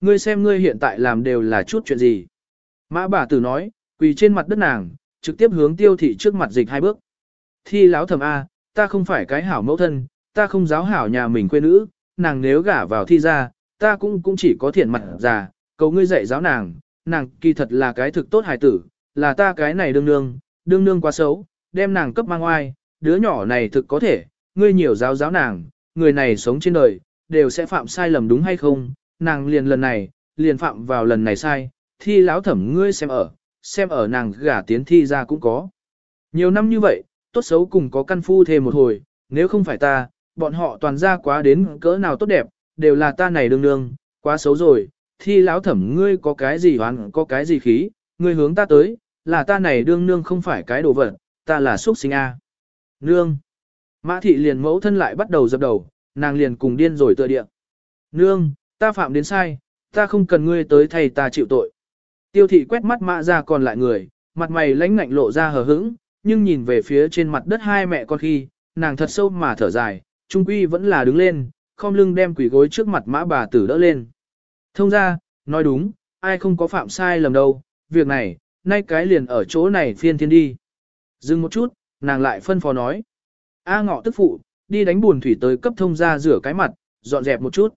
ngươi xem ngươi hiện tại làm đều là chút chuyện gì. Mã bà tử nói, quỳ trên mặt đất nàng, trực tiếp hướng tiêu thị trước mặt dịch hai bước. Thi láo thầm A, ta không phải cái hảo mẫu thân, ta không giáo hảo nhà mình quê nữ, nàng nếu gả vào thi ra, ta cũng cũng chỉ có thiện mặt già, cầu ngươi dạy giáo nàng, nàng kỳ thật là cái thực tốt hài tử, là ta cái này đương nương, đương nương quá xấu, đem nàng cấp mang oai, đứa nhỏ này thực có thể, ngươi nhiều giáo giáo nàng, người này sống trên đời, đều sẽ phạm sai lầm đúng hay không, nàng liền lần này, liền phạm vào lần này sai, thi lão thẩm ngươi xem ở, xem ở nàng gả tiến thi ra cũng có. Nhiều năm như vậy, tốt xấu cùng có căn phu thêm một hồi, nếu không phải ta, bọn họ toàn ra quá đến cỡ nào tốt đẹp, đều là ta này đương đương, quá xấu rồi, thi lão thẩm ngươi có cái gì hoán, có cái gì khí, ngươi hướng ta tới, là ta này đương nương không phải cái đồ vật, ta là xuất sinh A. Nương. Mã thị liền mẫu thân lại bắt đầu dập đầu, nàng liền cùng điên rồi tựa địa. Nương, ta phạm đến sai, ta không cần ngươi tới thầy ta chịu tội. Tiêu thị quét mắt mã ra còn lại người, mặt mày lãnh ngạnh lộ ra hờ hững, nhưng nhìn về phía trên mặt đất hai mẹ con khi, nàng thật sâu mà thở dài, trung quy vẫn là đứng lên, khom lưng đem quỷ gối trước mặt mã bà tử đỡ lên. Thông ra, nói đúng, ai không có phạm sai lầm đâu, việc này, nay cái liền ở chỗ này phiên thiên đi. Dừng một chút, nàng lại phân phó nói. A ngọ tức phụ, đi đánh buồn thủy tới cấp thông ra rửa cái mặt, dọn dẹp một chút.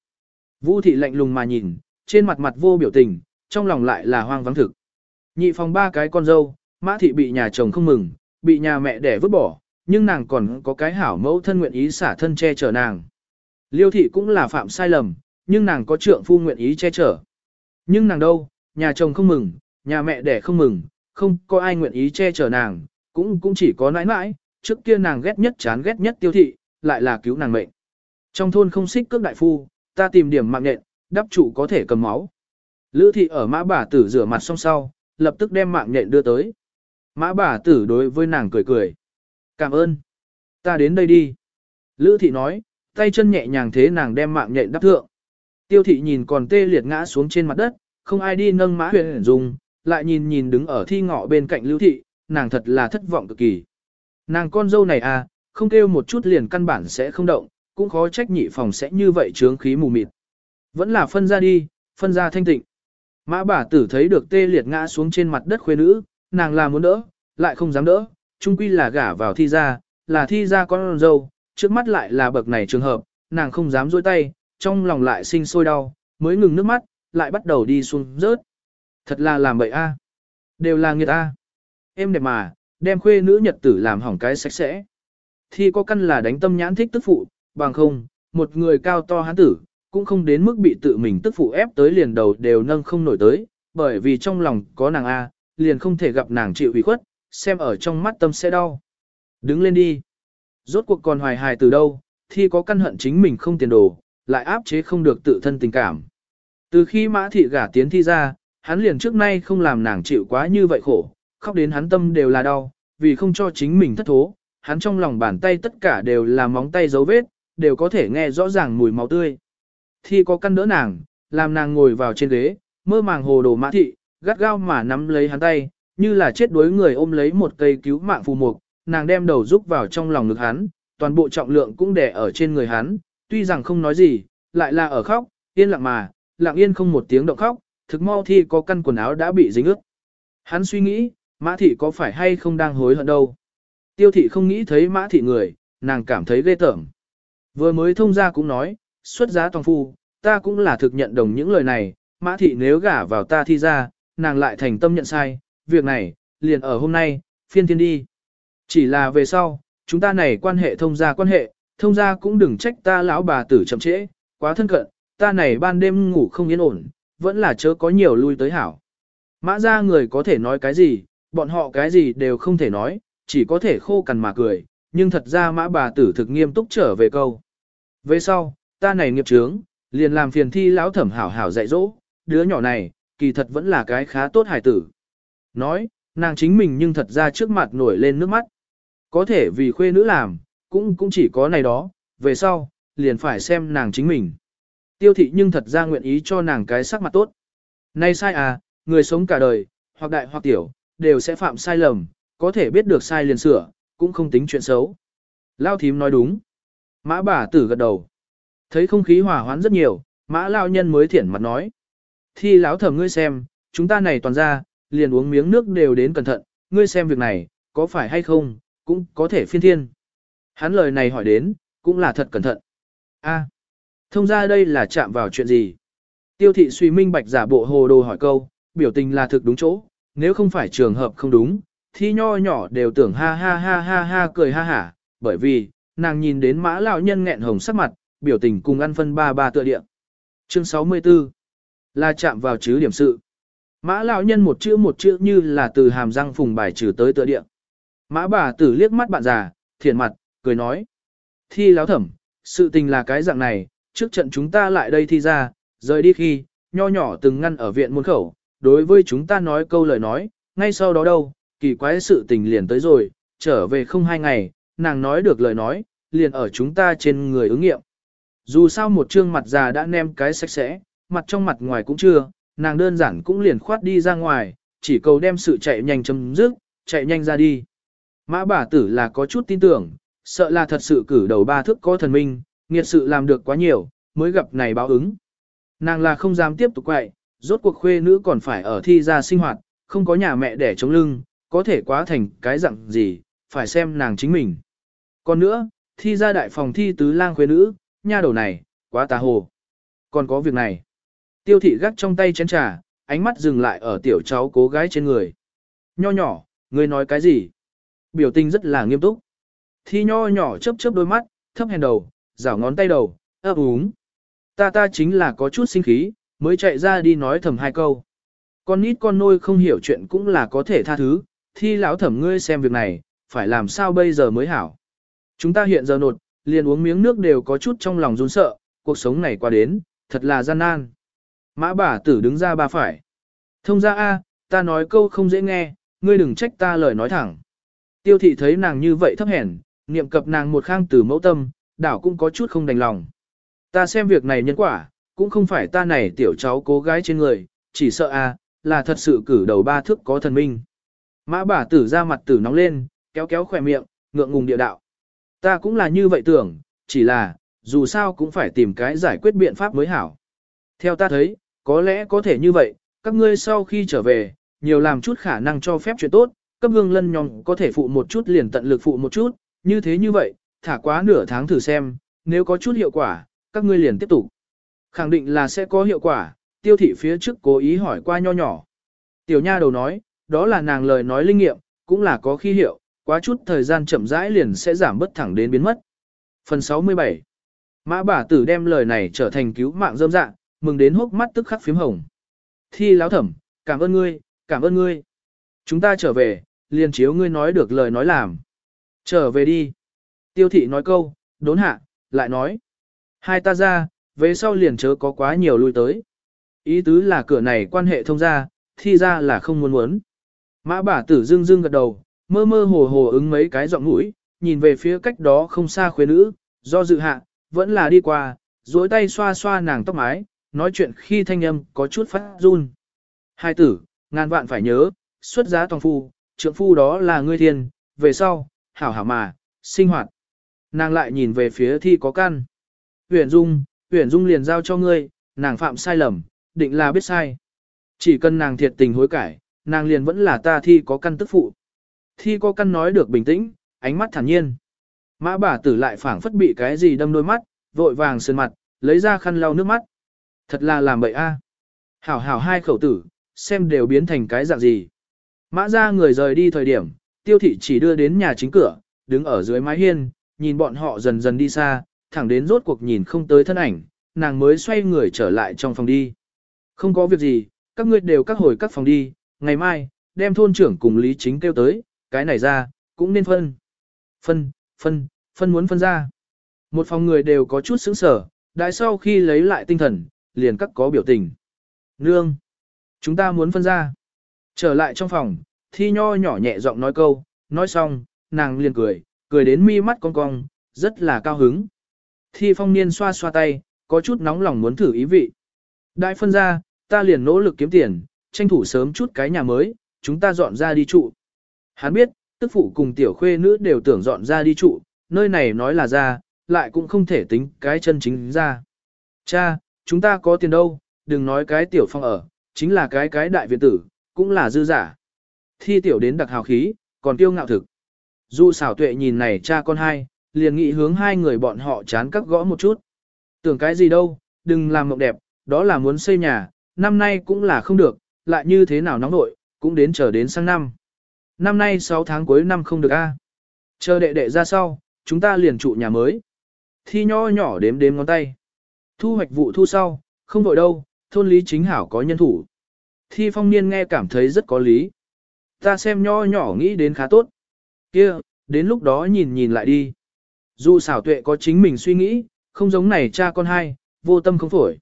Vũ thị lạnh lùng mà nhìn, trên mặt mặt vô biểu tình, trong lòng lại là hoang vắng thực. Nhị phòng ba cái con dâu, mã thị bị nhà chồng không mừng, bị nhà mẹ đẻ vứt bỏ, nhưng nàng còn có cái hảo mẫu thân nguyện ý xả thân che chở nàng. Liêu thị cũng là phạm sai lầm, nhưng nàng có trượng phu nguyện ý che chở. Nhưng nàng đâu, nhà chồng không mừng, nhà mẹ đẻ không mừng, không có ai nguyện ý che chở nàng, cũng cũng chỉ có nãi nãi, trước kia nàng ghét nhất chán ghét nhất tiêu thị, lại là cứu nàng mệnh. Trong thôn không xích cước đại phu, ta tìm điểm mạng nhện, đắp trụ có thể cầm máu. Lữ thị ở mã bà tử rửa mặt xong sau, lập tức đem mạng nhện đưa tới. Mã bà tử đối với nàng cười cười. Cảm ơn. Ta đến đây đi. Lữ thị nói, tay chân nhẹ nhàng thế nàng đem mạng nhện đắp thượng. Tiêu thị nhìn còn tê liệt ngã xuống trên mặt đất, không ai đi nâng mã huyền dùng, lại nhìn nhìn đứng ở thi ngọ bên cạnh lưu thị, nàng thật là thất vọng cực kỳ. Nàng con dâu này à, không kêu một chút liền căn bản sẽ không động, cũng khó trách nhị phòng sẽ như vậy trướng khí mù mịt. Vẫn là phân ra đi, phân ra thanh tịnh. Mã bà tử thấy được tê liệt ngã xuống trên mặt đất khuê nữ, nàng là muốn đỡ, lại không dám đỡ, chung quy là gả vào thi ra, là thi ra con dâu, trước mắt lại là bậc này trường hợp, nàng không dám dôi tay, trong lòng lại sinh sôi đau, mới ngừng nước mắt, lại bắt đầu đi xuống rớt. Thật là làm bậy a, Đều là nghiệt a. Em đẹp mà, đem khuê nữ nhật tử làm hỏng cái sạch sẽ. Thi có căn là đánh tâm nhãn thích tức phụ, bằng không, một người cao to hán tử, cũng không đến mức bị tự mình tức phụ ép tới liền đầu đều nâng không nổi tới, bởi vì trong lòng có nàng A, liền không thể gặp nàng chịu ủy khuất, xem ở trong mắt tâm sẽ đau. Đứng lên đi. Rốt cuộc còn hoài hài từ đâu, thi có căn hận chính mình không tiền đồ, lại áp chế không được tự thân tình cảm. Từ khi mã thị gả tiến thi ra, hắn liền trước nay không làm nàng chịu quá như vậy khổ, khóc đến hắn tâm đều là đau, vì không cho chính mình thất thố, hắn trong lòng bàn tay tất cả đều là móng tay dấu vết, đều có thể nghe rõ ràng mùi máu tươi. Thi có căn đỡ nàng, làm nàng ngồi vào trên ghế, mơ màng hồ đồ mã thị, gắt gao mà nắm lấy hắn tay, như là chết đuối người ôm lấy một cây cứu mạng phù mục, nàng đem đầu rúc vào trong lòng ngực hắn, toàn bộ trọng lượng cũng đè ở trên người hắn, tuy rằng không nói gì, lại là ở khóc, yên lặng mà, lặng yên không một tiếng động khóc, thực mau thi có căn quần áo đã bị dính ướt. Hắn suy nghĩ, mã thị có phải hay không đang hối hận đâu. Tiêu thị không nghĩ thấy mã thị người, nàng cảm thấy ghê tởm. Vừa mới thông ra cũng nói, xuất giá toàn phu, ta cũng là thực nhận đồng những lời này, mã thị nếu gả vào ta thi ra, nàng lại thành tâm nhận sai, việc này, liền ở hôm nay, phiên thiên đi. Chỉ là về sau, chúng ta này quan hệ thông gia quan hệ, thông gia cũng đừng trách ta lão bà tử chậm trễ, quá thân cận, ta này ban đêm ngủ không yên ổn, vẫn là chớ có nhiều lui tới hảo. Mã ra người có thể nói cái gì, bọn họ cái gì đều không thể nói, chỉ có thể khô cằn mà cười, nhưng thật ra mã bà tử thực nghiêm túc trở về câu. Về sau, ta này nghiệp trướng, liền làm phiền thi lão thẩm hảo hảo dạy dỗ, đứa nhỏ này, kỳ thật vẫn là cái khá tốt hài tử. Nói, nàng chính mình nhưng thật ra trước mặt nổi lên nước mắt. Có thể vì khuê nữ làm, cũng cũng chỉ có này đó, về sau, liền phải xem nàng chính mình. Tiêu thị nhưng thật ra nguyện ý cho nàng cái sắc mặt tốt. Nay sai à, người sống cả đời, hoặc đại hoặc tiểu, đều sẽ phạm sai lầm, có thể biết được sai liền sửa, cũng không tính chuyện xấu. Lao thím nói đúng. Mã bà tử gật đầu. Thấy không khí hòa hoãn rất nhiều, mã lao nhân mới thiển mặt nói. Thi lão thẩm ngươi xem, chúng ta này toàn ra, liền uống miếng nước đều đến cẩn thận, ngươi xem việc này, có phải hay không, cũng có thể phiên thiên. Hắn lời này hỏi đến, cũng là thật cẩn thận. A, thông ra đây là chạm vào chuyện gì? Tiêu thị suy minh bạch giả bộ hồ đồ hỏi câu, biểu tình là thực đúng chỗ, nếu không phải trường hợp không đúng, thì nho nhỏ đều tưởng ha ha ha ha ha cười ha hả, bởi vì, nàng nhìn đến mã lão nhân nghẹn hồng sắc mặt, biểu tình cùng ăn phân ba ba tựa địa. Chương 64 là chạm vào chứ điểm sự. Mã lão nhân một chữ một chữ như là từ hàm răng phùng bài trừ tới tựa địa. Mã bà tử liếc mắt bạn già, thiện mặt, cười nói. Thi láo thẩm, sự tình là cái dạng này, trước trận chúng ta lại đây thi ra, rời đi khi, nho nhỏ từng ngăn ở viện môn khẩu, đối với chúng ta nói câu lời nói, ngay sau đó đâu, kỳ quái sự tình liền tới rồi, trở về không hai ngày, nàng nói được lời nói, liền ở chúng ta trên người ứng nghiệm. Dù sao một trương mặt già đã nem cái sạch sẽ, mặt trong mặt ngoài cũng chưa, nàng đơn giản cũng liền khoát đi ra ngoài, chỉ cầu đem sự chạy nhanh chấm dứt, chạy nhanh ra đi. Mã bà tử là có chút tin tưởng, sợ là thật sự cử đầu ba thức có thần minh, nghiệt sự làm được quá nhiều, mới gặp này báo ứng. Nàng là không dám tiếp tục quậy, rốt cuộc khuê nữ còn phải ở thi ra sinh hoạt, không có nhà mẹ để chống lưng, có thể quá thành cái dạng gì, phải xem nàng chính mình. Còn nữa, thi ra đại phòng thi tứ lang khuê nữ, nha đầu này, quá tà hồ. Còn có việc này. Tiêu thị gắt trong tay chén trà, ánh mắt dừng lại ở tiểu cháu cố gái trên người. Nho nhỏ, ngươi nói cái gì? Biểu tình rất là nghiêm túc. Thi nho nhỏ chớp chớp đôi mắt, thấp hèn đầu, rảo ngón tay đầu, ấp úng. Ta ta chính là có chút sinh khí, mới chạy ra đi nói thầm hai câu. Con nít con nôi không hiểu chuyện cũng là có thể tha thứ, thi lão thẩm ngươi xem việc này, phải làm sao bây giờ mới hảo. Chúng ta hiện giờ nột, liền uống miếng nước đều có chút trong lòng run sợ, cuộc sống này qua đến, thật là gian nan. Mã bà tử đứng ra ba phải. Thông ra A, ta nói câu không dễ nghe, ngươi đừng trách ta lời nói thẳng. Tiêu thị thấy nàng như vậy thấp hèn, niệm cập nàng một khang từ mẫu tâm, đảo cũng có chút không đành lòng. Ta xem việc này nhân quả, cũng không phải ta này tiểu cháu cố gái trên người, chỉ sợ a là thật sự cử đầu ba thước có thần minh. Mã bà tử ra mặt tử nóng lên, kéo kéo khỏe miệng, ngượng ngùng địa đạo. Ta cũng là như vậy tưởng, chỉ là, dù sao cũng phải tìm cái giải quyết biện pháp mới hảo. Theo ta thấy, có lẽ có thể như vậy, các ngươi sau khi trở về, nhiều làm chút khả năng cho phép chuyện tốt, cấp hương lân nhóm có thể phụ một chút liền tận lực phụ một chút, như thế như vậy, thả quá nửa tháng thử xem, nếu có chút hiệu quả, các ngươi liền tiếp tục. Khẳng định là sẽ có hiệu quả, tiêu thị phía trước cố ý hỏi qua nho nhỏ. Tiểu nha đầu nói, đó là nàng lời nói linh nghiệm, cũng là có khi hiệu, quá chút thời gian chậm rãi liền sẽ giảm bất thẳng đến biến mất. Phần 67 Mã bà tử đem lời này trở thành cứu mạng dâm dạng, mừng đến hốc mắt tức khắc phím hồng. Thi láo thẩm, cảm ơn ngươi, cảm ơn ngươi. Chúng ta trở về, liền chiếu ngươi nói được lời nói làm. Trở về đi. Tiêu thị nói câu, đốn hạ, lại nói. Hai ta ra, về sau liền chớ có quá nhiều lui tới. Ý tứ là cửa này quan hệ thông ra, thi ra là không muốn muốn. Mã bà tử dưng dưng gật đầu, mơ mơ hồ hồ ứng mấy cái giọng mũi, nhìn về phía cách đó không xa khuê nữ, do dự hạ, vẫn là đi qua, duỗi tay xoa xoa nàng tóc mái, nói chuyện khi thanh âm có chút phát run. Hai tử, ngàn vạn phải nhớ, xuất giá toàn phu, trượng phu đó là ngươi thiên, về sau, hảo hảo mà, sinh hoạt. Nàng lại nhìn về phía thi có căn. Huyền Dung, Huyền Dung liền giao cho ngươi, nàng phạm sai lầm, định là biết sai. Chỉ cần nàng thiệt tình hối cải, nàng liền vẫn là ta thi có căn tức phụ. Thi có căn nói được bình tĩnh, ánh mắt thản nhiên. Mã bà tử lại phảng phất bị cái gì đâm đôi mắt, vội vàng sơn mặt, lấy ra khăn lau nước mắt. Thật là làm bậy a. Hảo hảo hai khẩu tử, xem đều biến thành cái dạng gì. Mã ra người rời đi thời điểm, tiêu thị chỉ đưa đến nhà chính cửa, đứng ở dưới mái hiên, nhìn bọn họ dần dần đi xa, thẳng đến rốt cuộc nhìn không tới thân ảnh, nàng mới xoay người trở lại trong phòng đi. Không có việc gì, các ngươi đều các hồi các phòng đi, ngày mai, đem thôn trưởng cùng Lý Chính kêu tới, cái này ra, cũng nên phân. Phân, phân, phân muốn phân ra. Một phòng người đều có chút sững sở, đại sau khi lấy lại tinh thần, liền cắt có biểu tình. Nương, chúng ta muốn phân ra. Trở lại trong phòng, thi nho nhỏ nhẹ giọng nói câu, nói xong, nàng liền cười, cười đến mi mắt cong cong, rất là cao hứng. Thi phong niên xoa xoa tay, có chút nóng lòng muốn thử ý vị. Đại phân ra, ta liền nỗ lực kiếm tiền, tranh thủ sớm chút cái nhà mới, chúng ta dọn ra đi trụ. Hắn biết, tức phụ cùng tiểu khuê nữ đều tưởng dọn ra đi trụ, nơi này nói là ra, lại cũng không thể tính cái chân chính ra. Cha, chúng ta có tiền đâu, đừng nói cái tiểu phong ở, chính là cái cái đại viện tử, cũng là dư giả. Thi tiểu đến đặc hào khí, còn tiêu ngạo thực. Dù xảo tuệ nhìn này cha con hai, liền nghĩ hướng hai người bọn họ chán các gõ một chút. Tưởng cái gì đâu, đừng làm mộng đẹp, đó là muốn xây nhà, năm nay cũng là không được, lại như thế nào nóng nội, cũng đến chờ đến sang năm. Năm nay 6 tháng cuối năm không được a. Chờ đệ đệ ra sau, chúng ta liền trụ nhà mới. Thi nho nhỏ đếm đếm ngón tay. Thu hoạch vụ thu sau, không vội đâu, thôn lý chính hảo có nhân thủ. Thi phong niên nghe cảm thấy rất có lý. Ta xem nho nhỏ nghĩ đến khá tốt. kia đến lúc đó nhìn nhìn lại đi. Dù xảo tuệ có chính mình suy nghĩ, không giống này cha con hai, vô tâm không phổi.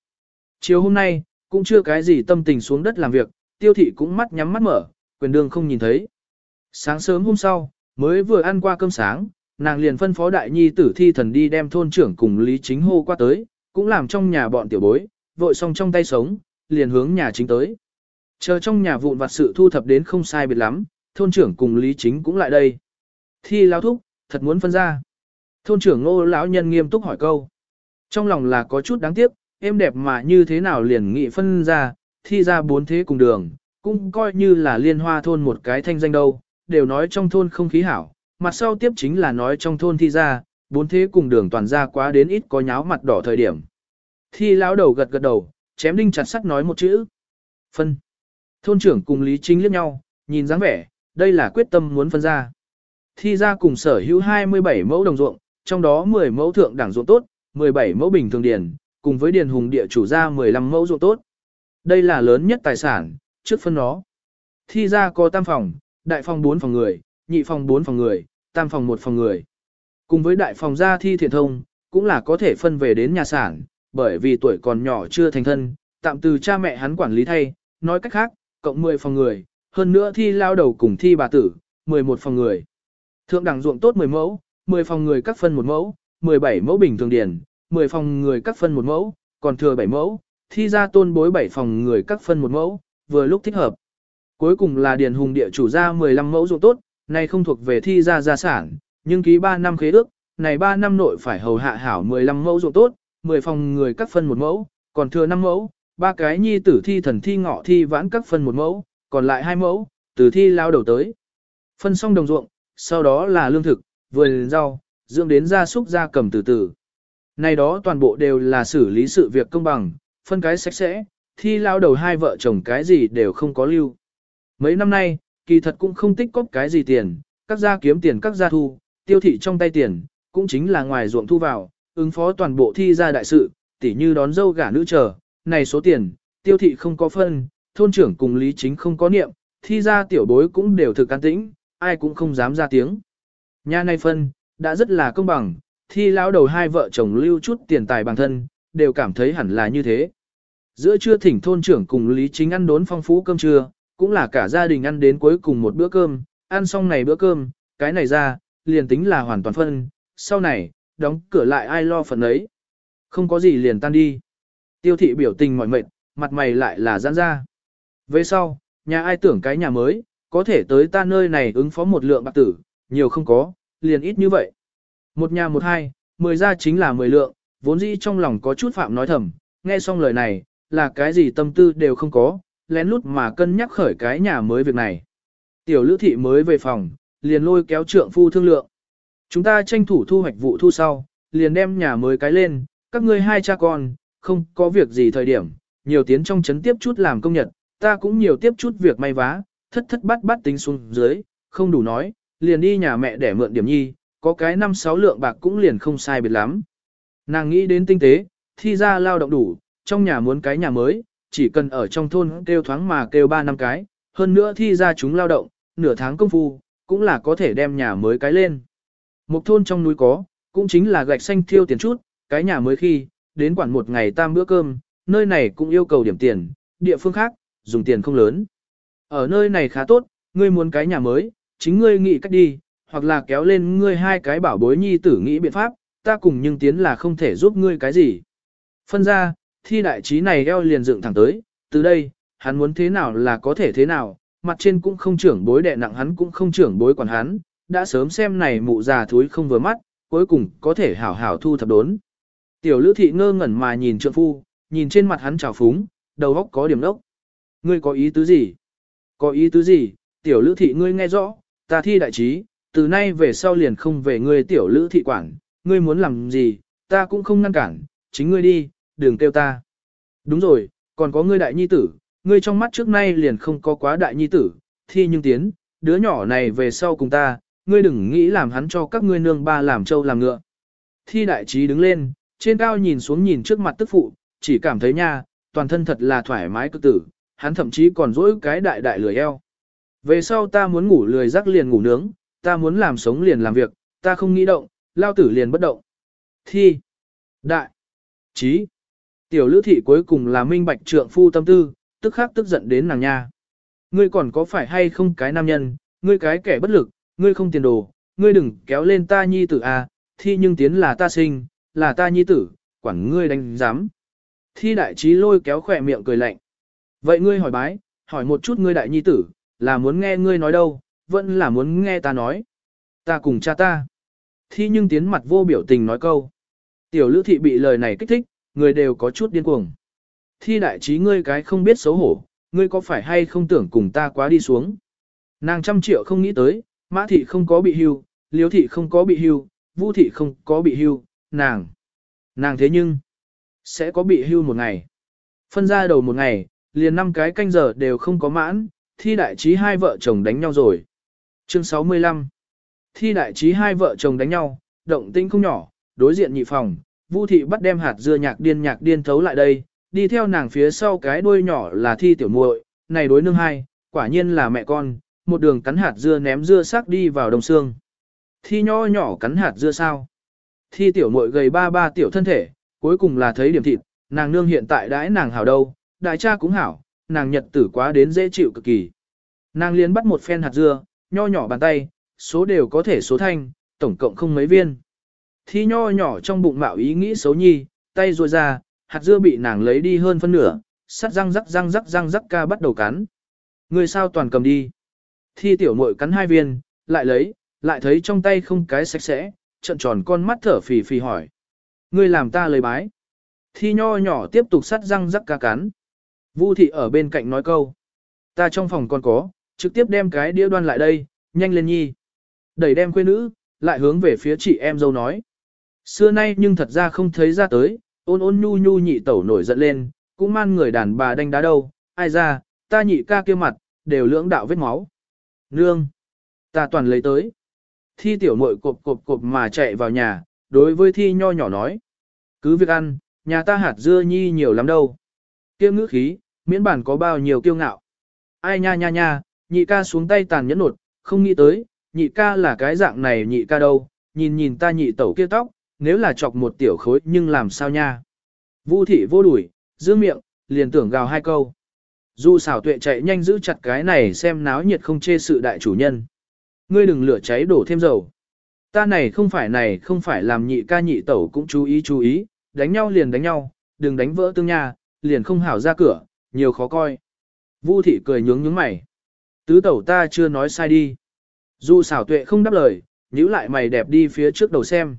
Chiều hôm nay, cũng chưa cái gì tâm tình xuống đất làm việc, tiêu thị cũng mắt nhắm mắt mở, quyền đường không nhìn thấy. Sáng sớm hôm sau, mới vừa ăn qua cơm sáng, nàng liền phân phó đại nhi tử thi thần đi đem thôn trưởng cùng Lý Chính hô qua tới, cũng làm trong nhà bọn tiểu bối, vội xong trong tay sống, liền hướng nhà chính tới. Chờ trong nhà vụn vặt sự thu thập đến không sai biệt lắm, thôn trưởng cùng Lý Chính cũng lại đây. Thi lao thúc, thật muốn phân ra. Thôn trưởng ngô lão nhân nghiêm túc hỏi câu. Trong lòng là có chút đáng tiếc, em đẹp mà như thế nào liền nghị phân ra, thi ra bốn thế cùng đường, cũng coi như là liên hoa thôn một cái thanh danh đâu, đều nói trong thôn không khí hảo, mặt sau tiếp chính là nói trong thôn thi ra, bốn thế cùng đường toàn ra quá đến ít có nháo mặt đỏ thời điểm. Thi lão đầu gật gật đầu, chém đinh chặt sắt nói một chữ. Phân. Thôn trưởng cùng Lý Chính liếc nhau, nhìn dáng vẻ, đây là quyết tâm muốn phân ra. Thi ra cùng sở hữu 27 mẫu đồng ruộng, trong đó 10 mẫu thượng đẳng ruộng tốt, 17 mẫu bình thường điền, cùng với điền hùng địa chủ ra 15 mẫu ruộng tốt. Đây là lớn nhất tài sản, trước phân nó. Thi ra có tam phòng, đại phòng 4 phòng người, nhị phòng 4 phòng người, tam phòng 1 phòng người. Cùng với đại phòng gia thi thiện thông, cũng là có thể phân về đến nhà sản, bởi vì tuổi còn nhỏ chưa thành thân, tạm từ cha mẹ hắn quản lý thay, nói cách khác, cộng 10 phòng người, hơn nữa thi lao đầu cùng thi bà tử, 11 phòng người. Thượng đẳng ruộng tốt 10 mẫu, 10 phòng người các phân một mẫu, 17 mẫu bình thường điển, 10 phòng người các phân một mẫu, còn thừa 7 mẫu, thi ra tôn bối 7 phòng người các phân một mẫu, vừa lúc thích hợp. Cuối cùng là điền hùng địa chủ ra 15 mẫu ruộng tốt, này không thuộc về thi ra gia sản, nhưng ký 3 năm khế ước, này 3 năm nội phải hầu hạ hảo 15 mẫu ruộng tốt, 10 phòng người các phân một mẫu, còn thừa 5 mẫu, ba cái nhi tử thi thần thi ngọ thi vãn các phân một mẫu, còn lại hai mẫu, tử thi lao đầu tới. Phân xong đồng ruộng, sau đó là lương thực, vườn rau, dưỡng đến gia súc gia cầm từ từ. Này đó toàn bộ đều là xử lý sự việc công bằng, phân cái sạch sẽ, thi lao đầu hai vợ chồng cái gì đều không có lưu. Mấy năm nay, kỳ thật cũng không tích cóp cái gì tiền, các gia kiếm tiền các gia thu, tiêu thị trong tay tiền, cũng chính là ngoài ruộng thu vào, ứng phó toàn bộ thi gia đại sự, tỉ như đón dâu gả nữ chờ, này số tiền, tiêu thị không có phân, thôn trưởng cùng lý chính không có niệm, thi gia tiểu bối cũng đều thực can tĩnh, ai cũng không dám ra tiếng. Nhà này phân, đã rất là công bằng, thi lão đầu hai vợ chồng lưu chút tiền tài bằng thân, đều cảm thấy hẳn là như thế. Giữa trưa thỉnh thôn trưởng cùng Lý Chính ăn đốn phong phú cơm trưa, cũng là cả gia đình ăn đến cuối cùng một bữa cơm, ăn xong này bữa cơm, cái này ra, liền tính là hoàn toàn phân, sau này, đóng cửa lại ai lo phần ấy. Không có gì liền tan đi. Tiêu thị biểu tình mỏi mệt, mặt mày lại là giãn ra. Về sau, nhà ai tưởng cái nhà mới, có thể tới ta nơi này ứng phó một lượng bạc tử, nhiều không có, liền ít như vậy. Một nhà một hai, mười ra chính là mười lượng, vốn dĩ trong lòng có chút phạm nói thầm, nghe xong lời này, là cái gì tâm tư đều không có, lén lút mà cân nhắc khởi cái nhà mới việc này. Tiểu lữ thị mới về phòng, liền lôi kéo trượng phu thương lượng. Chúng ta tranh thủ thu hoạch vụ thu sau, liền đem nhà mới cái lên, các ngươi hai cha con, không có việc gì thời điểm, nhiều tiến trong chấn tiếp chút làm công nhật, ta cũng nhiều tiếp chút việc may vá, thất thất bát bát tính xuống dưới, không đủ nói, liền đi nhà mẹ để mượn điểm nhi, có cái năm sáu lượng bạc cũng liền không sai biệt lắm. Nàng nghĩ đến tinh tế, thi ra lao động đủ, trong nhà muốn cái nhà mới, chỉ cần ở trong thôn kêu thoáng mà kêu ba năm cái, hơn nữa thi ra chúng lao động, nửa tháng công phu, cũng là có thể đem nhà mới cái lên. Một thôn trong núi có, cũng chính là gạch xanh thiêu tiền chút, cái nhà mới khi, đến quản một ngày tam bữa cơm, nơi này cũng yêu cầu điểm tiền, địa phương khác, dùng tiền không lớn. Ở nơi này khá tốt, ngươi muốn cái nhà mới, chính ngươi nghĩ cách đi, hoặc là kéo lên ngươi hai cái bảo bối nhi tử nghĩ biện pháp, ta cùng nhưng tiến là không thể giúp ngươi cái gì. Phân ra, thi đại trí này eo liền dựng thẳng tới, từ đây, hắn muốn thế nào là có thể thế nào, mặt trên cũng không trưởng bối đè nặng hắn cũng không trưởng bối quản hắn, đã sớm xem này mụ già thúi không vừa mắt, cuối cùng có thể hảo hảo thu thập đốn. Tiểu lữ thị ngơ ngẩn mà nhìn trượng phu, nhìn trên mặt hắn trào phúng, đầu óc có điểm đốc. Ngươi có ý tứ gì? Có ý tứ gì? Tiểu lữ thị ngươi nghe rõ, ta thi đại trí, từ nay về sau liền không về ngươi tiểu lữ thị quản, ngươi muốn làm gì, ta cũng không ngăn cản, chính ngươi đi, đừng kêu ta. Đúng rồi, còn có ngươi đại nhi tử, ngươi trong mắt trước nay liền không có quá đại nhi tử, thi nhưng tiến, đứa nhỏ này về sau cùng ta, ngươi đừng nghĩ làm hắn cho các ngươi nương ba làm trâu làm ngựa. Thi đại trí đứng lên, trên cao nhìn xuống nhìn trước mặt tức phụ, chỉ cảm thấy nha, toàn thân thật là thoải mái cơ tử, hắn thậm chí còn dỗi cái đại đại lười eo. Về sau ta muốn ngủ lười rắc liền ngủ nướng, ta muốn làm sống liền làm việc, ta không nghĩ động, lao tử liền bất động. Thi, đại, trí, tiểu lữ thị cuối cùng là minh bạch trượng phu tâm tư, tức khắc tức giận đến nàng nha. Ngươi còn có phải hay không cái nam nhân, ngươi cái kẻ bất lực, ngươi không tiền đồ, ngươi đừng kéo lên ta nhi tử à, thi nhưng tiến là ta sinh, là ta nhi tử, quản ngươi đánh giám. Thi đại trí lôi kéo khỏe miệng cười lạnh. Vậy ngươi hỏi bái, hỏi một chút ngươi đại nhi tử, là muốn nghe ngươi nói đâu, vẫn là muốn nghe ta nói. Ta cùng cha ta. Thi nhưng tiến mặt vô biểu tình nói câu. Tiểu lữ thị bị lời này kích thích, người đều có chút điên cuồng. Thi đại trí ngươi cái không biết xấu hổ, ngươi có phải hay không tưởng cùng ta quá đi xuống. Nàng trăm triệu không nghĩ tới, mã thị không có bị hưu, liếu thị không có bị hưu, vũ thị không có bị hưu, nàng. Nàng thế nhưng, sẽ có bị hưu một ngày. Phân ra đầu một ngày, liền năm cái canh giờ đều không có mãn, thi đại trí hai vợ chồng đánh nhau rồi. Chương 65 Thi đại trí hai vợ chồng đánh nhau, động tinh không nhỏ, đối diện nhị phòng, Vu thị bắt đem hạt dưa nhạc điên nhạc điên thấu lại đây, đi theo nàng phía sau cái đuôi nhỏ là thi tiểu muội, này đối nương hai, quả nhiên là mẹ con, một đường cắn hạt dưa ném dưa sắc đi vào đồng xương. Thi nho nhỏ cắn hạt dưa sao? Thi tiểu muội gầy ba ba tiểu thân thể, cuối cùng là thấy điểm thịt, nàng nương hiện tại đãi nàng hảo đâu, đại cha cũng hảo, nàng nhật tử quá đến dễ chịu cực kỳ. Nàng liền bắt một phen hạt dưa, nho nhỏ bàn tay, số đều có thể số thanh, tổng cộng không mấy viên. Thi nho nhỏ trong bụng mạo ý nghĩ xấu nhi, tay ruồi ra, hạt dưa bị nàng lấy đi hơn phân nửa, sắt răng rắc răng rắc răng rắc ca bắt đầu cắn. Người sao toàn cầm đi. Thi tiểu muội cắn hai viên, lại lấy, lại thấy trong tay không cái sạch sẽ, trận tròn con mắt thở phì phì hỏi. Ngươi làm ta lời bái. Thi nho nhỏ tiếp tục sắt răng rắc ca cắn. Vu thị ở bên cạnh nói câu. Ta trong phòng còn có, trực tiếp đem cái đĩa đoan lại đây, nhanh lên nhi. Đẩy đem quê nữ, lại hướng về phía chị em dâu nói. Xưa nay nhưng thật ra không thấy ra tới, ôn ôn nhu nhu nhị tẩu nổi giận lên, cũng man người đàn bà đánh đá đâu, ai ra, ta nhị ca kia mặt, đều lưỡng đạo vết máu. Nương, ta toàn lấy tới. Thi tiểu muội cộp cộp cộp mà chạy vào nhà, đối với thi nho nhỏ nói. Cứ việc ăn, nhà ta hạt dưa nhi nhiều lắm đâu. Kiêm ngữ khí, miễn bản có bao nhiêu kiêu ngạo. Ai nha nha nha, nhị ca xuống tay tàn nhẫn nột, không nghĩ tới, nhị ca là cái dạng này nhị ca đâu, nhìn nhìn ta nhị tẩu kia tóc, nếu là chọc một tiểu khối nhưng làm sao nha. Vu thị vô đuổi, giữ miệng, liền tưởng gào hai câu. Du xảo tuệ chạy nhanh giữ chặt cái này xem náo nhiệt không chê sự đại chủ nhân. Ngươi đừng lửa cháy đổ thêm dầu. Ta này không phải này không phải làm nhị ca nhị tẩu cũng chú ý chú ý, đánh nhau liền đánh nhau, đừng đánh vỡ tương nha, liền không hảo ra cửa, nhiều khó coi. Vu thị cười nhướng nhướng mày. Tứ tẩu ta chưa nói sai đi. Du xảo tuệ không đáp lời, nhíu lại mày đẹp đi phía trước đầu xem.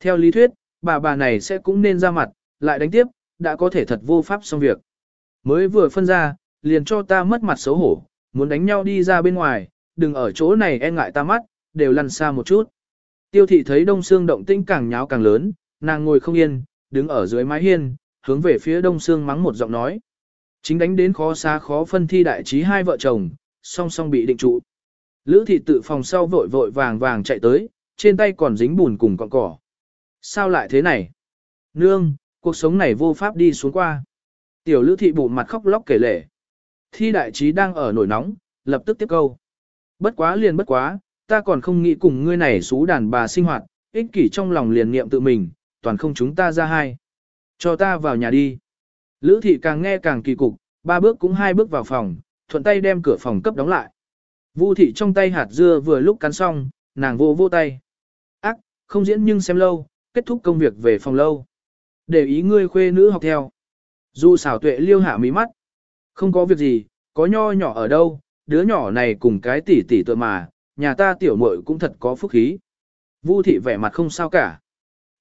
Theo lý thuyết, bà bà này sẽ cũng nên ra mặt, lại đánh tiếp, đã có thể thật vô pháp xong việc. Mới vừa phân ra, liền cho ta mất mặt xấu hổ, muốn đánh nhau đi ra bên ngoài, đừng ở chỗ này e ngại ta mắt, đều lăn xa một chút. Tiêu thị thấy đông xương động tĩnh càng nháo càng lớn, nàng ngồi không yên, đứng ở dưới mái hiên, hướng về phía đông xương mắng một giọng nói. Chính đánh đến khó xa khó phân thi đại trí hai vợ chồng, song song bị định trụ. Lữ thị tự phòng sau vội vội vàng vàng chạy tới, trên tay còn dính bùn cùng cọng cỏ. Sao lại thế này? Nương, cuộc sống này vô pháp đi xuống qua. Tiểu lữ thị bụng mặt khóc lóc kể lể. Thi đại trí đang ở nổi nóng, lập tức tiếp câu. Bất quá liền bất quá, ta còn không nghĩ cùng ngươi này xú đàn bà sinh hoạt, ích kỷ trong lòng liền niệm tự mình, toàn không chúng ta ra hai. Cho ta vào nhà đi. Lữ thị càng nghe càng kỳ cục, ba bước cũng hai bước vào phòng, thuận tay đem cửa phòng cấp đóng lại. Vu thị trong tay hạt dưa vừa lúc cắn xong, nàng vô vô tay. Ác, không diễn nhưng xem lâu, kết thúc công việc về phòng lâu. Để ý ngươi khuê nữ học theo. Du xảo tuệ liêu hạ mí mắt. Không có việc gì, có nho nhỏ ở đâu, đứa nhỏ này cùng cái tỷ tỷ tựa mà, nhà ta tiểu muội cũng thật có phúc khí. Vu thị vẻ mặt không sao cả.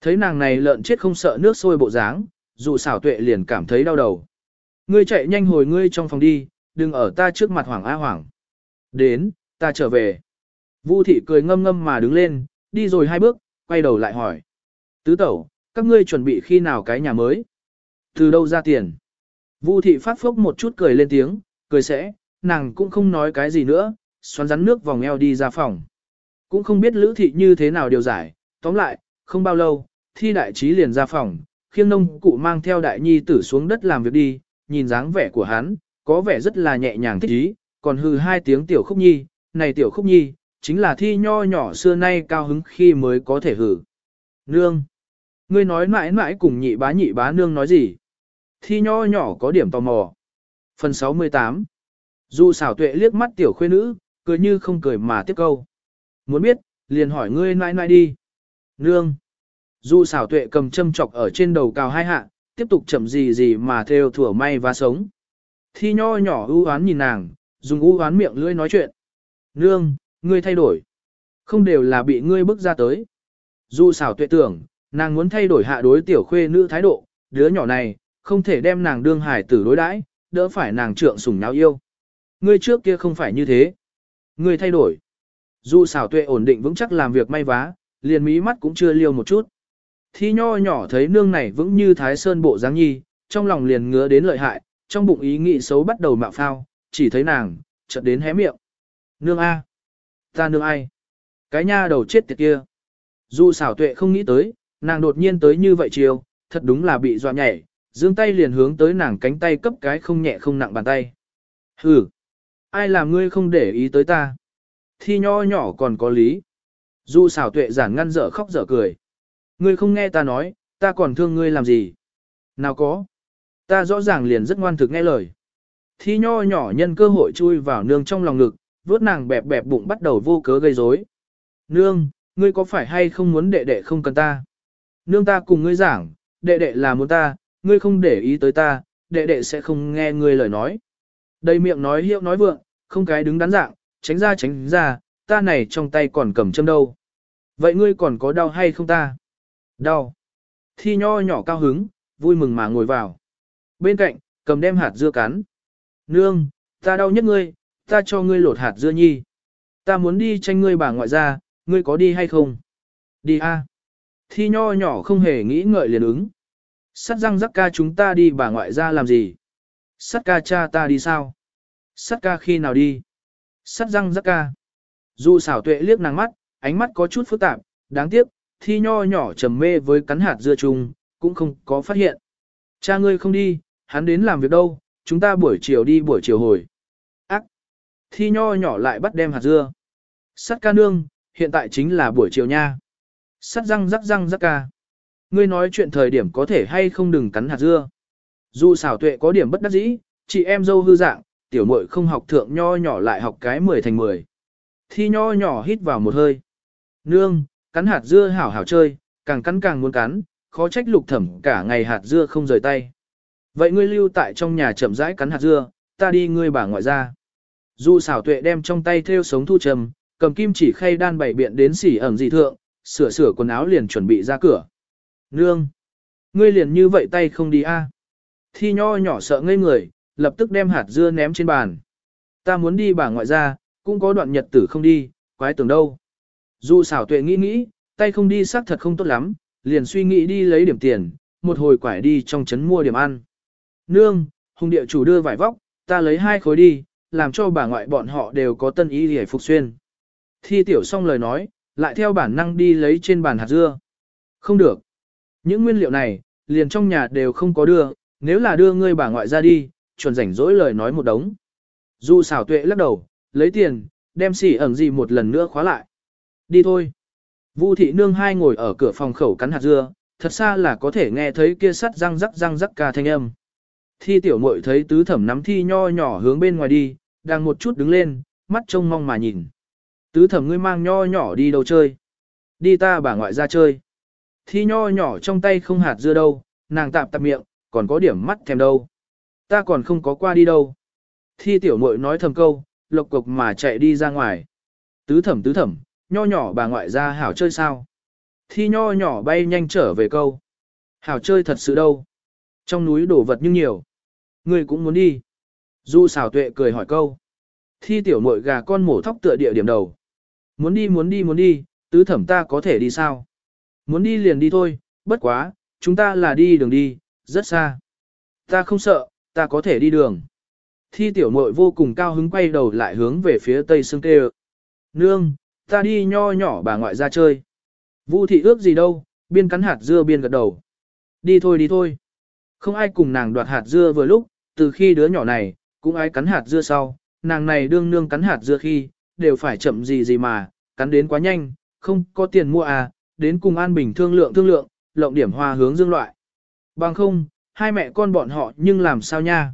Thấy nàng này lợn chết không sợ nước sôi bộ dáng, dù xảo tuệ liền cảm thấy đau đầu. Ngươi chạy nhanh hồi ngươi trong phòng đi, đừng ở ta trước mặt hoảng a hoảng. Đến, ta trở về. Vu thị cười ngâm ngâm mà đứng lên, đi rồi hai bước, quay đầu lại hỏi. Tứ tẩu, các ngươi chuẩn bị khi nào cái nhà mới? Từ đâu ra tiền? Vu thị phát phốc một chút cười lên tiếng, cười sẽ, nàng cũng không nói cái gì nữa, xoắn rắn nước vòng eo đi ra phòng. Cũng không biết lữ thị như thế nào điều giải, tóm lại, không bao lâu, thi đại trí liền ra phòng, khiêng nông cụ mang theo đại nhi tử xuống đất làm việc đi, nhìn dáng vẻ của hắn, có vẻ rất là nhẹ nhàng thích ý, còn hư hai tiếng tiểu khúc nhi, này tiểu khúc nhi, chính là thi nho nhỏ xưa nay cao hứng khi mới có thể hử. Nương! Ngươi nói mãi mãi cùng nhị bá nhị bá nương nói gì? Thi nho nhỏ có điểm tò mò. Phần 68 Dù xảo tuệ liếc mắt tiểu khuê nữ, cười như không cười mà tiếp câu. Muốn biết, liền hỏi ngươi nãi nãi đi. Nương! Dù xảo tuệ cầm châm chọc ở trên đầu cào hai hạ, tiếp tục chậm gì gì mà theo thủa may và sống. Thi nho nhỏ ưu oán nhìn nàng, dùng ưu oán miệng lưỡi nói chuyện. Nương, ngươi thay đổi. Không đều là bị ngươi bức ra tới. Dù xảo tuệ tưởng, nàng muốn thay đổi hạ đối tiểu khuê nữ thái độ, đứa nhỏ này, không thể đem nàng đương hải tử đối đãi, đỡ phải nàng trượng sủng náo yêu. Ngươi trước kia không phải như thế. Ngươi thay đổi. Dù xảo tuệ ổn định vững chắc làm việc may vá, liền mí mắt cũng chưa liêu một chút. Thi nho nhỏ thấy nương này vững như thái sơn bộ dáng nhi, trong lòng liền ngứa đến lợi hại, trong bụng ý nghĩ xấu bắt đầu mạo phao, chỉ thấy nàng, chợt đến hé miệng. Nương A. Ta nương ai? Cái nha đầu chết tiệt kia. Dù xảo tuệ không nghĩ tới, nàng đột nhiên tới như vậy chiều, thật đúng là bị dọa nhảy, dương tay liền hướng tới nàng cánh tay cấp cái không nhẹ không nặng bàn tay. Hừ, ai làm ngươi không để ý tới ta? Thi nho nhỏ còn có lý. Dù xảo tuệ giản ngăn dở khóc dở cười. Ngươi không nghe ta nói, ta còn thương ngươi làm gì? Nào có. Ta rõ ràng liền rất ngoan thực nghe lời. Thi nho nhỏ nhân cơ hội chui vào nương trong lòng ngực, vuốt nàng bẹp bẹp bụng bắt đầu vô cớ gây rối. Nương, ngươi có phải hay không muốn đệ đệ không cần ta? Nương ta cùng ngươi giảng, đệ đệ là muốn ta, ngươi không để ý tới ta, đệ đệ sẽ không nghe ngươi lời nói. Đầy miệng nói hiệu nói vượng, không cái đứng đắn dạng, tránh ra tránh ra, ta này trong tay còn cầm châm đâu. Vậy ngươi còn có đau hay không ta? Đau. Thi nho nhỏ cao hứng, vui mừng mà ngồi vào. Bên cạnh, cầm đem hạt dưa cắn. Nương, ta đau nhất ngươi, ta cho ngươi lột hạt dưa nhi. Ta muốn đi tranh ngươi bà ngoại ra, ngươi có đi hay không? Đi a. Thi nho nhỏ không hề nghĩ ngợi liền ứng. Sắt răng rắc ca chúng ta đi bà ngoại ra làm gì? Sắt ca cha ta đi sao? Sắt ca khi nào đi? Sắt răng rắc ca. Dù xảo tuệ liếc nàng mắt, ánh mắt có chút phức tạp, đáng tiếc, thi nho nhỏ trầm mê với cắn hạt dưa chung, cũng không có phát hiện. Cha ngươi không đi, hắn đến làm việc đâu, chúng ta buổi chiều đi buổi chiều hồi. Ác! Thi nho nhỏ lại bắt đem hạt dưa. Sắt ca nương, hiện tại chính là buổi chiều nha. Sắt răng rắc răng rắc ca. Ngươi nói chuyện thời điểm có thể hay không đừng cắn hạt dưa. Dù xảo tuệ có điểm bất đắc dĩ, chị em dâu hư dạng, tiểu muội không học thượng nho nhỏ lại học cái 10 thành 10. Thi nho nhỏ hít vào một hơi. Nương, cắn hạt dưa hảo hảo chơi, càng cắn càng muốn cắn, khó trách lục thẩm cả ngày hạt dưa không rời tay. Vậy ngươi lưu tại trong nhà chậm rãi cắn hạt dưa, ta đi ngươi bà ngoại ra. Dù xảo tuệ đem trong tay theo sống thu trầm, cầm kim chỉ khay đan bảy biện đến xỉ ẩn dị thượng, sửa sửa quần áo liền chuẩn bị ra cửa. Nương! Ngươi liền như vậy tay không đi a? Thi nho nhỏ sợ ngây người, lập tức đem hạt dưa ném trên bàn. Ta muốn đi bà ngoại ra, cũng có đoạn nhật tử không đi, quái tưởng đâu. Dù xảo tuệ nghĩ nghĩ, tay không đi xác thật không tốt lắm, liền suy nghĩ đi lấy điểm tiền, một hồi quải đi trong trấn mua điểm ăn. Nương, hùng địa chủ đưa vải vóc, ta lấy hai khối đi, làm cho bà ngoại bọn họ đều có tân ý để phục xuyên. Thi tiểu xong lời nói, lại theo bản năng đi lấy trên bàn hạt dưa. Không được. Những nguyên liệu này, liền trong nhà đều không có đưa, nếu là đưa ngươi bà ngoại ra đi, chuẩn rảnh rỗi lời nói một đống. Dù xảo tuệ lắc đầu, lấy tiền, đem xỉ ẩn gì một lần nữa khóa lại. Đi thôi. Vu thị nương hai ngồi ở cửa phòng khẩu cắn hạt dưa, thật xa là có thể nghe thấy kia sắt răng rắc răng rắc ca thanh âm. Thi tiểu muội thấy tứ thẩm nắm thi nho nhỏ hướng bên ngoài đi, đang một chút đứng lên, mắt trông mong mà nhìn. Tứ thẩm ngươi mang nho nhỏ đi đâu chơi? Đi ta bà ngoại ra chơi. Thi nho nhỏ trong tay không hạt dưa đâu, nàng tạp tạp miệng, còn có điểm mắt thèm đâu. Ta còn không có qua đi đâu. Thi tiểu muội nói thầm câu, lộc cục mà chạy đi ra ngoài. Tứ thẩm tứ thẩm, nho nhỏ bà ngoại ra hảo chơi sao? Thi nho nhỏ bay nhanh trở về câu. Hảo chơi thật sự đâu. Trong núi đổ vật nhưng nhiều. người cũng muốn đi. Du xảo tuệ cười hỏi câu. Thi tiểu muội gà con mổ thóc tựa địa điểm đầu. Muốn đi muốn đi muốn đi, tứ thẩm ta có thể đi sao? Muốn đi liền đi thôi, bất quá, chúng ta là đi đường đi, rất xa. Ta không sợ, ta có thể đi đường. Thi tiểu muội vô cùng cao hứng quay đầu lại hướng về phía tây sương tê Nương, ta đi nho nhỏ bà ngoại ra chơi. Vu thị ước gì đâu, biên cắn hạt dưa biên gật đầu. Đi thôi đi thôi. Không ai cùng nàng đoạt hạt dưa vừa lúc, từ khi đứa nhỏ này, cũng ai cắn hạt dưa sau, nàng này đương nương cắn hạt dưa khi, đều phải chậm gì gì mà, cắn đến quá nhanh, không có tiền mua à, đến cùng An Bình thương lượng thương lượng, lộng điểm hoa hướng dương loại. Bằng không, hai mẹ con bọn họ nhưng làm sao nha?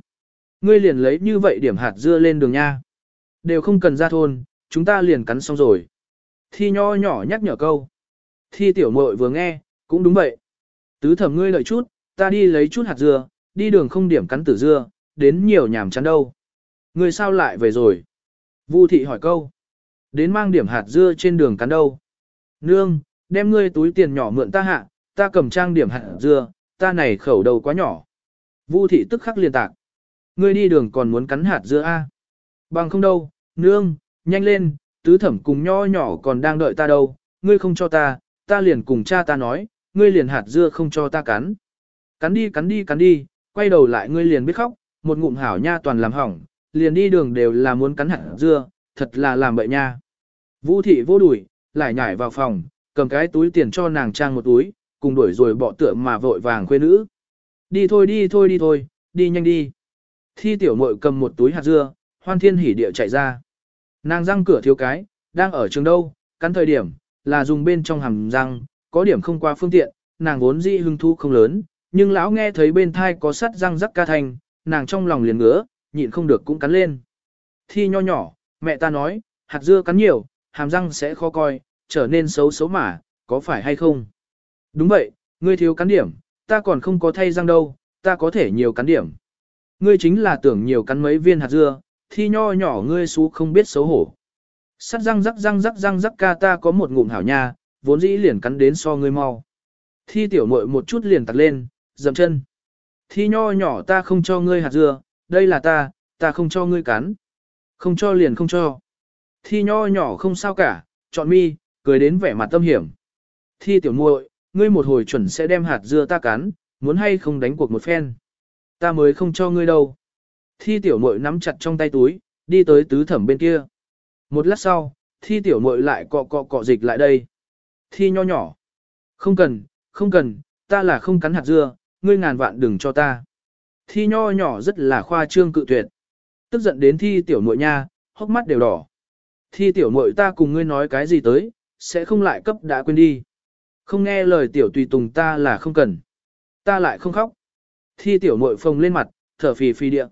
Ngươi liền lấy như vậy điểm hạt dưa lên đường nha. Đều không cần ra thôn, chúng ta liền cắn xong rồi. Thi nho nhỏ nhắc nhở câu. Thi tiểu muội vừa nghe, cũng đúng vậy. Tứ thẩm ngươi lợi chút, ta đi lấy chút hạt dưa, đi đường không điểm cắn tử dưa, đến nhiều nhảm chán đâu. Ngươi sao lại về rồi? Vu thị hỏi câu. Đến mang điểm hạt dưa trên đường cắn đâu? Nương, đem ngươi túi tiền nhỏ mượn ta hạ, ta cầm trang điểm hạt dưa, ta này khẩu đầu quá nhỏ. Vu thị tức khắc liền tạc. Ngươi đi đường còn muốn cắn hạt dưa a? Bằng không đâu, nương, nhanh lên, tứ thẩm cùng nho nhỏ còn đang đợi ta đâu, ngươi không cho ta, ta liền cùng cha ta nói, ngươi liền hạt dưa không cho ta cắn. Cắn đi cắn đi cắn đi, quay đầu lại ngươi liền biết khóc, một ngụm hảo nha toàn làm hỏng, liền đi đường đều là muốn cắn hạt dưa, thật là làm bậy nha. Vũ thị vô đuổi, lại nhảy vào phòng, cầm cái túi tiền cho nàng trang một túi, cùng đuổi rồi bỏ tựa mà vội vàng khuê nữ. Đi thôi đi thôi đi thôi, đi nhanh đi. Thi tiểu muội cầm một túi hạt dưa, hoan thiên hỉ địa chạy ra. Nàng răng cửa thiếu cái, đang ở trường đâu, cắn thời điểm, là dùng bên trong hàm răng, có điểm không qua phương tiện, nàng vốn dĩ hưng thu không lớn, nhưng lão nghe thấy bên thai có sắt răng rắc ca thành, nàng trong lòng liền ngứa, nhịn không được cũng cắn lên. Thi nho nhỏ, mẹ ta nói, hạt dưa cắn nhiều, hàm răng sẽ khó coi, trở nên xấu xấu mà, có phải hay không? Đúng vậy, ngươi thiếu cắn điểm, ta còn không có thay răng đâu, ta có thể nhiều cắn điểm. Ngươi chính là tưởng nhiều cắn mấy viên hạt dưa, thi nho nhỏ ngươi xú không biết xấu hổ. Sắt răng rắc răng rắc răng rắc ca ta có một ngụm hảo nha, vốn dĩ liền cắn đến so ngươi mau. Thi tiểu muội một chút liền tặc lên, dầm chân. Thi nho nhỏ ta không cho ngươi hạt dưa, đây là ta, ta không cho ngươi cắn. Không cho liền không cho. Thi nho nhỏ không sao cả, chọn mi, cười đến vẻ mặt tâm hiểm. Thi tiểu muội, ngươi một hồi chuẩn sẽ đem hạt dưa ta cắn, muốn hay không đánh cuộc một phen. Ta mới không cho ngươi đâu. Thi tiểu muội nắm chặt trong tay túi, đi tới tứ thẩm bên kia. Một lát sau, thi tiểu muội lại cọ cọ cọ dịch lại đây. Thi nho nhỏ. Không cần, không cần, ta là không cắn hạt dưa, ngươi ngàn vạn đừng cho ta. Thi nho nhỏ rất là khoa trương cự tuyệt. Tức giận đến thi tiểu muội nha, hốc mắt đều đỏ. Thi tiểu muội ta cùng ngươi nói cái gì tới, sẽ không lại cấp đã quên đi. Không nghe lời tiểu tùy tùng ta là không cần. Ta lại không khóc. Thi tiểu muội phồng lên mặt, thở phì phì địa.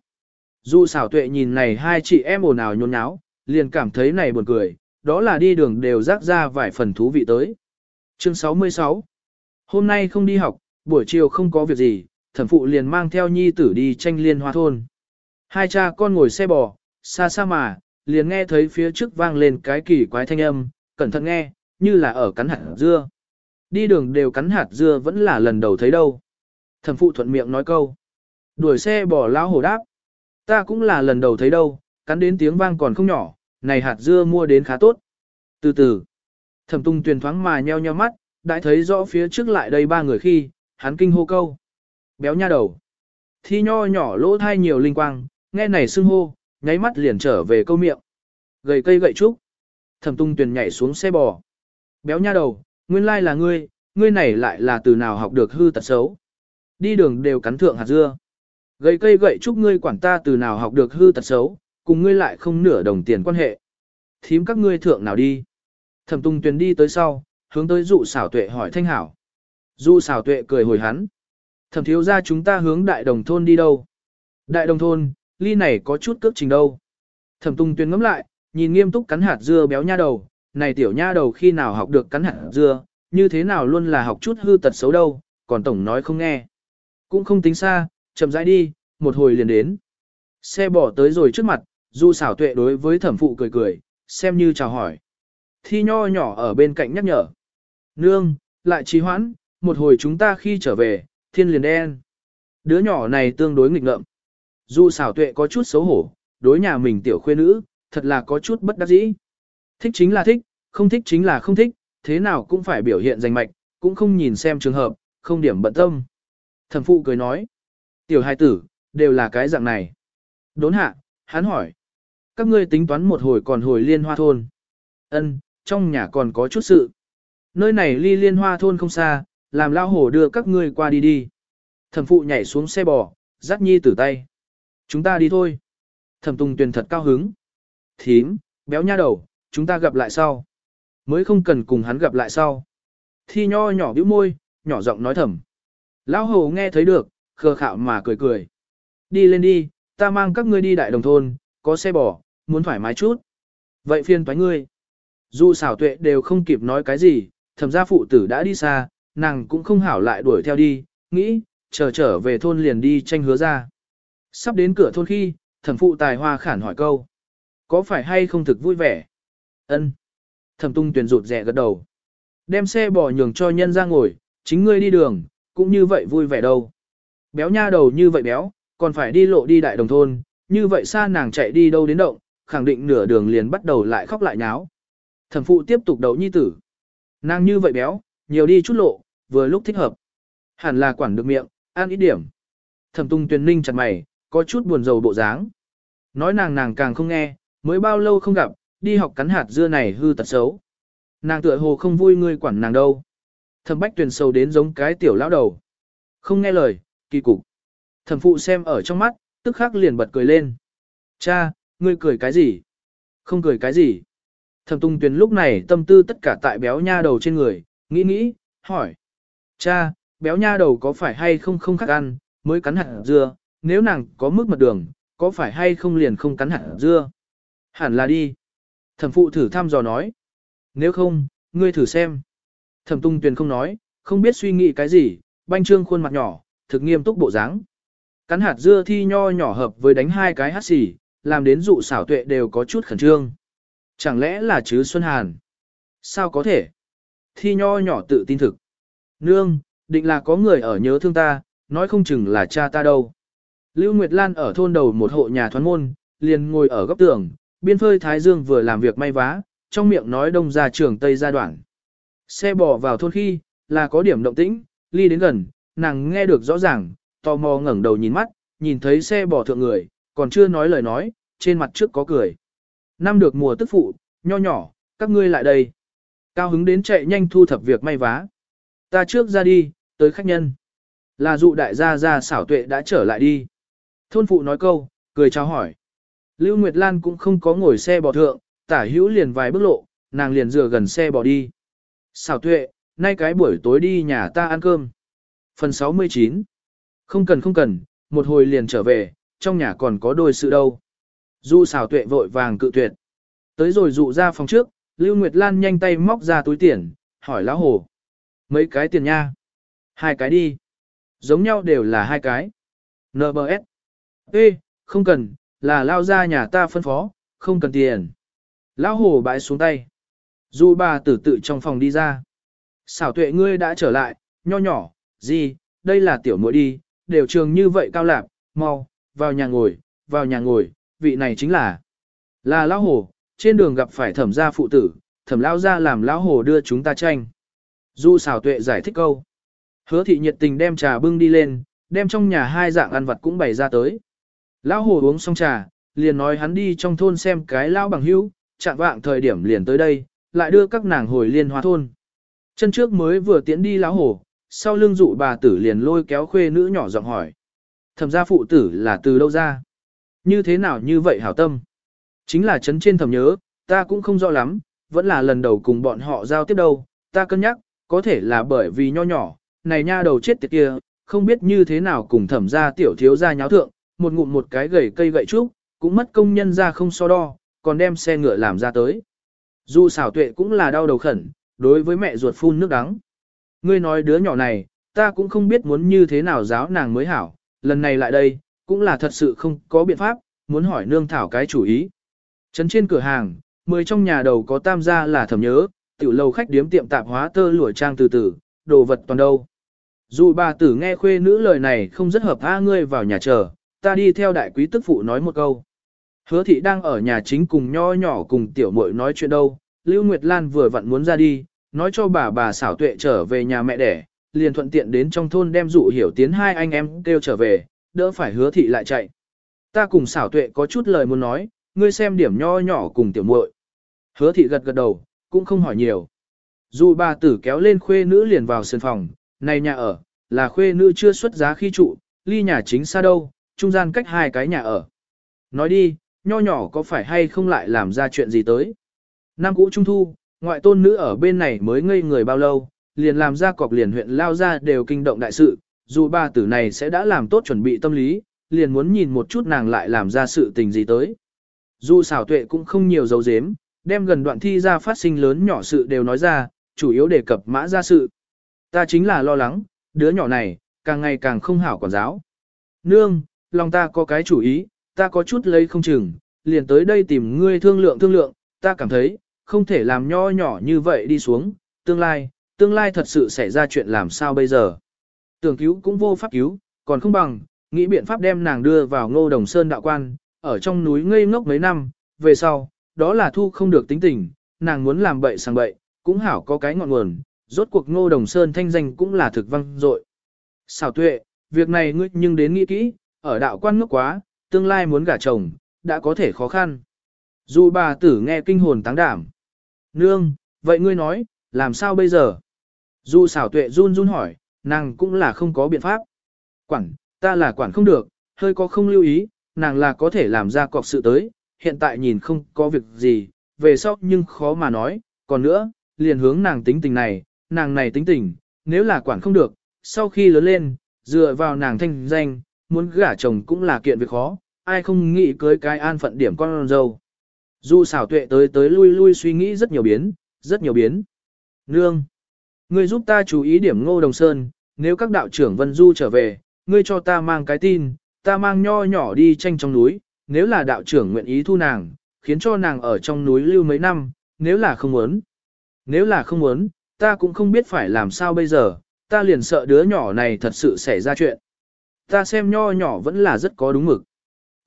Dù xảo tuệ nhìn này hai chị em ồn ào nhốn nháo, liền cảm thấy này buồn cười, đó là đi đường đều rác ra vài phần thú vị tới. Chương 66 Hôm nay không đi học, buổi chiều không có việc gì, thẩm phụ liền mang theo nhi tử đi tranh liên hoa thôn. Hai cha con ngồi xe bò, xa xa mà, liền nghe thấy phía trước vang lên cái kỳ quái thanh âm, cẩn thận nghe, như là ở cắn hạt dưa. Đi đường đều cắn hạt dưa vẫn là lần đầu thấy đâu. Thẩm phụ thuận miệng nói câu. Đuổi xe bò lão hổ đáp. Ta cũng là lần đầu thấy đâu, cắn đến tiếng vang còn không nhỏ, này hạt dưa mua đến khá tốt. Từ từ, thẩm tung tuyền thoáng mà nheo nheo mắt, đã thấy rõ phía trước lại đây ba người khi, hắn kinh hô câu. Béo nha đầu. Thi nho nhỏ lỗ thai nhiều linh quang, nghe này xưng hô, nháy mắt liền trở về câu miệng. Gầy cây gậy trúc. Thẩm tung tuyền nhảy xuống xe bò. Béo nha đầu, nguyên lai là ngươi, ngươi này lại là từ nào học được hư tật xấu. Đi đường đều cắn thượng hạt dưa. Gầy cây gậy trúc ngươi quản ta từ nào học được hư tật xấu, cùng ngươi lại không nửa đồng tiền quan hệ. Thím các ngươi thượng nào đi. Thẩm tung tuyền đi tới sau, hướng tới dụ xảo tuệ hỏi thanh hảo. Dụ xảo tuệ cười hồi hắn. Thẩm thiếu ra chúng ta hướng đại đồng thôn đi đâu. Đại đồng thôn, ly này có chút cước trình đâu. Thẩm tung tuyên ngắm lại, nhìn nghiêm túc cắn hạt dưa béo nha đầu, này tiểu nha đầu khi nào học được cắn hạt dưa, như thế nào luôn là học chút hư tật xấu đâu, còn tổng nói không nghe. Cũng không tính xa, chậm rãi đi, một hồi liền đến. Xe bỏ tới rồi trước mặt, du xảo tuệ đối với thẩm phụ cười cười, xem như chào hỏi. Thi nho nhỏ ở bên cạnh nhắc nhở. Nương, lại trì hoãn, một hồi chúng ta khi trở về, thiên liền đen. Đứa nhỏ này tương đối nghịch ngợm. Dù xảo tuệ có chút xấu hổ, đối nhà mình tiểu khuê nữ, thật là có chút bất đắc dĩ. Thích chính là thích, không thích chính là không thích, thế nào cũng phải biểu hiện danh mạch, cũng không nhìn xem trường hợp, không điểm bận tâm. Thẩm phụ cười nói, tiểu hai tử, đều là cái dạng này. Đốn hạ, hắn hỏi, các ngươi tính toán một hồi còn hồi liên hoa thôn. Ân, trong nhà còn có chút sự. Nơi này ly liên hoa thôn không xa, làm lao hổ đưa các ngươi qua đi đi. Thẩm phụ nhảy xuống xe bò, dắt nhi tử tay. Chúng ta đi thôi. Thẩm tùng tuyền thật cao hứng. Thím, béo nha đầu, chúng ta gặp lại sau. Mới không cần cùng hắn gặp lại sau. Thi nho nhỏ bĩu môi, nhỏ giọng nói thầm. Lão hồ nghe thấy được, khờ khạo mà cười cười. Đi lên đi, ta mang các ngươi đi đại đồng thôn, có xe bò, muốn thoải mái chút. Vậy phiền toái ngươi. Dù xảo tuệ đều không kịp nói cái gì, thẩm gia phụ tử đã đi xa, nàng cũng không hảo lại đuổi theo đi, nghĩ, chờ trở về thôn liền đi tranh hứa ra. Sắp đến cửa thôn khi, thẩm phụ tài hoa khản hỏi câu. Có phải hay không thực vui vẻ? ân Thẩm tung tuyển rụt rẻ gật đầu. Đem xe bỏ nhường cho nhân ra ngồi, chính ngươi đi đường, cũng như vậy vui vẻ đâu. Béo nha đầu như vậy béo, còn phải đi lộ đi đại đồng thôn, như vậy xa nàng chạy đi đâu đến động, khẳng định nửa đường liền bắt đầu lại khóc lại nháo. Thẩm phụ tiếp tục đấu nhi tử. Nàng như vậy béo, nhiều đi chút lộ, vừa lúc thích hợp. Hẳn là quản được miệng, ăn ít điểm. Thẩm tung tuyền ninh chặt mày, có chút buồn rầu bộ dáng. Nói nàng nàng càng không nghe, mới bao lâu không gặp, đi học cắn hạt dưa này hư tật xấu. Nàng tựa hồ không vui ngươi quản nàng đâu. Thẩm bách tuyền sâu đến giống cái tiểu lão đầu. Không nghe lời, kỳ cục. Thẩm phụ xem ở trong mắt, tức khắc liền bật cười lên. Cha, ngươi cười cái gì? Không cười cái gì? Thẩm tung tuyền lúc này tâm tư tất cả tại béo nha đầu trên người, nghĩ nghĩ, hỏi. Cha, béo nha đầu có phải hay không không khắc ăn, mới cắn hạt dưa, nếu nàng có mức mật đường, có phải hay không liền không cắn hạt dưa? Hẳn là đi. Thẩm phụ thử thăm dò nói. Nếu không, ngươi thử xem. Thẩm tung tuyền không nói, không biết suy nghĩ cái gì, banh trương khuôn mặt nhỏ, thực nghiêm túc bộ dáng. Cắn hạt dưa thi nho nhỏ hợp với đánh hai cái hát xỉ, làm đến dụ xảo tuệ đều có chút khẩn trương. Chẳng lẽ là chứ Xuân Hàn? Sao có thể? Thi nho nhỏ tự tin thực. Nương, định là có người ở nhớ thương ta, nói không chừng là cha ta đâu. Lưu Nguyệt Lan ở thôn đầu một hộ nhà thoán môn, liền ngồi ở góc tường, biên phơi Thái Dương vừa làm việc may vá, trong miệng nói đông ra trường Tây gia đoạn. Xe bò vào thôn khi, là có điểm động tĩnh, ly đến gần, nàng nghe được rõ ràng, tò mò ngẩng đầu nhìn mắt, nhìn thấy xe bò thượng người, còn chưa nói lời nói, trên mặt trước có cười. Năm được mùa tức phụ, nho nhỏ, các ngươi lại đây. Cao hứng đến chạy nhanh thu thập việc may vá. Ta trước ra đi, tới khách nhân. Là dụ đại gia gia xảo tuệ đã trở lại đi. Thôn phụ nói câu, cười chào hỏi. Lưu Nguyệt Lan cũng không có ngồi xe bò thượng, tả hữu liền vài bước lộ, nàng liền dựa gần xe bò đi. Xảo tuệ, nay cái buổi tối đi nhà ta ăn cơm. Phần 69 Không cần không cần, một hồi liền trở về, trong nhà còn có đôi sự đâu. Dụ xảo tuệ vội vàng cự tuyệt. Tới rồi dụ ra phòng trước, Lưu Nguyệt Lan nhanh tay móc ra túi tiền, hỏi lão hồ. Mấy cái tiền nha? Hai cái đi. Giống nhau đều là hai cái. NBS. Ê, không cần, là lao ra nhà ta phân phó, không cần tiền. Lão hồ bãi xuống tay. Dù bà tử tự trong phòng đi ra. Xảo tuệ ngươi đã trở lại, nho nhỏ, gì, đây là tiểu muội đi, đều trường như vậy cao lạc, mau, vào nhà ngồi, vào nhà ngồi, vị này chính là, là lão hồ, trên đường gặp phải thẩm gia phụ tử, thẩm lão gia làm lão hồ đưa chúng ta tranh. Du xảo tuệ giải thích câu. Hứa thị nhiệt tình đem trà bưng đi lên, đem trong nhà hai dạng ăn vật cũng bày ra tới. Lão hồ uống xong trà, liền nói hắn đi trong thôn xem cái lão bằng hữu, chạm vạng thời điểm liền tới đây, lại đưa các nàng hồi liên hóa thôn. Chân trước mới vừa tiến đi lão hồ, sau lưng dụ bà tử liền lôi kéo khuê nữ nhỏ giọng hỏi. Thẩm gia phụ tử là từ đâu ra? Như thế nào như vậy hảo tâm? Chính là chấn trên thầm nhớ, ta cũng không rõ lắm, vẫn là lần đầu cùng bọn họ giao tiếp đâu, ta cân nhắc, có thể là bởi vì nho nhỏ, này nha đầu chết tiệt kia, không biết như thế nào cùng thẩm gia tiểu thiếu gia nháo thượng, một ngụm một cái gầy cây gậy trúc, cũng mất công nhân ra không so đo, còn đem xe ngựa làm ra tới. Dù xảo tuệ cũng là đau đầu khẩn, đối với mẹ ruột phun nước đắng. Ngươi nói đứa nhỏ này, ta cũng không biết muốn như thế nào giáo nàng mới hảo, lần này lại đây, cũng là thật sự không có biện pháp, muốn hỏi nương thảo cái chủ ý. Trấn trên cửa hàng, mười trong nhà đầu có tam gia là thẩm nhớ, tiểu lầu khách điếm tiệm tạp hóa tơ lụa trang từ từ, đồ vật toàn đâu. Dù bà tử nghe khuê nữ lời này không rất hợp a ngươi vào nhà chờ, ta đi theo đại quý tức phụ nói một câu. Hứa thị đang ở nhà chính cùng nho nhỏ cùng tiểu muội nói chuyện đâu, Lưu Nguyệt Lan vừa vặn muốn ra đi, nói cho bà bà xảo tuệ trở về nhà mẹ đẻ, liền thuận tiện đến trong thôn đem dụ hiểu tiến hai anh em kêu trở về, đỡ phải hứa thị lại chạy. Ta cùng xảo tuệ có chút lời muốn nói, ngươi xem điểm nho nhỏ cùng tiểu muội. Hứa thị gật gật đầu, cũng không hỏi nhiều. Dù bà tử kéo lên khuê nữ liền vào sân phòng, này nhà ở, là khuê nữ chưa xuất giá khi trụ, ly nhà chính xa đâu, trung gian cách hai cái nhà ở. Nói đi, nho nhỏ có phải hay không lại làm ra chuyện gì tới. Năm cũ trung thu, ngoại tôn nữ ở bên này mới ngây người bao lâu, liền làm ra cọc liền huyện lao ra đều kinh động đại sự, dù bà tử này sẽ đã làm tốt chuẩn bị tâm lý, liền muốn nhìn một chút nàng lại làm ra sự tình gì tới. Dù xảo tuệ cũng không nhiều dấu dếm, đem gần đoạn thi ra phát sinh lớn nhỏ sự đều nói ra, chủ yếu đề cập mã ra sự. Ta chính là lo lắng, đứa nhỏ này, càng ngày càng không hảo quản giáo. Nương, lòng ta có cái chủ ý, ta có chút lấy không chừng, liền tới đây tìm ngươi thương lượng thương lượng, ta cảm thấy, không thể làm nho nhỏ như vậy đi xuống, tương lai, tương lai thật sự xảy ra chuyện làm sao bây giờ. Tưởng cứu cũng vô pháp cứu, còn không bằng, nghĩ biện pháp đem nàng đưa vào ngô đồng sơn đạo quan, ở trong núi ngây ngốc mấy năm, về sau, đó là thu không được tính tình, nàng muốn làm bậy sang bậy, cũng hảo có cái ngọn nguồn, rốt cuộc ngô đồng sơn thanh danh cũng là thực văng dội. Xảo tuệ, việc này ngươi nhưng đến nghĩ kỹ, ở đạo quan ngốc quá, tương lai muốn gả chồng, đã có thể khó khăn. Dù bà tử nghe kinh hồn táng đảm. Nương, vậy ngươi nói, làm sao bây giờ? Dù xảo tuệ run run hỏi, nàng cũng là không có biện pháp. Quản, ta là quản không được, hơi có không lưu ý, nàng là có thể làm ra cọc sự tới, hiện tại nhìn không có việc gì, về sau nhưng khó mà nói, còn nữa, liền hướng nàng tính tình này, nàng này tính tình, nếu là quản không được, sau khi lớn lên, dựa vào nàng thanh danh, muốn gả chồng cũng là kiện việc khó, ai không nghĩ cưới cái an phận điểm con dâu. Dù xảo tuệ tới tới lui lui suy nghĩ rất nhiều biến, rất nhiều biến. Nương, ngươi giúp ta chú ý điểm ngô đồng sơn, nếu các đạo trưởng Vân Du trở về, ngươi cho ta mang cái tin, ta mang nho nhỏ đi tranh trong núi, nếu là đạo trưởng nguyện ý thu nàng, khiến cho nàng ở trong núi lưu mấy năm, nếu là không muốn. Nếu là không muốn, ta cũng không biết phải làm sao bây giờ, ta liền sợ đứa nhỏ này thật sự xảy ra chuyện. Ta xem nho nhỏ vẫn là rất có đúng mực.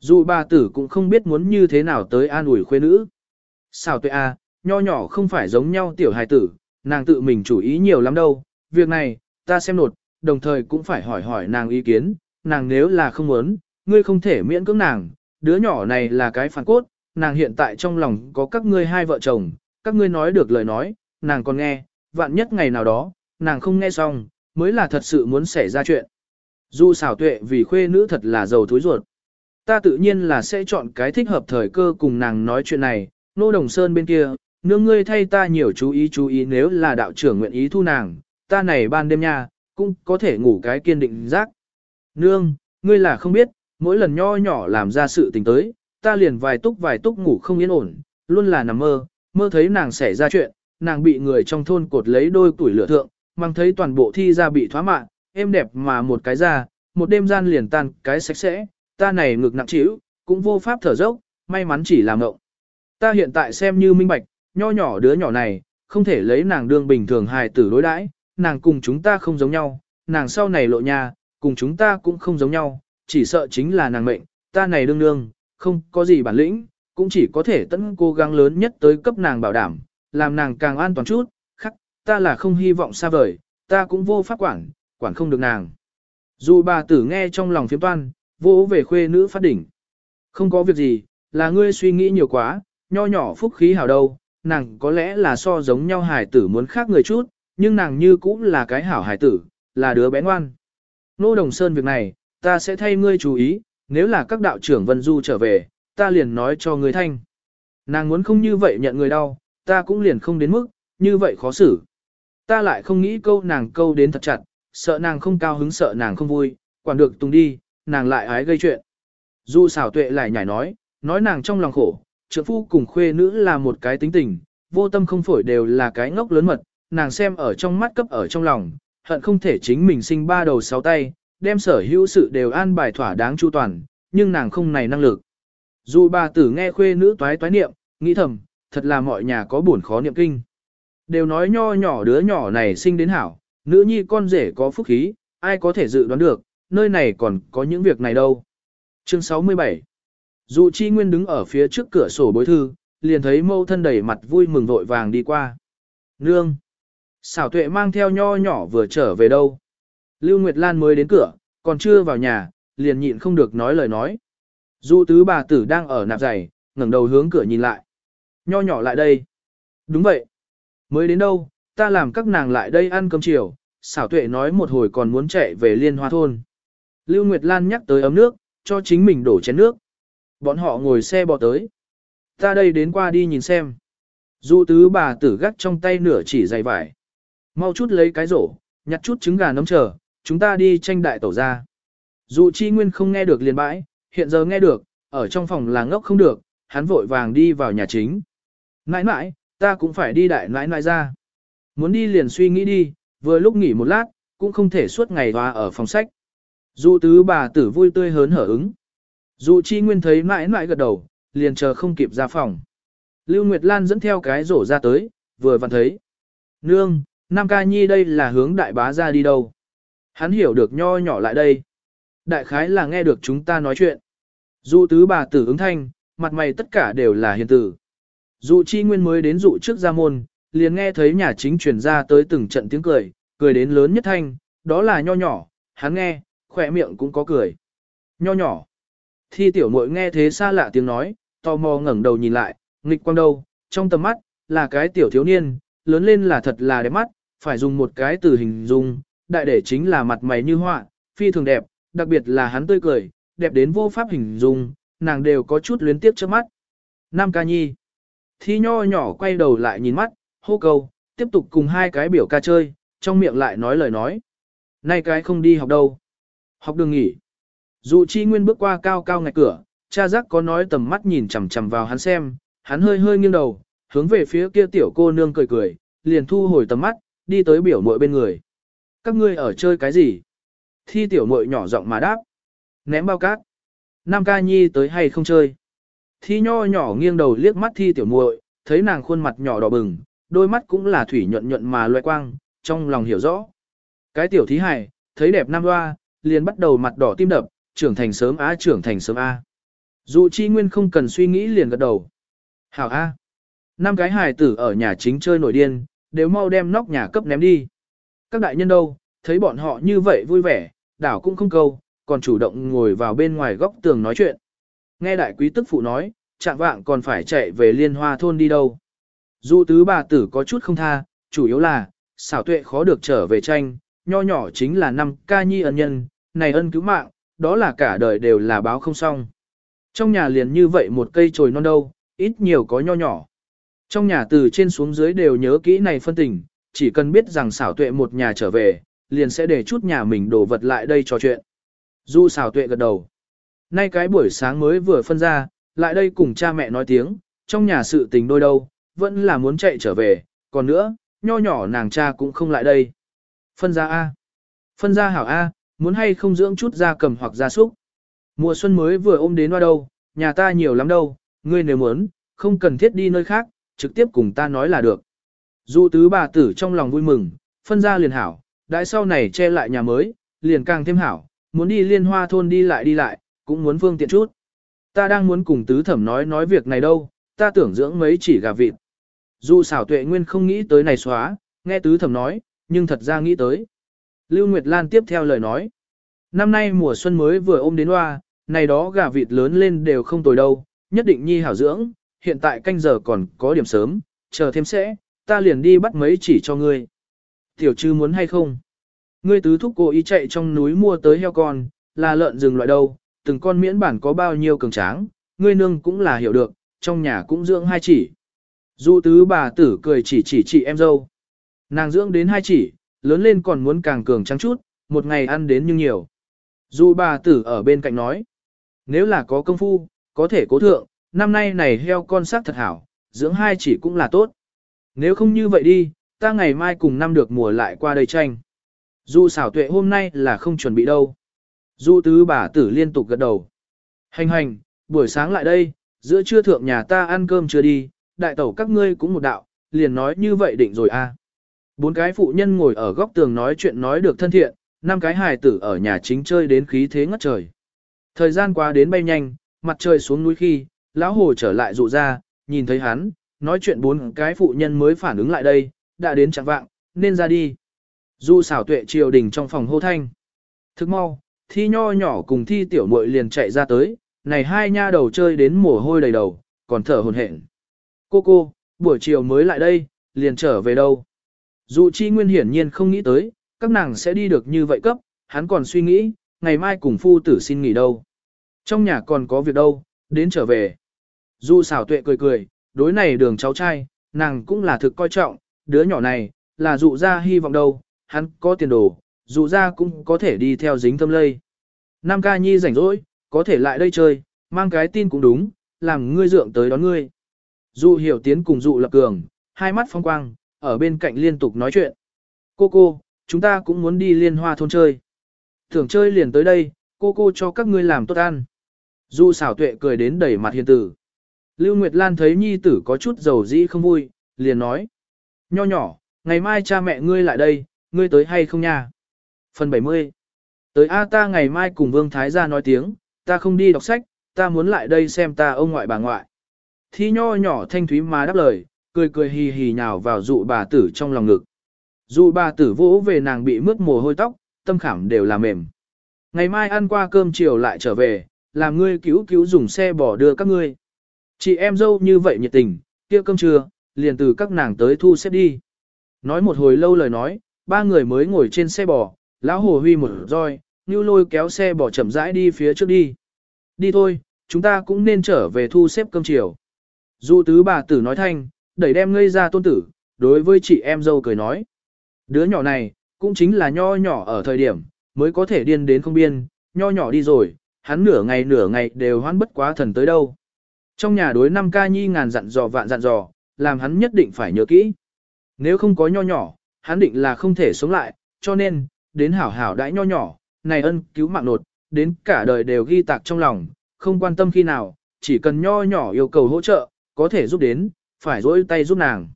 Dù bà tử cũng không biết muốn như thế nào tới an ủi khuê nữ. Sao tuệ a, nho nhỏ không phải giống nhau tiểu hài tử, nàng tự mình chủ ý nhiều lắm đâu. Việc này, ta xem nột, đồng thời cũng phải hỏi hỏi nàng ý kiến, nàng nếu là không muốn, ngươi không thể miễn cưỡng nàng, đứa nhỏ này là cái phản cốt, nàng hiện tại trong lòng có các ngươi hai vợ chồng, các ngươi nói được lời nói, nàng còn nghe, vạn nhất ngày nào đó, nàng không nghe xong, mới là thật sự muốn xảy ra chuyện. Dù xảo tuệ vì khuê nữ thật là giàu thối ruột. Ta tự nhiên là sẽ chọn cái thích hợp thời cơ cùng nàng nói chuyện này, nô đồng sơn bên kia, nương ngươi thay ta nhiều chú ý chú ý nếu là đạo trưởng nguyện ý thu nàng, ta này ban đêm nha, cũng có thể ngủ cái kiên định giác. Nương, ngươi là không biết, mỗi lần nho nhỏ làm ra sự tình tới, ta liền vài túc vài túc ngủ không yên ổn, luôn là nằm mơ, mơ thấy nàng xảy ra chuyện, nàng bị người trong thôn cột lấy đôi tuổi lửa thượng, mang thấy toàn bộ thi ra bị thoá mạ, êm đẹp mà một cái ra, một đêm gian liền tan cái sạch sẽ, ta này ngực nặng trĩu, cũng vô pháp thở dốc, may mắn chỉ làm ngộng. Ta hiện tại xem như minh bạch, nho nhỏ đứa nhỏ này, không thể lấy nàng đương bình thường hài tử đối đãi, nàng cùng chúng ta không giống nhau, nàng sau này lộ nhà, cùng chúng ta cũng không giống nhau, chỉ sợ chính là nàng mệnh, ta này đương đương, không có gì bản lĩnh, cũng chỉ có thể tận cố gắng lớn nhất tới cấp nàng bảo đảm, làm nàng càng an toàn chút, khắc, ta là không hy vọng xa vời, ta cũng vô pháp quản, quản không được nàng. Dù bà tử nghe trong lòng phiếm toan, vô về khuê nữ phát đỉnh. Không có việc gì, là ngươi suy nghĩ nhiều quá, nho nhỏ phúc khí hảo đâu, nàng có lẽ là so giống nhau hài tử muốn khác người chút, nhưng nàng như cũng là cái hảo hài tử, là đứa bé ngoan. Nô Đồng Sơn việc này, ta sẽ thay ngươi chú ý, nếu là các đạo trưởng Vân Du trở về, ta liền nói cho ngươi thanh. Nàng muốn không như vậy nhận người đau, ta cũng liền không đến mức, như vậy khó xử. Ta lại không nghĩ câu nàng câu đến thật chặt, sợ nàng không cao hứng sợ nàng không vui, quản được tung đi, nàng lại ái gây chuyện. Du xảo tuệ lại nhảy nói, nói nàng trong lòng khổ, trượng phu cùng khuê nữ là một cái tính tình, vô tâm không phổi đều là cái ngốc lớn mật, nàng xem ở trong mắt cấp ở trong lòng, hận không thể chính mình sinh ba đầu sáu tay, đem sở hữu sự đều an bài thỏa đáng chu toàn, nhưng nàng không này năng lực. Dù bà tử nghe khuê nữ toái toái niệm, nghĩ thầm, thật là mọi nhà có buồn khó niệm kinh. Đều nói nho nhỏ đứa nhỏ này sinh đến hảo, nữ nhi con rể có phúc khí, ai có thể dự đoán được, nơi này còn có những việc này đâu. Chương 67 Dụ chi nguyên đứng ở phía trước cửa sổ bối thư, liền thấy mâu thân đầy mặt vui mừng vội vàng đi qua. Nương! Xảo tuệ mang theo nho nhỏ vừa trở về đâu. Lưu Nguyệt Lan mới đến cửa, còn chưa vào nhà, liền nhịn không được nói lời nói. Dụ tứ bà tử đang ở nạp giày, ngẩng đầu hướng cửa nhìn lại. Nho nhỏ lại đây. Đúng vậy. Mới đến đâu, ta làm các nàng lại đây ăn cơm chiều, xảo tuệ nói một hồi còn muốn chạy về liên hoa thôn. Lưu Nguyệt Lan nhắc tới ấm nước, cho chính mình đổ chén nước. Bọn họ ngồi xe bò tới. Ta đây đến qua đi nhìn xem. Dụ tứ bà tử gắt trong tay nửa chỉ dày vải. Mau chút lấy cái rổ, nhặt chút trứng gà nấm chờ, chúng ta đi tranh đại tổ ra. Dụ chi nguyên không nghe được liền bãi, hiện giờ nghe được, ở trong phòng là ngốc không được, hắn vội vàng đi vào nhà chính. Nãi nãi, ta cũng phải đi đại nãi nãi ra. Muốn đi liền suy nghĩ đi, vừa lúc nghỉ một lát, cũng không thể suốt ngày hòa ở phòng sách. Dụ tứ bà tử vui tươi hớn hở ứng. Dụ chi nguyên thấy nãi nãi gật đầu, liền chờ không kịp ra phòng. Lưu Nguyệt Lan dẫn theo cái rổ ra tới, vừa vặn thấy. Nương, Nam ca nhi đây là hướng đại bá ra đi đâu. Hắn hiểu được nho nhỏ lại đây. Đại khái là nghe được chúng ta nói chuyện. Dụ tứ bà tử ứng thanh, mặt mày tất cả đều là hiền tử. Dụ chi nguyên mới đến dụ trước ra môn, liền nghe thấy nhà chính truyền ra tới từng trận tiếng cười, cười đến lớn nhất thanh, đó là nho nhỏ, hắn nghe, khỏe miệng cũng có cười. Nho nhỏ. Thi tiểu muội nghe thế xa lạ tiếng nói, tò mò ngẩng đầu nhìn lại, nghịch quang đâu, trong tầm mắt, là cái tiểu thiếu niên, lớn lên là thật là đẹp mắt, phải dùng một cái từ hình dung, đại để chính là mặt mày như họa, phi thường đẹp, đặc biệt là hắn tươi cười, đẹp đến vô pháp hình dung, nàng đều có chút luyến tiếp trước mắt. Nam ca nhi. Thi nho nhỏ quay đầu lại nhìn mắt, hô câu, tiếp tục cùng hai cái biểu ca chơi, trong miệng lại nói lời nói. Nay cái không đi học đâu. Học đường nghỉ. Dù chi nguyên bước qua cao cao ngạch cửa, cha giác có nói tầm mắt nhìn chằm chằm vào hắn xem, hắn hơi hơi nghiêng đầu, hướng về phía kia tiểu cô nương cười cười, liền thu hồi tầm mắt, đi tới biểu muội bên người. Các ngươi ở chơi cái gì? Thi tiểu muội nhỏ giọng mà đáp. Ném bao cát. Nam ca nhi tới hay không chơi? Thi nho nhỏ nghiêng đầu liếc mắt thi tiểu muội, thấy nàng khuôn mặt nhỏ đỏ bừng, đôi mắt cũng là thủy nhuận nhuận mà loe quang, trong lòng hiểu rõ. Cái tiểu thí hài, thấy đẹp nam hoa, liền bắt đầu mặt đỏ tim đập, trưởng thành sớm á trưởng thành sớm a. Dụ chi nguyên không cần suy nghĩ liền gật đầu. Hảo a. Năm cái hài tử ở nhà chính chơi nổi điên, đều mau đem nóc nhà cấp ném đi. Các đại nhân đâu, thấy bọn họ như vậy vui vẻ, đảo cũng không câu, còn chủ động ngồi vào bên ngoài góc tường nói chuyện. Nghe đại quý tức phụ nói, chạm vạng còn phải chạy về liên hoa thôn đi đâu. Dù tứ bà tử có chút không tha, chủ yếu là, xảo tuệ khó được trở về tranh, nho nhỏ chính là năm ca nhi ân nhân, này ân cứu mạng, đó là cả đời đều là báo không xong. Trong nhà liền như vậy một cây trồi non đâu, ít nhiều có nho nhỏ. Trong nhà từ trên xuống dưới đều nhớ kỹ này phân tình, chỉ cần biết rằng xảo tuệ một nhà trở về, liền sẽ để chút nhà mình đổ vật lại đây trò chuyện. Du xảo tuệ gật đầu. Nay cái buổi sáng mới vừa phân ra, lại đây cùng cha mẹ nói tiếng, trong nhà sự tình đôi đâu, vẫn là muốn chạy trở về, còn nữa, nho nhỏ nàng cha cũng không lại đây. Phân ra A. Phân ra hảo A, muốn hay không dưỡng chút da cầm hoặc da súc. Mùa xuân mới vừa ôm đến qua đâu, nhà ta nhiều lắm đâu, ngươi nếu muốn, không cần thiết đi nơi khác, trực tiếp cùng ta nói là được. Dụ tứ bà tử trong lòng vui mừng, phân ra liền hảo, đãi sau này che lại nhà mới, liền càng thêm hảo, muốn đi liên hoa thôn đi lại đi lại, cũng muốn phương tiện chút. Ta đang muốn cùng tứ thẩm nói nói việc này đâu, ta tưởng dưỡng mấy chỉ gà vịt. Dù xảo tuệ nguyên không nghĩ tới này xóa, nghe tứ thẩm nói, nhưng thật ra nghĩ tới. Lưu Nguyệt Lan tiếp theo lời nói. Năm nay mùa xuân mới vừa ôm đến hoa, này đó gà vịt lớn lên đều không tồi đâu, nhất định nhi hảo dưỡng, hiện tại canh giờ còn có điểm sớm, chờ thêm sẽ, ta liền đi bắt mấy chỉ cho ngươi. Tiểu trư muốn hay không? Ngươi tứ thúc cố ý chạy trong núi mua tới heo con, là lợn rừng loại đâu, từng con miễn bản có bao nhiêu cường tráng, ngươi nương cũng là hiểu được, trong nhà cũng dưỡng hai chỉ. Dụ tứ bà tử cười chỉ chỉ chị em dâu. Nàng dưỡng đến hai chỉ, lớn lên còn muốn càng cường trắng chút, một ngày ăn đến nhưng nhiều. Dụ bà tử ở bên cạnh nói, nếu là có công phu, có thể cố thượng, năm nay này heo con sắc thật hảo, dưỡng hai chỉ cũng là tốt. Nếu không như vậy đi, ta ngày mai cùng năm được mùa lại qua đây tranh. Dù xảo tuệ hôm nay là không chuẩn bị đâu. du tứ bà tử liên tục gật đầu. Hành hành, buổi sáng lại đây, giữa trưa thượng nhà ta ăn cơm chưa đi, đại tẩu các ngươi cũng một đạo, liền nói như vậy định rồi a. À. Bốn cái phụ nhân ngồi ở góc tường nói chuyện nói được thân thiện, năm cái hài tử ở nhà chính chơi đến khí thế ngất trời. Thời gian qua đến bay nhanh, mặt trời xuống núi khi, lão hồ trở lại dụ ra, nhìn thấy hắn, nói chuyện bốn cái phụ nhân mới phản ứng lại đây, đã đến chẳng vạng, nên ra đi. Du xảo tuệ triều đình trong phòng hô thanh. Thức mau, thi nho nhỏ cùng thi tiểu muội liền chạy ra tới, này hai nha đầu chơi đến mồ hôi đầy đầu, còn thở hồn hển. Cô cô, buổi chiều mới lại đây, liền trở về đâu. Dụ chi nguyên hiển nhiên không nghĩ tới, các nàng sẽ đi được như vậy cấp, hắn còn suy nghĩ, ngày mai cùng phu tử xin nghỉ đâu. Trong nhà còn có việc đâu, đến trở về. Dụ xảo tuệ cười cười, đối này đường cháu trai, nàng cũng là thực coi trọng, đứa nhỏ này, là dụ ra hy vọng đâu, hắn có tiền đồ, dụ ra cũng có thể đi theo dính tâm lây. Nam ca nhi rảnh rỗi, có thể lại đây chơi, mang cái tin cũng đúng, làm ngươi dượng tới đón ngươi. Dụ hiểu tiến cùng dụ lập cường, hai mắt phong quang, ở bên cạnh liên tục nói chuyện. Cô cô, chúng ta cũng muốn đi liên hoa thôn chơi. Thưởng chơi liền tới đây, cô cô cho các ngươi làm tốt ăn. Dụ xảo tuệ cười đến đẩy mặt hiền tử. Lưu Nguyệt Lan thấy nhi tử có chút dầu dĩ không vui, liền nói. Nho nhỏ, ngày mai cha mẹ ngươi lại đây, ngươi tới hay không nha? Phần 70 Tới A ta ngày mai cùng Vương Thái gia nói tiếng, ta không đi đọc sách, ta muốn lại đây xem ta ông ngoại bà ngoại. Thi nho nhỏ thanh thúy mà đáp lời, cười cười hì hì nhào vào dụ bà tử trong lòng ngực. Dụ bà tử vỗ về nàng bị mướt mồ hôi tóc, tâm khảm đều là mềm. Ngày mai ăn qua cơm chiều lại trở về, làm ngươi cứu cứu dùng xe bỏ đưa các ngươi. Chị em dâu như vậy nhiệt tình, kia cơm trưa, liền từ các nàng tới thu xếp đi. Nói một hồi lâu lời nói, ba người mới ngồi trên xe bò, lão hồ huy một roi, như lôi kéo xe bò chậm rãi đi phía trước đi. Đi thôi, chúng ta cũng nên trở về thu xếp cơm chiều. Dụ tứ bà tử nói thanh, đẩy đem ngây ra tôn tử, đối với chị em dâu cười nói. Đứa nhỏ này, cũng chính là nho nhỏ ở thời điểm, mới có thể điên đến không biên, nho nhỏ đi rồi, hắn nửa ngày nửa ngày đều hoan bất quá thần tới đâu. Trong nhà đối năm ca nhi ngàn dặn dò vạn dặn dò, làm hắn nhất định phải nhớ kỹ. Nếu không có nho nhỏ, hắn định là không thể sống lại, cho nên, đến hảo hảo đãi nho nhỏ, này ân cứu mạng nột, đến cả đời đều ghi tạc trong lòng, không quan tâm khi nào, chỉ cần nho nhỏ yêu cầu hỗ trợ, có thể giúp đến, phải dỗi tay giúp nàng.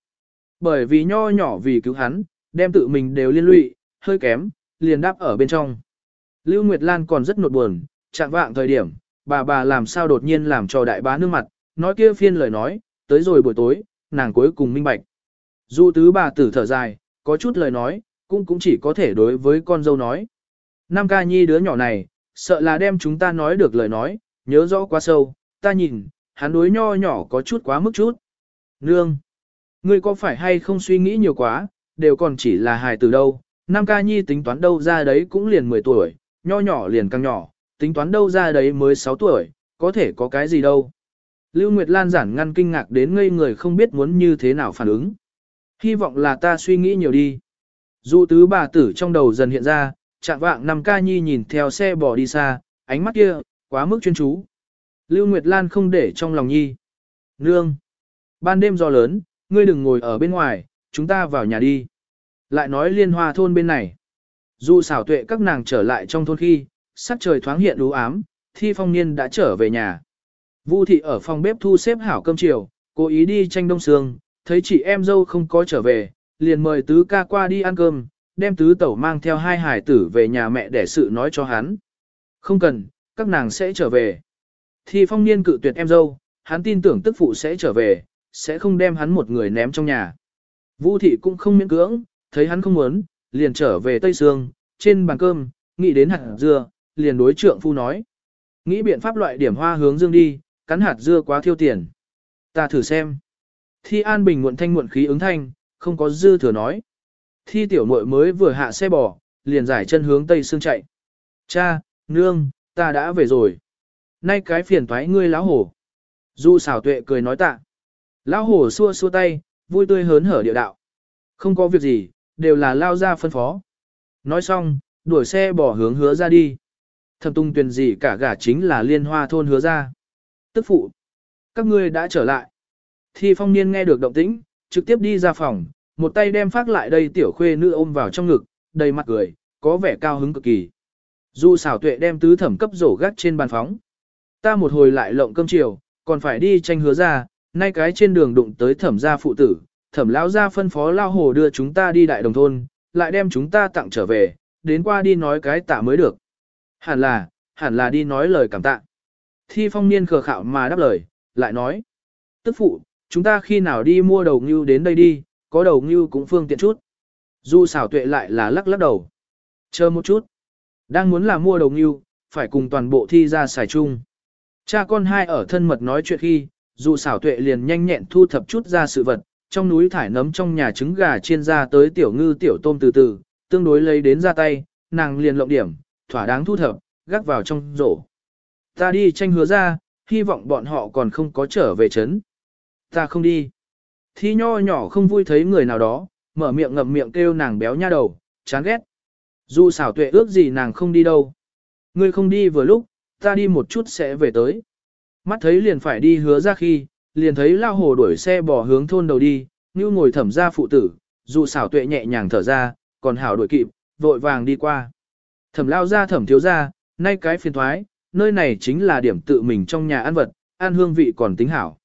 Bởi vì nho nhỏ vì cứu hắn, đem tự mình đều liên lụy, hơi kém, liền đáp ở bên trong. Lưu Nguyệt Lan còn rất nột buồn, chạm vạng thời điểm, bà bà làm sao đột nhiên làm cho đại bá nước mặt, nói kia phiên lời nói, tới rồi buổi tối, nàng cuối cùng minh bạch. Dụ tứ bà tử thở dài, có chút lời nói, cũng cũng chỉ có thể đối với con dâu nói. Nam ca nhi đứa nhỏ này, sợ là đem chúng ta nói được lời nói, nhớ rõ quá sâu, ta nhìn, hắn đối nho nhỏ có chút quá mức chút. Nương, ngươi có phải hay không suy nghĩ nhiều quá, đều còn chỉ là hài từ đâu, Nam ca nhi tính toán đâu ra đấy cũng liền 10 tuổi, nho nhỏ liền càng nhỏ, tính toán đâu ra đấy mới 6 tuổi, có thể có cái gì đâu. Lưu Nguyệt Lan giản ngăn kinh ngạc đến ngây người không biết muốn như thế nào phản ứng. Hy vọng là ta suy nghĩ nhiều đi. Dụ tứ bà tử trong đầu dần hiện ra, chạm vạng nằm ca nhi nhìn theo xe bỏ đi xa, ánh mắt kia, quá mức chuyên chú. Lưu Nguyệt Lan không để trong lòng nhi. Nương! Ban đêm gió lớn, ngươi đừng ngồi ở bên ngoài, chúng ta vào nhà đi. Lại nói liên hoa thôn bên này. Dụ xảo tuệ các nàng trở lại trong thôn khi, sắc trời thoáng hiện u ám, thi phong niên đã trở về nhà. Vu thị ở phòng bếp thu xếp hảo cơm chiều, cố ý đi tranh đông sương, thấy chị em dâu không có trở về, liền mời tứ ca qua đi ăn cơm, đem tứ tẩu mang theo hai hải tử về nhà mẹ để sự nói cho hắn. Không cần, các nàng sẽ trở về. Thì phong niên cự tuyệt em dâu, hắn tin tưởng tức phụ sẽ trở về, sẽ không đem hắn một người ném trong nhà. Vũ thị cũng không miễn cưỡng, thấy hắn không muốn, liền trở về Tây Sương, trên bàn cơm, nghĩ đến hạt dưa, liền đối trượng phu nói. Nghĩ biện pháp loại điểm hoa hướng dương đi, cắn hạt dưa quá thiêu tiền. Ta thử xem. Thi An Bình muộn thanh muộn khí ứng thanh, không có dư thừa nói. Thi tiểu muội mới vừa hạ xe bò, liền giải chân hướng tây xương chạy. Cha, nương, ta đã về rồi. Nay cái phiền thoái ngươi lão hổ. Du xảo tuệ cười nói tạ. Lão hổ xua xua tay, vui tươi hớn hở địa đạo. Không có việc gì, đều là lao ra phân phó. Nói xong, đuổi xe bỏ hướng hứa ra đi. Thẩm tung tuyền gì cả gả chính là liên hoa thôn hứa ra. Tức phụ. Các ngươi đã trở lại. Thi phong niên nghe được động tĩnh, trực tiếp đi ra phòng, một tay đem phát lại đây tiểu khuê nữ ôm vào trong ngực, đầy mặt cười, có vẻ cao hứng cực kỳ. Du xảo tuệ đem tứ thẩm cấp rổ gắt trên bàn phóng. Ta một hồi lại lộng cơm chiều, còn phải đi tranh hứa ra, nay cái trên đường đụng tới thẩm gia phụ tử, thẩm lão gia phân phó lao hồ đưa chúng ta đi đại đồng thôn, lại đem chúng ta tặng trở về, đến qua đi nói cái tạ mới được. Hẳn là, hẳn là đi nói lời cảm tạ. Thi phong niên khờ khạo mà đáp lời, lại nói. Tức phụ, chúng ta khi nào đi mua đầu ngưu đến đây đi, có đầu ngưu cũng phương tiện chút. Du xảo tuệ lại là lắc lắc đầu. Chờ một chút. Đang muốn là mua đầu ngưu, phải cùng toàn bộ thi ra xài chung. Cha con hai ở thân mật nói chuyện khi, dù xảo tuệ liền nhanh nhẹn thu thập chút ra sự vật, trong núi thải nấm trong nhà trứng gà chiên ra tới tiểu ngư tiểu tôm từ từ, tương đối lấy đến ra tay, nàng liền lộng điểm, thỏa đáng thu thập, gác vào trong rổ. Ta đi tranh hứa ra, hy vọng bọn họ còn không có trở về chấn. Ta không đi. Thi nho nhỏ không vui thấy người nào đó, mở miệng ngậm miệng kêu nàng béo nha đầu, chán ghét. Dù xảo tuệ ước gì nàng không đi đâu. Ngươi không đi vừa lúc, ta đi một chút sẽ về tới. Mắt thấy liền phải đi hứa ra khi, liền thấy lao hồ đuổi xe bỏ hướng thôn đầu đi, như ngồi thẩm ra phụ tử, dù xảo tuệ nhẹ nhàng thở ra, còn hảo đuổi kịp, vội vàng đi qua. Thẩm lao ra thẩm thiếu ra, nay cái phiền thoái, nơi này chính là điểm tự mình trong nhà ăn vật, ăn hương vị còn tính hảo.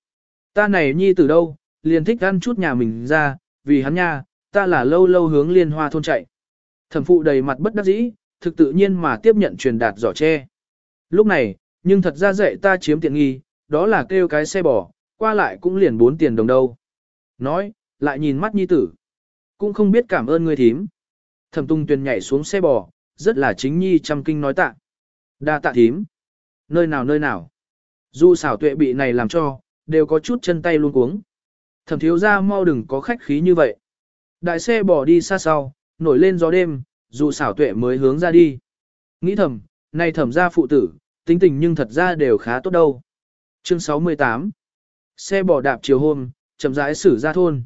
Ta này nhi từ đâu, liền thích ăn chút nhà mình ra, vì hắn nha, ta là lâu lâu hướng liên hoa thôn chạy. Thẩm phụ đầy mặt bất đắc dĩ, thực tự nhiên mà tiếp nhận truyền đạt giỏ tre. Lúc này, nhưng thật ra dạy ta chiếm tiện nghi, đó là kêu cái xe bò, qua lại cũng liền bốn tiền đồng đâu. Nói, lại nhìn mắt nhi tử. Cũng không biết cảm ơn người thím. Thẩm tung tuyền nhảy xuống xe bò, rất là chính nhi chăm kinh nói tạ. Đa tạ thím. Nơi nào nơi nào. Dù xảo tuệ bị này làm cho, đều có chút chân tay luôn cuống. Thẩm thiếu ra mau đừng có khách khí như vậy. Đại xe bỏ đi xa sau, nổi lên gió đêm, dù xảo tuệ mới hướng ra đi. Nghĩ thầm, này thẩm ra phụ tử, tính tình nhưng thật ra đều khá tốt đâu. Chương 68 Xe bỏ đạp chiều hôm, chậm rãi xử ra thôn.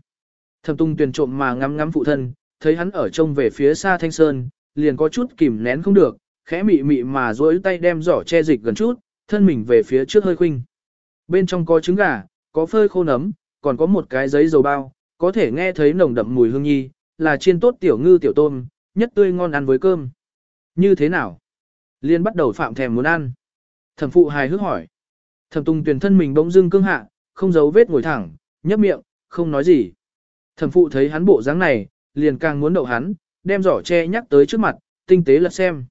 Thẩm tung tuyển trộm mà ngắm ngắm phụ thân, thấy hắn ở trông về phía xa thanh sơn, liền có chút kìm nén không được, khẽ mị mị mà duỗi tay đem giỏ che dịch gần chút, thân mình về phía trước hơi khuynh. Bên trong có trứng gà, có phơi khô nấm, còn có một cái giấy dầu bao, có thể nghe thấy nồng đậm mùi hương nhi, là chiên tốt tiểu ngư tiểu tôm, nhất tươi ngon ăn với cơm. Như thế nào? Liên bắt đầu phạm thèm muốn ăn. Thẩm phụ hài hước hỏi. Thẩm tung tuyển thân mình bỗng dưng cương hạ, không giấu vết ngồi thẳng, nhấp miệng, không nói gì. Thẩm phụ thấy hắn bộ dáng này, liền càng muốn đậu hắn, đem giỏ che nhắc tới trước mặt, tinh tế lật xem.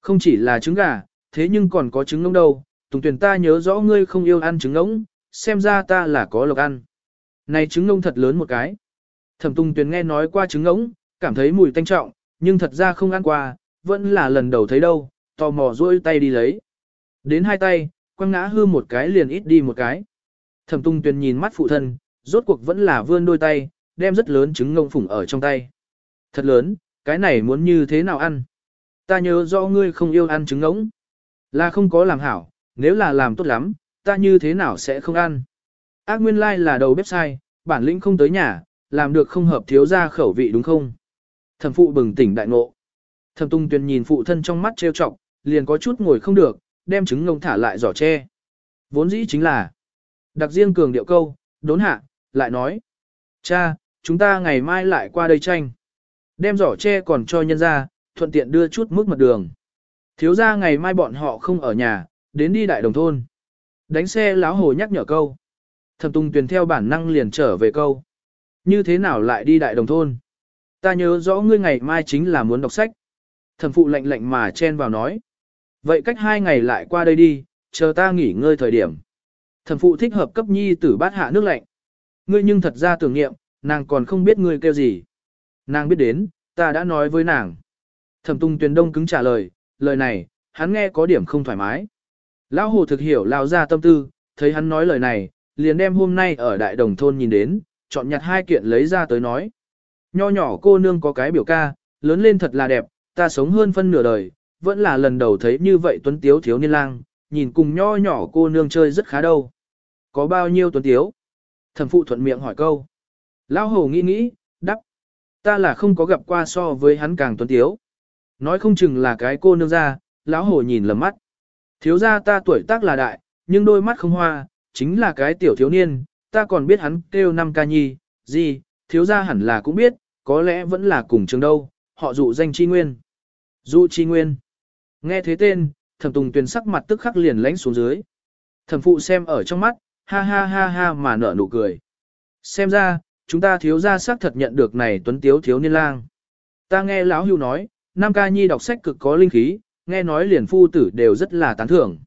Không chỉ là trứng gà, thế nhưng còn có trứng ngỗng đâu, Tùng Tuyền ta nhớ rõ ngươi không yêu ăn trứng ngỗng, xem ra ta là có lộc ăn. Này trứng ngỗng thật lớn một cái. Thẩm Tùng Tuyền nghe nói qua trứng ngỗng, cảm thấy mùi tanh trọng, nhưng thật ra không ăn qua, vẫn là lần đầu thấy đâu, tò mò duỗi tay đi lấy. Đến hai tay, quăng ngã hư một cái liền ít đi một cái. Thẩm Tùng Tuyền nhìn mắt phụ thân, rốt cuộc vẫn là vươn đôi tay, đem rất lớn trứng ngỗng phủng ở trong tay. Thật lớn, cái này muốn như thế nào ăn? Ta nhớ rõ ngươi không yêu ăn trứng ngỗng. Là không có làm hảo, nếu là làm tốt lắm, ta như thế nào sẽ không ăn? Ác nguyên lai like là đầu bếp sai, bản lĩnh không tới nhà, làm được không hợp thiếu ra khẩu vị đúng không? Thẩm phụ bừng tỉnh đại ngộ. Thẩm tung tuyền nhìn phụ thân trong mắt trêu chọc, liền có chút ngồi không được, đem trứng ngông thả lại giỏ tre. Vốn dĩ chính là, đặc riêng cường điệu câu, đốn hạ, lại nói. Cha, chúng ta ngày mai lại qua đây tranh. Đem giỏ tre còn cho nhân ra, thuận tiện đưa chút mức mật đường. Thiếu ra ngày mai bọn họ không ở nhà, đến đi đại đồng thôn. Đánh xe láo hồ nhắc nhở câu. Thẩm tùng tuyền theo bản năng liền trở về câu. Như thế nào lại đi đại đồng thôn? Ta nhớ rõ ngươi ngày mai chính là muốn đọc sách. Thẩm phụ lạnh lạnh mà chen vào nói. Vậy cách hai ngày lại qua đây đi, chờ ta nghỉ ngơi thời điểm. Thẩm phụ thích hợp cấp nhi tử bát hạ nước lạnh. Ngươi nhưng thật ra tưởng nghiệm, nàng còn không biết ngươi kêu gì. Nàng biết đến, ta đã nói với nàng. Thẩm tung tuyền đông cứng trả lời, lời này, hắn nghe có điểm không thoải mái. Lão hồ thực hiểu lao ra tâm tư, thấy hắn nói lời này, liền đem hôm nay ở đại đồng thôn nhìn đến, chọn nhặt hai kiện lấy ra tới nói. Nho nhỏ cô nương có cái biểu ca, lớn lên thật là đẹp, ta sống hơn phân nửa đời, vẫn là lần đầu thấy như vậy tuấn tiếu thiếu niên lang, nhìn cùng nho nhỏ cô nương chơi rất khá đâu. Có bao nhiêu tuấn tiếu? Thẩm phụ thuận miệng hỏi câu. Lão hồ nghĩ nghĩ. Ta là không có gặp qua so với hắn càng tuấn tiếu. Nói không chừng là cái cô nương ra, lão hồ nhìn lầm mắt. Thiếu gia ta tuổi tác là đại, nhưng đôi mắt không hoa, chính là cái tiểu thiếu niên, ta còn biết hắn kêu năm ca nhi, gì, thiếu gia hẳn là cũng biết, có lẽ vẫn là cùng trường đâu, họ dụ danh chi nguyên. Dụ chi nguyên. Nghe thế tên, thẩm tùng tuyền sắc mặt tức khắc liền lánh xuống dưới. Thẩm phụ xem ở trong mắt, ha ha ha ha mà nở nụ cười. Xem ra, chúng ta thiếu gia xác thật nhận được này tuấn tiếu thiếu niên lang. Ta nghe lão hưu nói, Nam ca nhi đọc sách cực có linh khí, nghe nói liền phu tử đều rất là tán thưởng.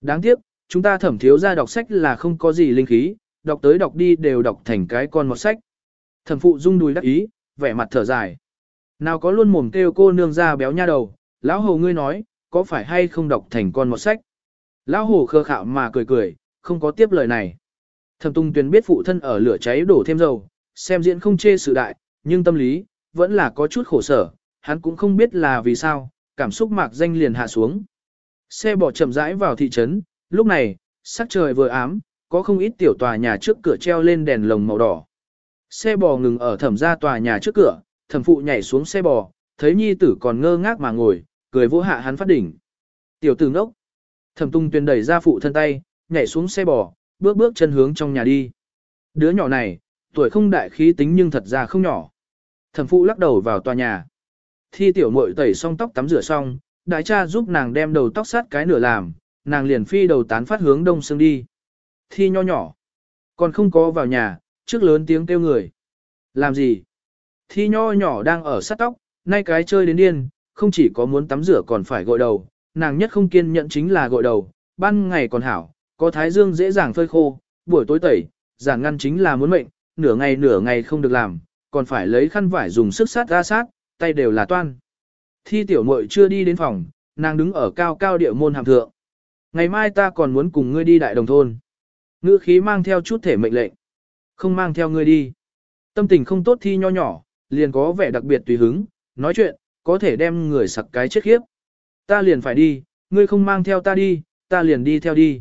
Đáng tiếc, chúng ta thẩm thiếu ra đọc sách là không có gì linh khí, đọc tới đọc đi đều đọc thành cái con một sách. Thẩm phụ rung đùi đắc ý, vẻ mặt thở dài. Nào có luôn mồm kêu cô nương ra béo nha đầu, lão hồ ngươi nói, có phải hay không đọc thành con một sách. Lão hồ khơ khạo mà cười cười, không có tiếp lời này. Thẩm tung tuyền biết phụ thân ở lửa cháy đổ thêm dầu, xem diễn không chê sự đại, nhưng tâm lý, vẫn là có chút khổ sở, hắn cũng không biết là vì sao, cảm xúc mạc danh liền hạ xuống. Xe bỏ chậm rãi vào thị trấn, lúc này, sắc trời vừa ám, có không ít tiểu tòa nhà trước cửa treo lên đèn lồng màu đỏ. Xe bò ngừng ở thẩm gia tòa nhà trước cửa, thẩm phụ nhảy xuống xe bò, thấy nhi tử còn ngơ ngác mà ngồi, cười vỗ hạ hắn phát đỉnh. Tiểu tử ngốc. Thẩm tung tuyên đẩy ra phụ thân tay, nhảy xuống xe bò, bước bước chân hướng trong nhà đi. Đứa nhỏ này, tuổi không đại khí tính nhưng thật ra không nhỏ. Thẩm phụ lắc đầu vào tòa nhà. Thi tiểu muội tẩy xong tóc tắm rửa xong, đại cha giúp nàng đem đầu tóc sát cái nửa làm, nàng liền phi đầu tán phát hướng đông sương đi. Thi nho nhỏ. Còn không có vào nhà, trước lớn tiếng kêu người. Làm gì? Thi nho nhỏ đang ở sát tóc, nay cái chơi đến điên, không chỉ có muốn tắm rửa còn phải gội đầu, nàng nhất không kiên nhẫn chính là gội đầu, ban ngày còn hảo, có thái dương dễ dàng phơi khô, buổi tối tẩy, giản ngăn chính là muốn mệnh, nửa ngày nửa ngày không được làm, còn phải lấy khăn vải dùng sức sát ra sát, tay đều là toan. Thi tiểu muội chưa đi đến phòng, nàng đứng ở cao cao địa môn hàm thượng. Ngày mai ta còn muốn cùng ngươi đi đại đồng thôn. Ngữ khí mang theo chút thể mệnh lệnh. Không mang theo ngươi đi. Tâm tình không tốt thi nho nhỏ, liền có vẻ đặc biệt tùy hứng, nói chuyện, có thể đem người sặc cái chết khiếp. Ta liền phải đi, ngươi không mang theo ta đi, ta liền đi theo đi.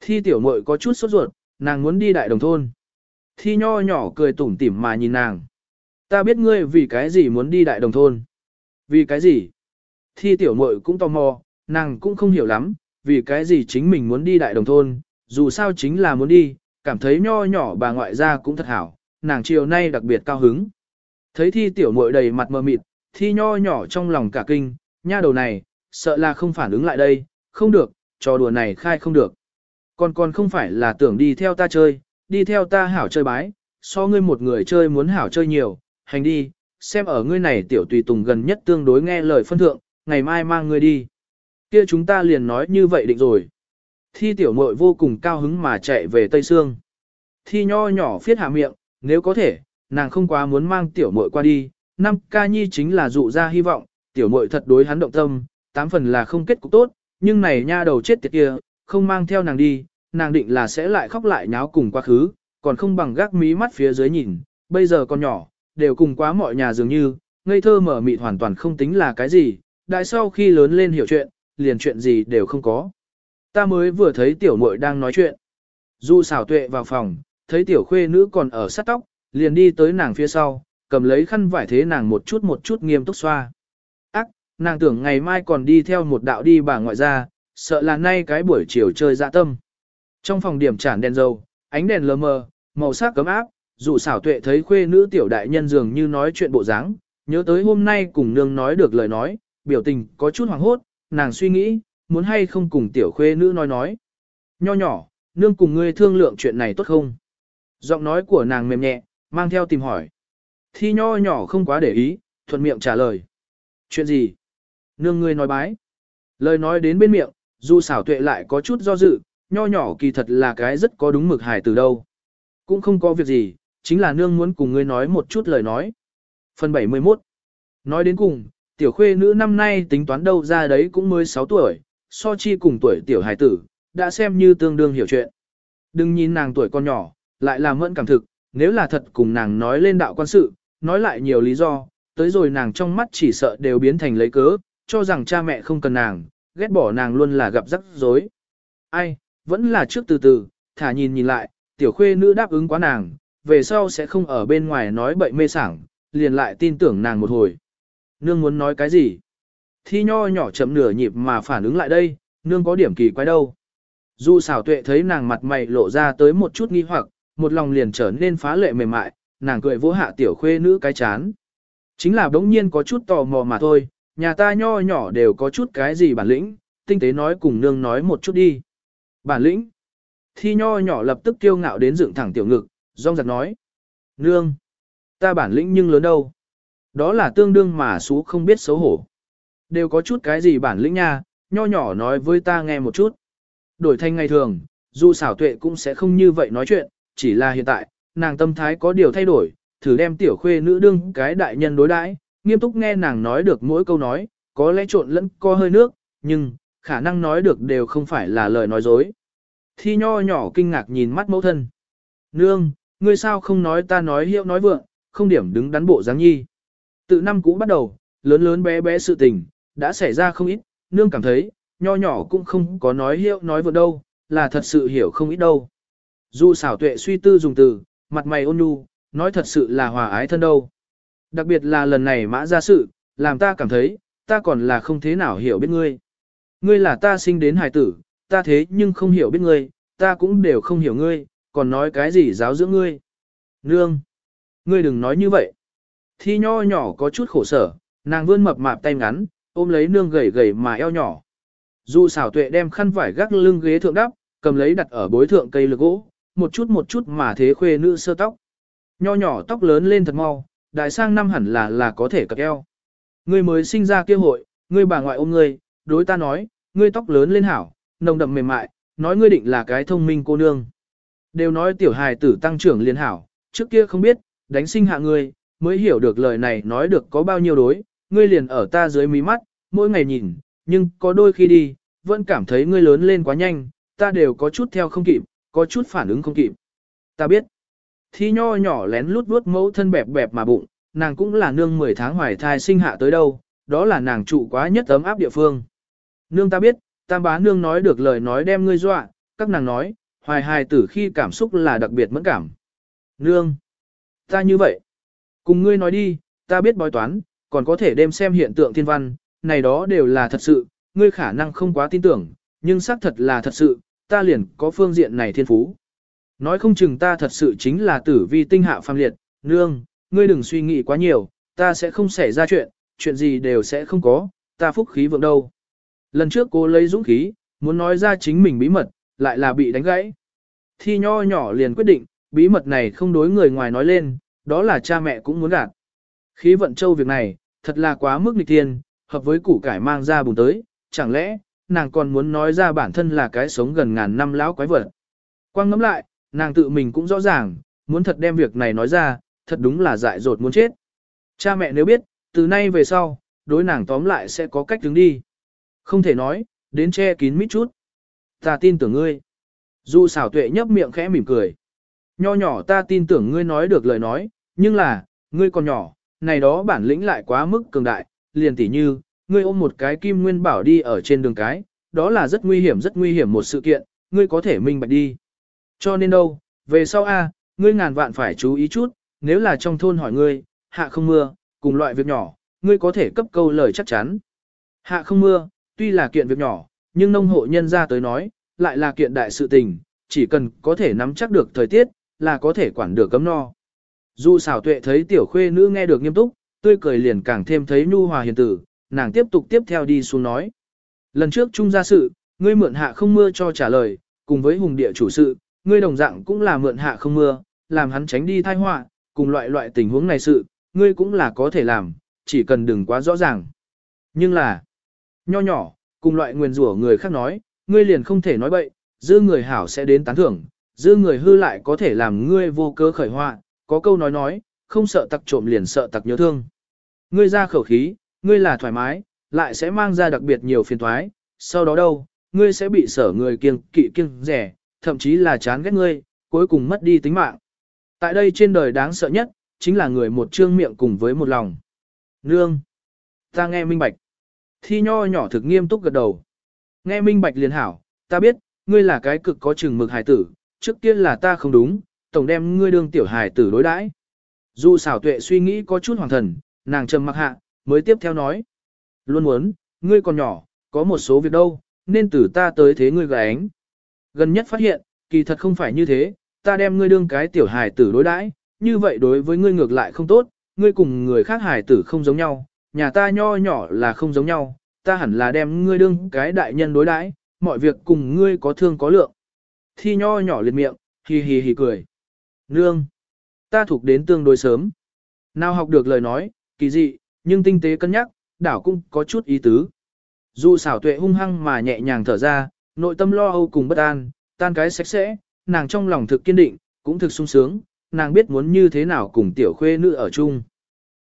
Thi tiểu muội có chút sốt ruột, nàng muốn đi đại đồng thôn. Thi nho nhỏ cười tủm tỉm mà nhìn nàng. Ta biết ngươi vì cái gì muốn đi đại đồng thôn. Vì cái gì? Thi tiểu muội cũng tò mò, nàng cũng không hiểu lắm, vì cái gì chính mình muốn đi đại đồng thôn, dù sao chính là muốn đi, cảm thấy nho nhỏ bà ngoại gia cũng thật hảo, nàng chiều nay đặc biệt cao hứng. Thấy thi tiểu muội đầy mặt mờ mịt, thi nho nhỏ trong lòng cả kinh, nha đầu này, sợ là không phản ứng lại đây, không được, trò đùa này khai không được. Còn còn không phải là tưởng đi theo ta chơi, đi theo ta hảo chơi bái, so ngươi một người chơi muốn hảo chơi nhiều, hành đi, xem ở ngươi này tiểu tùy tùng gần nhất tương đối nghe lời phân thượng, ngày mai mang ngươi đi. Kia chúng ta liền nói như vậy định rồi. Thi tiểu muội vô cùng cao hứng mà chạy về Tây Sương. Thi nho nhỏ phiết hạ miệng, nếu có thể, nàng không quá muốn mang tiểu muội qua đi. Năm ca nhi chính là dụ ra hy vọng, tiểu muội thật đối hắn động tâm, tám phần là không kết cục tốt, nhưng này nha đầu chết tiệt kia, không mang theo nàng đi, nàng định là sẽ lại khóc lại nháo cùng quá khứ, còn không bằng gác mí mắt phía dưới nhìn, bây giờ con nhỏ, đều cùng quá mọi nhà dường như, ngây thơ mở mịt hoàn toàn không tính là cái gì, đại sau khi lớn lên hiểu chuyện, liền chuyện gì đều không có. Ta mới vừa thấy tiểu muội đang nói chuyện. Du xảo tuệ vào phòng, thấy tiểu khuê nữ còn ở sát tóc, liền đi tới nàng phía sau, cầm lấy khăn vải thế nàng một chút một chút nghiêm túc xoa. Ác, nàng tưởng ngày mai còn đi theo một đạo đi bà ngoại ra, sợ là nay cái buổi chiều chơi dạ tâm. Trong phòng điểm tràn đèn dầu, ánh đèn lờ mờ, màu sắc cấm áp, dụ xảo tuệ thấy khuê nữ tiểu đại nhân dường như nói chuyện bộ dáng, nhớ tới hôm nay cùng nương nói được lời nói, biểu tình có chút hoảng hốt, nàng suy nghĩ, muốn hay không cùng tiểu khuê nữ nói nói. Nho nhỏ, nương cùng ngươi thương lượng chuyện này tốt không? Giọng nói của nàng mềm nhẹ, mang theo tìm hỏi. Thi nho nhỏ không quá để ý, thuận miệng trả lời. Chuyện gì? Nương ngươi nói bái. Lời nói đến bên miệng, dù xảo tuệ lại có chút do dự, nho nhỏ kỳ thật là cái rất có đúng mực hài từ đâu. Cũng không có việc gì, chính là nương muốn cùng ngươi nói một chút lời nói. Phần 71 Nói đến cùng, tiểu khuê nữ năm nay tính toán đâu ra đấy cũng mới 6 tuổi, so chi cùng tuổi tiểu hài tử, đã xem như tương đương hiểu chuyện. Đừng nhìn nàng tuổi con nhỏ, lại là mẫn cảm thực, nếu là thật cùng nàng nói lên đạo quan sự, nói lại nhiều lý do, tới rồi nàng trong mắt chỉ sợ đều biến thành lấy cớ, cho rằng cha mẹ không cần nàng, ghét bỏ nàng luôn là gặp rắc rối. Ai, vẫn là trước từ từ, thả nhìn nhìn lại, tiểu khuê nữ đáp ứng quá nàng, về sau sẽ không ở bên ngoài nói bậy mê sảng, liền lại tin tưởng nàng một hồi. Nương muốn nói cái gì? Thi nho nhỏ chậm nửa nhịp mà phản ứng lại đây, nương có điểm kỳ quái đâu. Dù xảo tuệ thấy nàng mặt mày lộ ra tới một chút nghi hoặc, một lòng liền trở nên phá lệ mềm mại, nàng cười vỗ hạ tiểu khuê nữ cái chán. Chính là đống nhiên có chút tò mò mà thôi, nhà ta nho nhỏ đều có chút cái gì bản lĩnh, tinh tế nói cùng nương nói một chút đi. Bản lĩnh. Thi nho nhỏ lập tức kiêu ngạo đến dựng thẳng tiểu ngực, rong giật nói. Nương. Ta bản lĩnh nhưng lớn đâu. Đó là tương đương mà xú không biết xấu hổ. Đều có chút cái gì bản lĩnh nha, nho nhỏ nói với ta nghe một chút. Đổi thành ngày thường, dù xảo tuệ cũng sẽ không như vậy nói chuyện, chỉ là hiện tại, nàng tâm thái có điều thay đổi, thử đem tiểu khuê nữ đương cái đại nhân đối đãi, nghiêm túc nghe nàng nói được mỗi câu nói, có lẽ trộn lẫn co hơi nước, nhưng, khả năng nói được đều không phải là lời nói dối. Thi nho nhỏ kinh ngạc nhìn mắt mẫu thân. Nương, ngươi sao không nói ta nói hiệu nói vượng, không điểm đứng đắn bộ dáng nhi. Từ năm cũ bắt đầu, lớn lớn bé bé sự tình, đã xảy ra không ít, nương cảm thấy, nho nhỏ cũng không có nói hiệu nói vượng đâu, là thật sự hiểu không ít đâu. Dù xảo tuệ suy tư dùng từ, mặt mày ôn nhu, nói thật sự là hòa ái thân đâu. Đặc biệt là lần này mã ra sự, làm ta cảm thấy, ta còn là không thế nào hiểu biết ngươi. Ngươi là ta sinh đến hài tử, ta thế nhưng không hiểu biết ngươi, ta cũng đều không hiểu ngươi, còn nói cái gì giáo dưỡng ngươi. Nương! Ngươi đừng nói như vậy. Thi nho nhỏ có chút khổ sở, nàng vươn mập mạp tay ngắn, ôm lấy nương gầy gầy mà eo nhỏ. Dù xảo tuệ đem khăn vải gác lưng ghế thượng đắp, cầm lấy đặt ở bối thượng cây lực gỗ, một chút một chút mà thế khuê nữ sơ tóc. Nho nhỏ tóc lớn lên thật mau, đại sang năm hẳn là là có thể cập eo. Ngươi mới sinh ra kia hội, ngươi bà ngoại ôm ngươi, đối ta nói, ngươi tóc lớn lên hảo, nồng đậm mềm mại, nói ngươi định là cái thông minh cô nương. Đều nói tiểu hài tử tăng trưởng liên hảo, trước kia không biết, đánh sinh hạ ngươi, mới hiểu được lời này nói được có bao nhiêu đối, ngươi liền ở ta dưới mí mắt, mỗi ngày nhìn, nhưng có đôi khi đi, vẫn cảm thấy ngươi lớn lên quá nhanh, ta đều có chút theo không kịp, có chút phản ứng không kịp. Ta biết, thi nho nhỏ lén lút vuốt mẫu thân bẹp bẹp mà bụng, nàng cũng là nương 10 tháng hoài thai sinh hạ tới đâu, đó là nàng trụ quá nhất ấm áp địa phương. Nương ta biết, tam bá nương nói được lời nói đem ngươi dọa, các nàng nói, hoài hài tử khi cảm xúc là đặc biệt mẫn cảm. Nương, ta như vậy, cùng ngươi nói đi, ta biết bói toán, còn có thể đem xem hiện tượng thiên văn, này đó đều là thật sự, ngươi khả năng không quá tin tưởng, nhưng xác thật là thật sự, ta liền có phương diện này thiên phú. Nói không chừng ta thật sự chính là tử vi tinh hạ phàm liệt, nương, ngươi đừng suy nghĩ quá nhiều, ta sẽ không xảy ra chuyện, chuyện gì đều sẽ không có, ta phúc khí vượng đâu. Lần trước cô lấy dũng khí, muốn nói ra chính mình bí mật, lại là bị đánh gãy. Thi nho nhỏ liền quyết định, bí mật này không đối người ngoài nói lên, đó là cha mẹ cũng muốn gạt. Khí vận châu việc này, thật là quá mức nghịch thiên, hợp với củ cải mang ra bùng tới, chẳng lẽ, nàng còn muốn nói ra bản thân là cái sống gần ngàn năm lão quái vật. Quang ngẫm lại, nàng tự mình cũng rõ ràng, muốn thật đem việc này nói ra, thật đúng là dại dột muốn chết. Cha mẹ nếu biết, từ nay về sau, đối nàng tóm lại sẽ có cách đứng đi. Không thể nói, đến che kín mít chút. Ta tin tưởng ngươi. Dù xảo tuệ nhấp miệng khẽ mỉm cười. Nho nhỏ ta tin tưởng ngươi nói được lời nói, nhưng là, ngươi còn nhỏ, này đó bản lĩnh lại quá mức cường đại, liền tỉ như, ngươi ôm một cái kim nguyên bảo đi ở trên đường cái, đó là rất nguy hiểm rất nguy hiểm một sự kiện, ngươi có thể minh bạch đi. Cho nên đâu, về sau a, ngươi ngàn vạn phải chú ý chút, nếu là trong thôn hỏi ngươi, hạ không mưa, cùng loại việc nhỏ, ngươi có thể cấp câu lời chắc chắn. Hạ không mưa, tuy là kiện việc nhỏ, nhưng nông hộ nhân ra tới nói, lại là kiện đại sự tình, chỉ cần có thể nắm chắc được thời tiết, là có thể quản được cấm no. Dù xảo tuệ thấy tiểu khuê nữ nghe được nghiêm túc, tươi cười liền càng thêm thấy nhu hòa hiền tử, nàng tiếp tục tiếp theo đi xuống nói. Lần trước trung gia sự, ngươi mượn hạ không mưa cho trả lời, cùng với hùng địa chủ sự, ngươi đồng dạng cũng là mượn hạ không mưa, làm hắn tránh đi tai họa, cùng loại loại tình huống này sự, ngươi cũng là có thể làm, chỉ cần đừng quá rõ ràng. Nhưng là, nho nhỏ, cùng loại nguyền rủa người khác nói, ngươi liền không thể nói bậy, dư người hảo sẽ đến tán thưởng, dư người hư lại có thể làm ngươi vô cơ khởi họa, có câu nói nói, không sợ tặc trộm liền sợ tặc nhớ thương. Ngươi ra khẩu khí, ngươi là thoải mái, lại sẽ mang ra đặc biệt nhiều phiền toái, sau đó đâu, ngươi sẽ bị sở người kiêng kỵ kiêng rẻ, thậm chí là chán ghét ngươi, cuối cùng mất đi tính mạng. Tại đây trên đời đáng sợ nhất, chính là người một trương miệng cùng với một lòng. Nương! Ta nghe minh bạch. Thi nho nhỏ thực nghiêm túc gật đầu. Nghe minh bạch liền hảo, ta biết, ngươi là cái cực có chừng mực hài tử, trước kia là ta không đúng, tổng đem ngươi đương tiểu hài tử đối đãi. Dù xảo tuệ suy nghĩ có chút hoàng thần, nàng trầm mặc hạ, mới tiếp theo nói. Luôn muốn, ngươi còn nhỏ, có một số việc đâu, nên từ ta tới thế ngươi gánh. ánh. Gần nhất phát hiện, kỳ thật không phải như thế, ta đem ngươi đương cái tiểu hài tử đối đãi, như vậy đối với ngươi ngược lại không tốt, ngươi cùng người khác hài tử không giống nhau, nhà ta nho nhỏ là không giống nhau, ta hẳn là đem ngươi đương cái đại nhân đối đãi, mọi việc cùng ngươi có thương có lượng. Thi nho nhỏ liệt miệng, hì hì hì cười. Nương, ta thuộc đến tương đối sớm. Nào học được lời nói, kỳ dị, nhưng tinh tế cân nhắc, đảo cũng có chút ý tứ. Dù xảo tuệ hung hăng mà nhẹ nhàng thở ra, nội tâm lo âu cùng bất an, tan cái sạch sẽ, nàng trong lòng thực kiên định, cũng thực sung sướng, nàng biết muốn như thế nào cùng tiểu khuê nữ ở chung.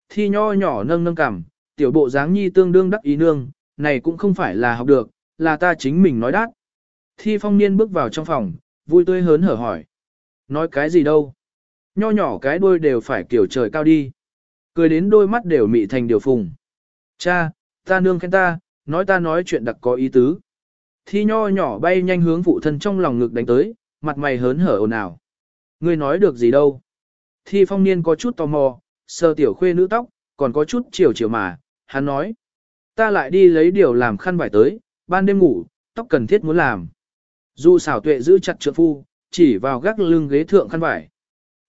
Thi nho nhỏ nâng nâng cằm, tiểu bộ dáng nhi tương đương đắc ý nương, này cũng không phải là học được, là ta chính mình nói đát. Thi phong niên bước vào trong phòng, vui tươi hớn hở hỏi. Nói cái gì đâu? Nho nhỏ cái đôi đều phải kiểu trời cao đi. Cười đến đôi mắt đều mị thành điều phùng. Cha, ta nương khen ta, nói ta nói chuyện đặc có ý tứ. Thi nho nhỏ bay nhanh hướng phụ thân trong lòng ngực đánh tới, mặt mày hớn hở ồn ào. Ngươi nói được gì đâu? Thi phong niên có chút tò mò, sơ tiểu khuê nữ tóc, còn có chút chiều chiều mà, hắn nói. Ta lại đi lấy điều làm khăn vải tới, ban đêm ngủ, tóc cần thiết muốn làm. Dù xảo tuệ giữ chặt trượng phu, chỉ vào gác lưng ghế thượng khăn vải.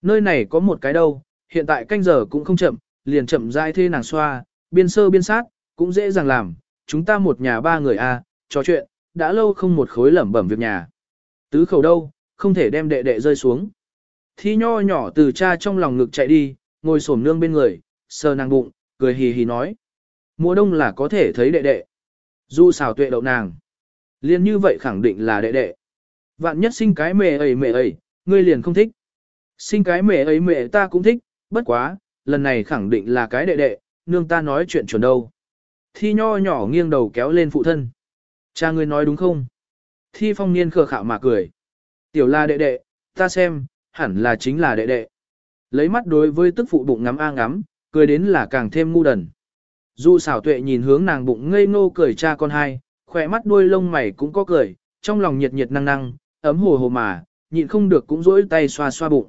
Nơi này có một cái đâu, hiện tại canh giờ cũng không chậm, liền chậm rãi thê nàng xoa, biên sơ biên sát, cũng dễ dàng làm, chúng ta một nhà ba người a, à, trò chuyện, đã lâu không một khối lẩm bẩm việc nhà. Tứ khẩu đâu, không thể đem đệ đệ rơi xuống. Thi nho nhỏ từ cha trong lòng ngực chạy đi, ngồi xổm nương bên người, sờ nàng bụng, cười hì hì nói. Mùa đông là có thể thấy đệ đệ. Du xào tuệ đậu nàng. Liên như vậy khẳng định là đệ đệ. Vạn nhất sinh cái mẹ ấy mẹ ấy, ngươi liền không thích. Sinh cái mẹ ấy mẹ ta cũng thích, bất quá, lần này khẳng định là cái đệ đệ, nương ta nói chuyện chuẩn đâu. Thi nho nhỏ nghiêng đầu kéo lên phụ thân. Cha ngươi nói đúng không? Thi phong niên khờ khạo mà cười. Tiểu là đệ đệ, ta xem, hẳn là chính là đệ đệ. Lấy mắt đối với tức phụ bụng ngắm a ngắm, cười đến là càng thêm ngu đần. Dù xảo tuệ nhìn hướng nàng bụng ngây ngô cười cha con hai, khỏe mắt đuôi lông mày cũng có cười, trong lòng nhiệt nhiệt năng năng, ấm hồ hồ mà, nhịn không được cũng rỗi tay xoa xoa bụng.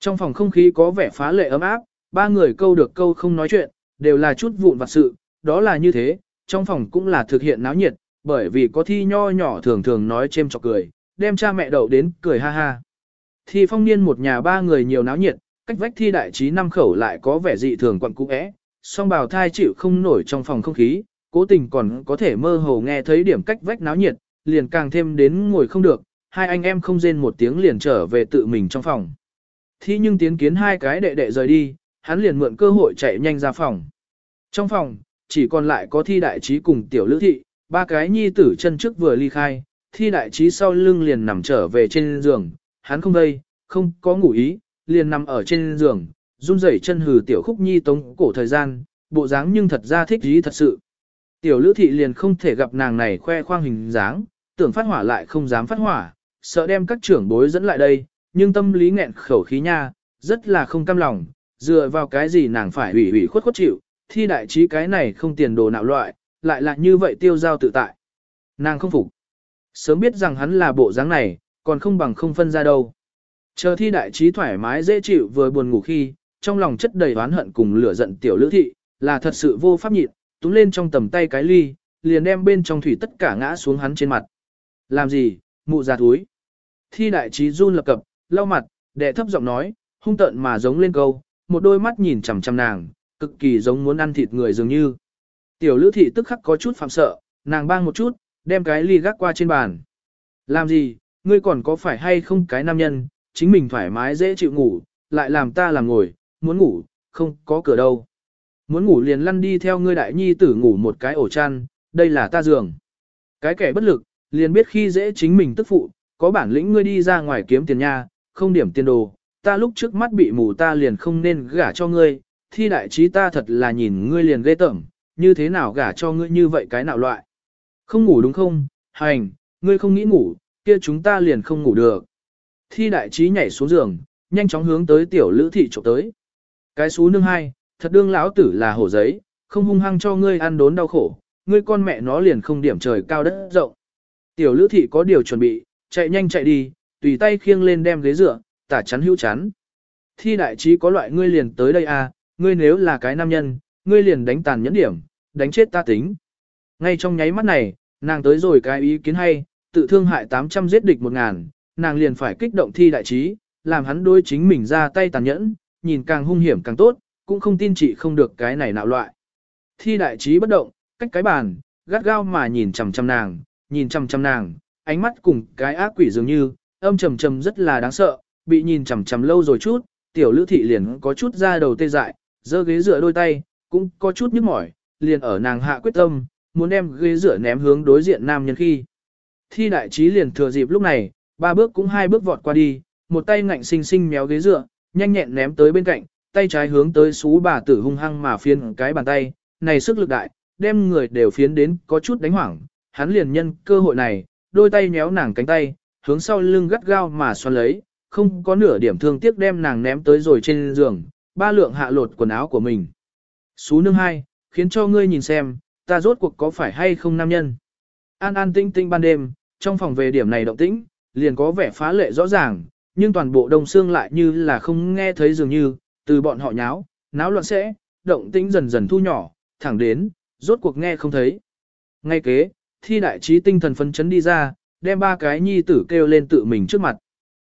Trong phòng không khí có vẻ phá lệ ấm áp, ba người câu được câu không nói chuyện, đều là chút vụn vặt sự, đó là như thế, trong phòng cũng là thực hiện náo nhiệt, bởi vì có thi nho nhỏ thường thường nói chêm chọc cười, đem cha mẹ đậu đến cười ha ha. Thi phong niên một nhà ba người nhiều náo nhiệt, cách vách thi đại trí năm khẩu lại có vẻ dị thường quặn cũ é, song bào thai chịu không nổi trong phòng không khí, cố tình còn có thể mơ hồ nghe thấy điểm cách vách náo nhiệt, liền càng thêm đến ngồi không được, hai anh em không rên một tiếng liền trở về tự mình trong phòng. Thi nhưng tiến kiến hai cái đệ đệ rời đi, hắn liền mượn cơ hội chạy nhanh ra phòng. Trong phòng, chỉ còn lại có thi đại trí cùng tiểu lữ thị, ba cái nhi tử chân trước vừa ly khai, thi đại trí sau lưng liền nằm trở về trên giường, hắn không đây, không có ngủ ý, liền nằm ở trên giường, run rẩy chân hừ tiểu khúc nhi tống cổ thời gian, bộ dáng nhưng thật ra thích ý thật sự. Tiểu lữ thị liền không thể gặp nàng này khoe khoang hình dáng, tưởng phát hỏa lại không dám phát hỏa, sợ đem các trưởng bối dẫn lại đây, nhưng tâm lý nghẹn khẩu khí nha, rất là không cam lòng, dựa vào cái gì nàng phải ủy ủy khuất khuất chịu, thi đại trí cái này không tiền đồ nạo loại, lại là như vậy tiêu giao tự tại. Nàng không phục. Sớm biết rằng hắn là bộ dáng này, còn không bằng không phân ra đâu. Chờ thi đại trí thoải mái dễ chịu vừa buồn ngủ khi, trong lòng chất đầy oán hận cùng lửa giận tiểu lữ thị, là thật sự vô pháp nhịn, túm lên trong tầm tay cái ly, liền đem bên trong thủy tất cả ngã xuống hắn trên mặt. Làm gì, mụ già túi. Thi đại trí run lập cập, lau mặt, đệ thấp giọng nói, hung tợn mà giống lên câu, một đôi mắt nhìn chằm chằm nàng, cực kỳ giống muốn ăn thịt người dường như. Tiểu lữ thị tức khắc có chút phạm sợ, nàng bang một chút, đem cái ly gác qua trên bàn. Làm gì, ngươi còn có phải hay không cái nam nhân, chính mình thoải mái dễ chịu ngủ, lại làm ta làm ngồi, muốn ngủ, không có cửa đâu. Muốn ngủ liền lăn đi theo ngươi đại nhi tử ngủ một cái ổ chăn, đây là ta giường. Cái kẻ bất lực, liền biết khi dễ chính mình tức phụ, có bản lĩnh ngươi đi ra ngoài kiếm tiền nha, không điểm tiền đồ, ta lúc trước mắt bị mù ta liền không nên gả cho ngươi, thi đại trí ta thật là nhìn ngươi liền ghê tởm, như thế nào gả cho ngươi như vậy cái nào loại. Không ngủ đúng không, hành, ngươi không nghĩ ngủ, kia chúng ta liền không ngủ được. Thi đại trí nhảy xuống giường, nhanh chóng hướng tới tiểu lữ thị trộm tới. Cái xú nương hai, thật đương lão tử là hổ giấy, không hung hăng cho ngươi ăn đốn đau khổ, ngươi con mẹ nó liền không điểm trời cao đất rộng. Tiểu lữ thị có điều chuẩn bị, chạy nhanh chạy đi, tùy tay khiêng lên đem ghế dựa, tả chắn hữu chắn. Thi đại trí có loại ngươi liền tới đây à, ngươi nếu là cái nam nhân, ngươi liền đánh tàn nhẫn điểm, đánh chết ta tính. Ngay trong nháy mắt này, nàng tới rồi cái ý kiến hay, tự thương hại 800 giết địch 1000, nàng liền phải kích động thi đại trí, làm hắn đối chính mình ra tay tàn nhẫn, nhìn càng hung hiểm càng tốt, cũng không tin chị không được cái này nạo loại. Thi đại trí bất động, cách cái bàn, gắt gao mà nhìn chằm chằm nàng, nhìn chằm chằm nàng, ánh mắt cùng cái ác quỷ dường như, âm trầm trầm rất là đáng sợ, bị nhìn chằm chằm lâu rồi chút, tiểu lữ thị liền có chút ra đầu tê dại, giơ ghế dựa đôi tay, cũng có chút nhức mỏi, liền ở nàng hạ quyết tâm, muốn đem ghế dựa ném hướng đối diện nam nhân khi. Thi đại trí liền thừa dịp lúc này, ba bước cũng hai bước vọt qua đi, một tay ngạnh sinh sinh méo ghế dựa, nhanh nhẹn ném tới bên cạnh, tay trái hướng tới xú bà tử hung hăng mà phiến cái bàn tay, này sức lực đại, đem người đều phiến đến có chút đánh hoảng, hắn liền nhân cơ hội này, đôi tay nhéo nàng cánh tay, hướng sau lưng gắt gao mà xoắn lấy, không có nửa điểm thương tiếc đem nàng ném tới rồi trên giường, ba lượng hạ lột quần áo của mình. Xú nương hai, khiến cho ngươi nhìn xem, ta rốt cuộc có phải hay không nam nhân. An an tinh tinh ban đêm, trong phòng về điểm này động tĩnh, liền có vẻ phá lệ rõ ràng, nhưng toàn bộ đông xương lại như là không nghe thấy dường như, từ bọn họ nháo, náo loạn sẽ, động tĩnh dần dần thu nhỏ, thẳng đến, rốt cuộc nghe không thấy. Ngay kế, thi đại trí tinh thần phấn chấn đi ra, đem ba cái nhi tử kêu lên tự mình trước mặt.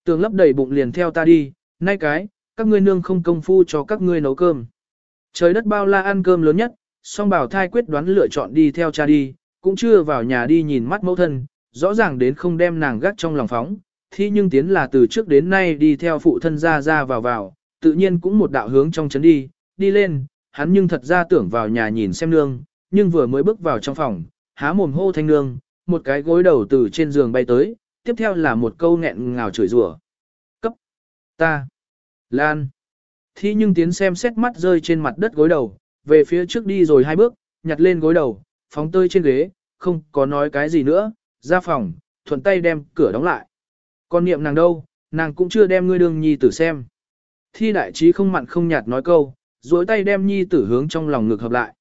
Tường lấp đầy bụng liền theo ta đi, nay cái, các ngươi nương không công phu cho các ngươi nấu cơm. Trời đất bao la ăn cơm lớn nhất, song bảo thai quyết đoán lựa chọn đi theo cha đi, cũng chưa vào nhà đi nhìn mắt mẫu thân, rõ ràng đến không đem nàng gắt trong lòng phóng, thi nhưng tiến là từ trước đến nay đi theo phụ thân ra ra vào vào, tự nhiên cũng một đạo hướng trong chấn đi, đi lên, hắn nhưng thật ra tưởng vào nhà nhìn xem nương, nhưng vừa mới bước vào trong phòng, há mồm hô thanh nương, một cái gối đầu từ trên giường bay tới, tiếp theo là một câu nghẹn ngào chửi rủa. Cấp. Ta. Lan. Thi nhưng tiến xem xét mắt rơi trên mặt đất gối đầu, về phía trước đi rồi hai bước, nhặt lên gối đầu, phóng tơi trên ghế, không có nói cái gì nữa, ra phòng, thuận tay đem cửa đóng lại con niệm nàng đâu, nàng cũng chưa đem ngươi đương nhi tử xem. Thi đại trí không mặn không nhạt nói câu, duỗi tay đem nhi tử hướng trong lòng ngực hợp lại.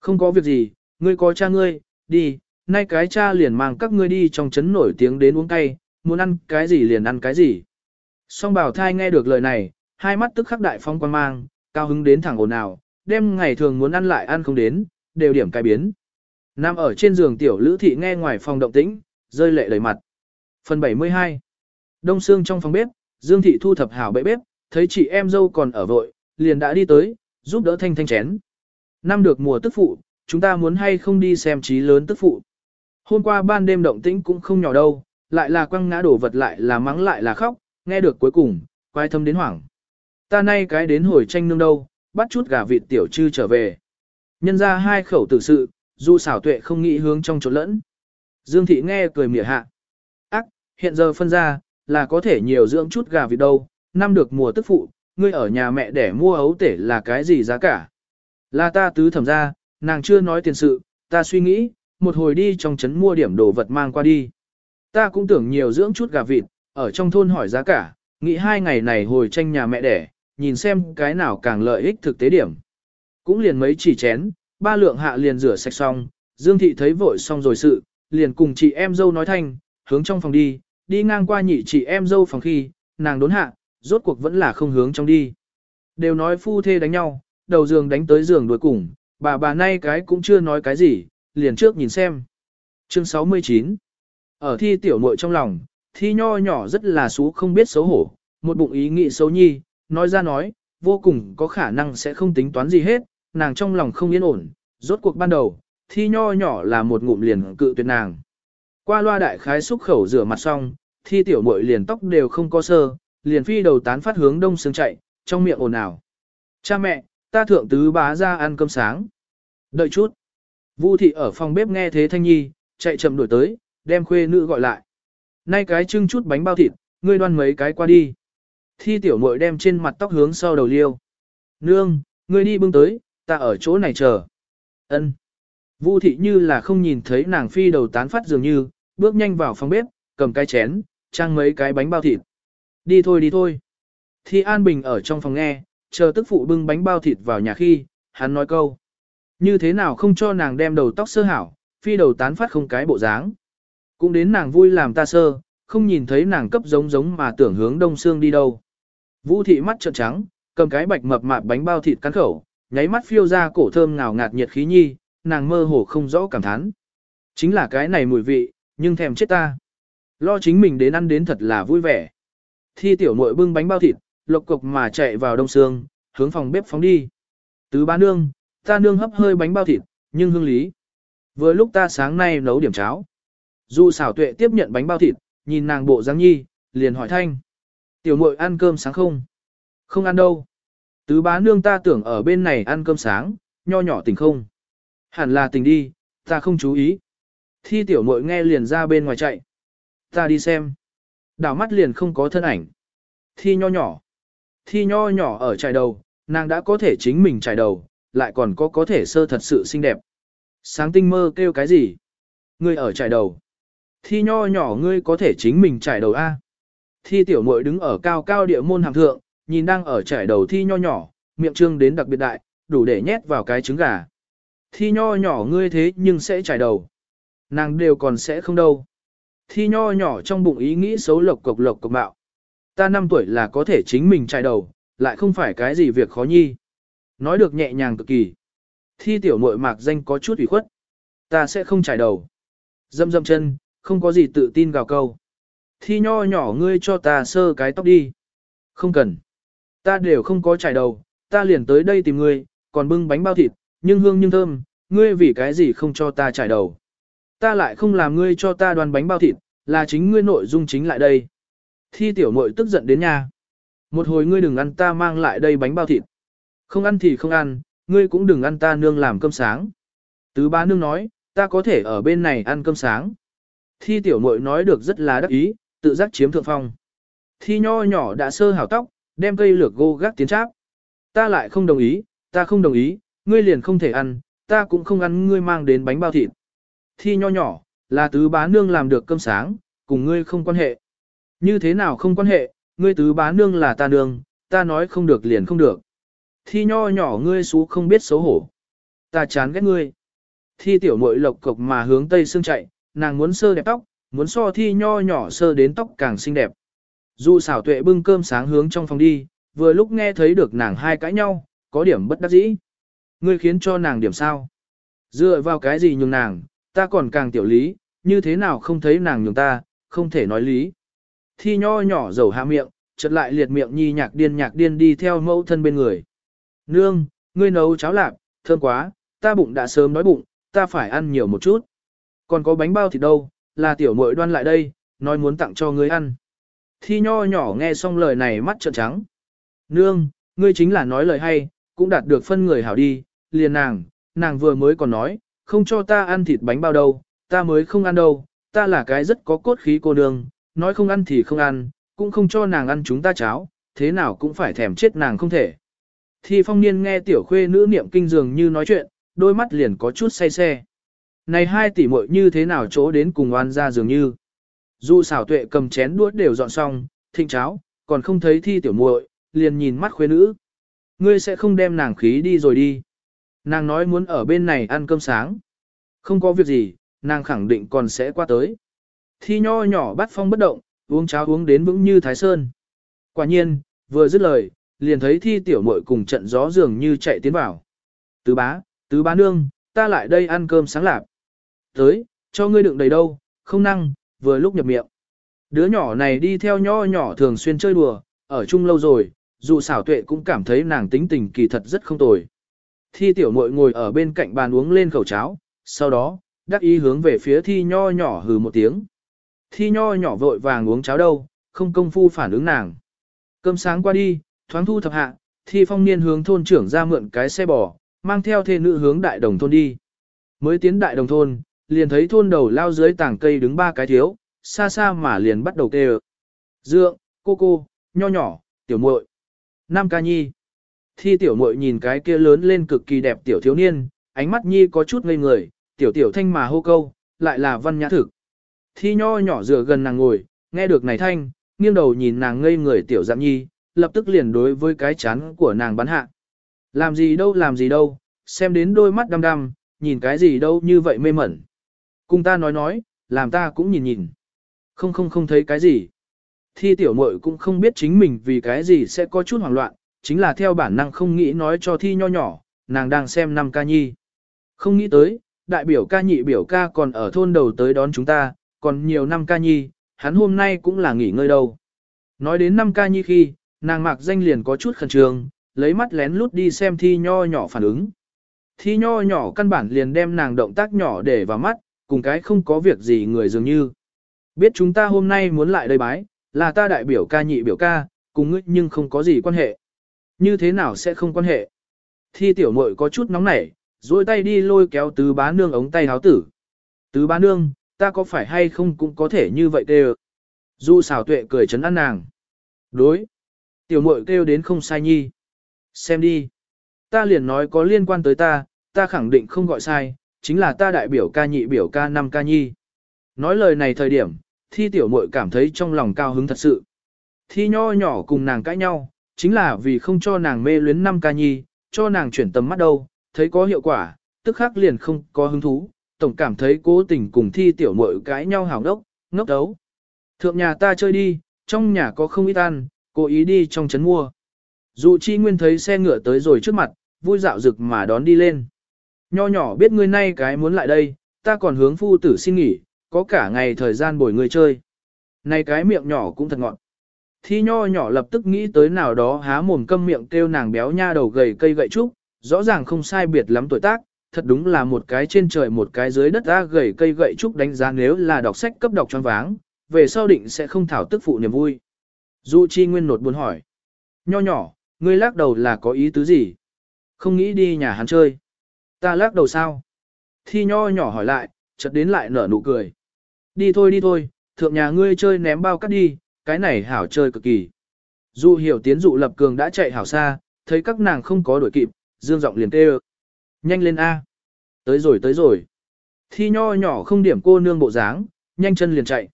Không có việc gì, ngươi có cha ngươi, đi, nay cái cha liền mang các ngươi đi trong chấn nổi tiếng đến uống cay, muốn ăn cái gì liền ăn cái gì. Song bảo thai nghe được lời này, hai mắt tức khắc đại phong quan mang, cao hứng đến thẳng ồn ào, đem ngày thường muốn ăn lại ăn không đến, đều điểm cải biến. Nam ở trên giường tiểu lữ thị nghe ngoài phòng động tĩnh, rơi lệ đầy mặt. Phần 72 Đông Sương trong phòng bếp, Dương thị thu thập hảo bệ bếp, thấy chị em dâu còn ở vội, liền đã đi tới, giúp đỡ thanh thanh chén. Năm được mùa tức phụ, chúng ta muốn hay không đi xem trí lớn tức phụ. Hôm qua ban đêm động tĩnh cũng không nhỏ đâu, lại là quăng ngã đổ vật lại là mắng lại là khóc, nghe được cuối cùng, quay thâm đến hoảng. Ta nay cái đến hồi tranh nương đâu, bắt chút gà vịt tiểu trư trở về. Nhân ra hai khẩu tử sự, dù xảo tuệ không nghĩ hướng trong chỗ lẫn. Dương thị nghe cười mỉa hạ. Ác, hiện giờ phân ra, là có thể nhiều dưỡng chút gà vịt đâu, năm được mùa tức phụ, ngươi ở nhà mẹ để mua ấu tể là cái gì giá cả. Là ta tứ thẩm ra, nàng chưa nói tiền sự, ta suy nghĩ, một hồi đi trong trấn mua điểm đồ vật mang qua đi. Ta cũng tưởng nhiều dưỡng chút gà vịt, ở trong thôn hỏi giá cả, nghĩ hai ngày này hồi tranh nhà mẹ đẻ, nhìn xem cái nào càng lợi ích thực tế điểm. Cũng liền mấy chỉ chén, ba lượng hạ liền rửa sạch xong, Dương Thị thấy vội xong rồi sự, liền cùng chị em dâu nói thanh, hướng trong phòng đi, đi ngang qua nhị chị em dâu phòng khi, nàng đốn hạ, rốt cuộc vẫn là không hướng trong đi. Đều nói phu thê đánh nhau, đầu giường đánh tới giường đuổi cùng, bà bà nay cái cũng chưa nói cái gì, liền trước nhìn xem. Chương 69 Ở thi tiểu muội trong lòng, thi nho nhỏ rất là xú không biết xấu hổ, một bụng ý nghĩ xấu nhi, nói ra nói, vô cùng có khả năng sẽ không tính toán gì hết, nàng trong lòng không yên ổn, rốt cuộc ban đầu, thi nho nhỏ là một ngụm liền cự tuyệt nàng. Qua loa đại khái xúc khẩu rửa mặt xong, thi tiểu muội liền tóc đều không có sơ, liền phi đầu tán phát hướng đông sương chạy, trong miệng ồn ào. Cha mẹ, ta thượng tứ bá ra ăn cơm sáng. Đợi chút. Vu thị ở phòng bếp nghe thế thanh nhi, chạy chậm đuổi tới, đem khuê nữ gọi lại. Nay cái trưng chút bánh bao thịt, ngươi đoan mấy cái qua đi. Thi tiểu muội đem trên mặt tóc hướng sau đầu liêu. Nương, ngươi đi bưng tới, ta ở chỗ này chờ. Ân. Vu thị như là không nhìn thấy nàng phi đầu tán phát dường như, bước nhanh vào phòng bếp, cầm cái chén, trang mấy cái bánh bao thịt. Đi thôi đi thôi. Thi An Bình ở trong phòng nghe, chờ tức phụ bưng bánh bao thịt vào nhà khi, hắn nói câu. Như thế nào không cho nàng đem đầu tóc sơ hảo, phi đầu tán phát không cái bộ dáng. Cũng đến nàng vui làm ta sơ, không nhìn thấy nàng cấp giống giống mà tưởng hướng đông xương đi đâu. Vũ thị mắt trợn trắng, cầm cái bạch mập mạp bánh bao thịt cắn khẩu, nháy mắt phiêu ra cổ thơm ngào ngạt nhiệt khí nhi, nàng mơ hồ không rõ cảm thán. Chính là cái này mùi vị, nhưng thèm chết ta. Lo chính mình đến ăn đến thật là vui vẻ. Thi tiểu muội bưng bánh bao thịt, lộc cục mà chạy vào đông sương, hướng phòng bếp phóng đi. Tứ ba nương, ta nương hấp hơi bánh bao thịt, nhưng hương lý. Vừa lúc ta sáng nay nấu điểm cháo. Dù xảo tuệ tiếp nhận bánh bao thịt, nhìn nàng bộ dáng nhi, liền hỏi thanh. Tiểu muội ăn cơm sáng không? Không ăn đâu. Tứ bá nương ta tưởng ở bên này ăn cơm sáng, nho nhỏ tỉnh không. Hẳn là tình đi, ta không chú ý. Thi tiểu muội nghe liền ra bên ngoài chạy. Ta đi xem. Đảo mắt liền không có thân ảnh. Thi nho nhỏ. Thi nho nhỏ ở trải đầu, nàng đã có thể chính mình trải đầu, lại còn có có thể sơ thật sự xinh đẹp. Sáng tinh mơ kêu cái gì? Ngươi ở trải đầu. Thi nho nhỏ ngươi có thể chính mình trải đầu A. Thi tiểu muội đứng ở cao cao địa môn hàng thượng, nhìn đang ở trải đầu thi nho nhỏ, miệng trương đến đặc biệt đại, đủ để nhét vào cái trứng gà. Thi nho nhỏ ngươi thế nhưng sẽ trải đầu. Nàng đều còn sẽ không đâu. Thi nho nhỏ trong bụng ý nghĩ xấu lộc cộc lộc cộc bạo. Ta năm tuổi là có thể chính mình trải đầu, lại không phải cái gì việc khó nhi. Nói được nhẹ nhàng cực kỳ. Thi tiểu muội mạc danh có chút ủy khuất. Ta sẽ không trải đầu. Dâm dâm chân, không có gì tự tin gào câu. Thi nho nhỏ ngươi cho ta sơ cái tóc đi. Không cần. Ta đều không có trải đầu, ta liền tới đây tìm ngươi, còn bưng bánh bao thịt, nhưng hương nhưng thơm, ngươi vì cái gì không cho ta trải đầu. Ta lại không làm ngươi cho ta đoàn bánh bao thịt, là chính ngươi nội dung chính lại đây. Thi tiểu nội tức giận đến nhà. Một hồi ngươi đừng ăn ta mang lại đây bánh bao thịt. Không ăn thì không ăn, ngươi cũng đừng ăn ta nương làm cơm sáng. Tứ ba nương nói, ta có thể ở bên này ăn cơm sáng. Thi tiểu nội nói được rất là đắc ý, tự giác chiếm thượng phong. Thi nho nhỏ đã sơ hảo tóc, đem cây lược gô gác tiến tráp. Ta lại không đồng ý, ta không đồng ý, ngươi liền không thể ăn, ta cũng không ăn ngươi mang đến bánh bao thịt. Thi nho nhỏ, là tứ bá nương làm được cơm sáng, cùng ngươi không quan hệ. Như thế nào không quan hệ, ngươi tứ bá nương là ta nương, ta nói không được liền không được. Thi nho nhỏ ngươi xú không biết xấu hổ. Ta chán ghét ngươi. Thi tiểu muội lộc cộc mà hướng tây xương chạy, nàng muốn sơ đẹp tóc, muốn so thi nho nhỏ sơ đến tóc càng xinh đẹp. Dù xảo tuệ bưng cơm sáng hướng trong phòng đi, vừa lúc nghe thấy được nàng hai cãi nhau, có điểm bất đắc dĩ. Ngươi khiến cho nàng điểm sao? Dựa vào cái gì nhường nàng, ta còn càng tiểu lý, như thế nào không thấy nàng nhường ta, không thể nói lý. Thi nho nhỏ dầu hạ miệng, chợt lại liệt miệng nhi nhạc điên nhạc điên đi theo mẫu thân bên người. Nương, ngươi nấu cháo lạp, thơm quá, ta bụng đã sớm đói bụng, ta phải ăn nhiều một chút. Còn có bánh bao thịt đâu, là tiểu muội đoan lại đây, nói muốn tặng cho ngươi ăn. Thi nho nhỏ nghe xong lời này mắt trợn trắng. Nương, ngươi chính là nói lời hay, cũng đạt được phân người hảo đi, liền nàng, nàng vừa mới còn nói, không cho ta ăn thịt bánh bao đâu, ta mới không ăn đâu, ta là cái rất có cốt khí cô nương, nói không ăn thì không ăn, cũng không cho nàng ăn chúng ta cháo, thế nào cũng phải thèm chết nàng không thể. Thi phong niên nghe tiểu khuê nữ niệm kinh dường như nói chuyện, đôi mắt liền có chút say xe. Này hai tỷ muội như thế nào chỗ đến cùng oan ra dường như. Dù xảo tuệ cầm chén đuốt đều dọn xong, thịnh cháo, còn không thấy thi tiểu muội, liền nhìn mắt khuê nữ. Ngươi sẽ không đem nàng khí đi rồi đi. Nàng nói muốn ở bên này ăn cơm sáng. Không có việc gì, nàng khẳng định còn sẽ qua tới. Thi nho nhỏ bắt phong bất động, uống cháo uống đến vững như thái sơn. Quả nhiên, vừa dứt lời, liền thấy thi tiểu muội cùng trận gió dường như chạy tiến vào. Tứ bá, tứ bá nương, ta lại đây ăn cơm sáng lạp. Tới, cho ngươi đựng đầy đâu, không năng, vừa lúc nhập miệng. Đứa nhỏ này đi theo nho nhỏ thường xuyên chơi đùa, ở chung lâu rồi, dù xảo tuệ cũng cảm thấy nàng tính tình kỳ thật rất không tồi. Thi tiểu muội ngồi ở bên cạnh bàn uống lên khẩu cháo, sau đó, đắc ý hướng về phía thi nho nhỏ hừ một tiếng. Thi nho nhỏ vội vàng uống cháo đâu, không công phu phản ứng nàng. Cơm sáng qua đi, thoáng thu thập hạ, thi phong niên hướng thôn trưởng ra mượn cái xe bò, mang theo thê nữ hướng đại đồng thôn đi. Mới tiến đại đồng thôn, liền thấy thôn đầu lao dưới tảng cây đứng ba cái thiếu, xa xa mà liền bắt đầu kêu. Dượng, cô cô, nho nhỏ, tiểu muội, Nam ca nhi. Thi tiểu muội nhìn cái kia lớn lên cực kỳ đẹp tiểu thiếu niên, ánh mắt nhi có chút ngây người, tiểu tiểu thanh mà hô câu, lại là văn nhã thực. Thi nho nhỏ dựa gần nàng ngồi, nghe được này thanh, nghiêng đầu nhìn nàng ngây người tiểu dạng nhi, lập tức liền đối với cái chán của nàng bắn hạ. Làm gì đâu làm gì đâu, xem đến đôi mắt đăm đăm, nhìn cái gì đâu như vậy mê mẩn. Cùng ta nói nói, làm ta cũng nhìn nhìn. Không không không thấy cái gì. Thi tiểu muội cũng không biết chính mình vì cái gì sẽ có chút hoảng loạn, chính là theo bản năng không nghĩ nói cho thi nho nhỏ, nàng đang xem năm ca nhi. Không nghĩ tới, đại biểu ca nhị biểu ca còn ở thôn đầu tới đón chúng ta, còn nhiều năm ca nhi, hắn hôm nay cũng là nghỉ ngơi đâu. Nói đến năm ca nhi khi, nàng mạc danh liền có chút khẩn trương, lấy mắt lén lút đi xem thi nho nhỏ phản ứng. Thi nho nhỏ căn bản liền đem nàng động tác nhỏ để vào mắt, cùng cái không có việc gì người dường như. Biết chúng ta hôm nay muốn lại đây bái, là ta đại biểu ca nhị biểu ca, cùng ngươi nhưng không có gì quan hệ. Như thế nào sẽ không quan hệ? Thi tiểu muội có chút nóng nảy, duỗi tay đi lôi kéo tứ bá nương ống tay háo tử. Tứ bá nương, ta có phải hay không cũng có thể như vậy tê Du xảo tuệ cười chấn an nàng. Đối. Tiểu muội kêu đến không sai nhi. Xem đi. Ta liền nói có liên quan tới ta, ta khẳng định không gọi sai, chính là ta đại biểu ca nhị biểu ca năm ca nhi. Nói lời này thời điểm, thi tiểu muội cảm thấy trong lòng cao hứng thật sự. Thi nho nhỏ cùng nàng cãi nhau, chính là vì không cho nàng mê luyến năm ca nhi, cho nàng chuyển tầm mắt đâu, thấy có hiệu quả, tức khắc liền không có hứng thú, tổng cảm thấy cố tình cùng thi tiểu muội cãi nhau hào đốc, ngốc đấu. Thượng nhà ta chơi đi, trong nhà có không ít ăn, cố ý đi trong trấn mua. Dụ chi nguyên thấy xe ngựa tới rồi trước mặt, vui dạo rực mà đón đi lên. Nho nhỏ biết ngươi nay cái muốn lại đây, ta còn hướng phu tử xin nghỉ, có cả ngày thời gian bồi người chơi. Này cái miệng nhỏ cũng thật ngọn. Thi nho nhỏ lập tức nghĩ tới nào đó há mồm câm miệng kêu nàng béo nha đầu gầy cây gậy trúc, rõ ràng không sai biệt lắm tuổi tác, thật đúng là một cái trên trời một cái dưới đất ra gầy cây gậy trúc đánh giá nếu là đọc sách cấp đọc choáng váng, về sau định sẽ không thảo tức phụ niềm vui. Du Chi Nguyên nột buồn hỏi. Nho nhỏ, ngươi lắc đầu là có ý tứ gì? Không nghĩ đi nhà hắn chơi. Ta lắc đầu sao? Thi nho nhỏ hỏi lại, chợt đến lại nở nụ cười. Đi thôi đi thôi, thượng nhà ngươi chơi ném bao cắt đi, cái này hảo chơi cực kỳ. dụ hiểu tiến dụ lập cường đã chạy hảo xa, thấy các nàng không có đuổi kịp, dương giọng liền kêu. Nhanh lên A. Tới rồi tới rồi. Thi nho nhỏ không điểm cô nương bộ dáng, nhanh chân liền chạy.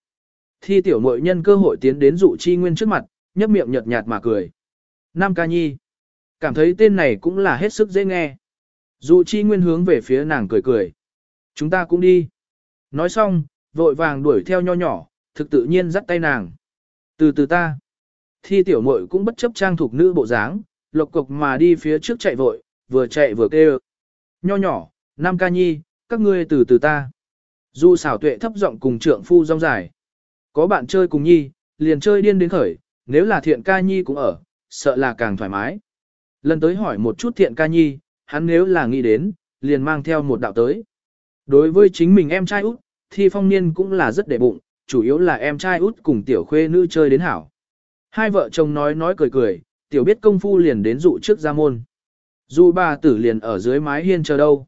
Thi tiểu mội nhân cơ hội tiến đến dụ chi nguyên trước mặt, nhấp miệng nhợt nhạt mà cười. Nam ca nhi. Cảm thấy tên này cũng là hết sức dễ nghe. Dụ chi nguyên hướng về phía nàng cười cười. Chúng ta cũng đi. Nói xong, vội vàng đuổi theo nho nhỏ, thực tự nhiên dắt tay nàng. Từ từ ta. Thi tiểu muội cũng bất chấp trang thuộc nữ bộ dáng, lộc cục mà đi phía trước chạy vội, vừa chạy vừa kêu. Nho nhỏ, Nam ca nhi, các ngươi từ từ ta. Du xảo tuệ thấp giọng cùng trượng phu rong dài. Có bạn chơi cùng nhi, liền chơi điên đến khởi, nếu là thiện ca nhi cũng ở, sợ là càng thoải mái. Lần tới hỏi một chút thiện ca nhi, hắn nếu là nghĩ đến, liền mang theo một đạo tới. Đối với chính mình em trai út, thì phong niên cũng là rất để bụng, chủ yếu là em trai út cùng tiểu khuê nữ chơi đến hảo. Hai vợ chồng nói nói cười cười, tiểu biết công phu liền đến dụ trước ra môn. Dụ bà tử liền ở dưới mái hiên chờ đâu.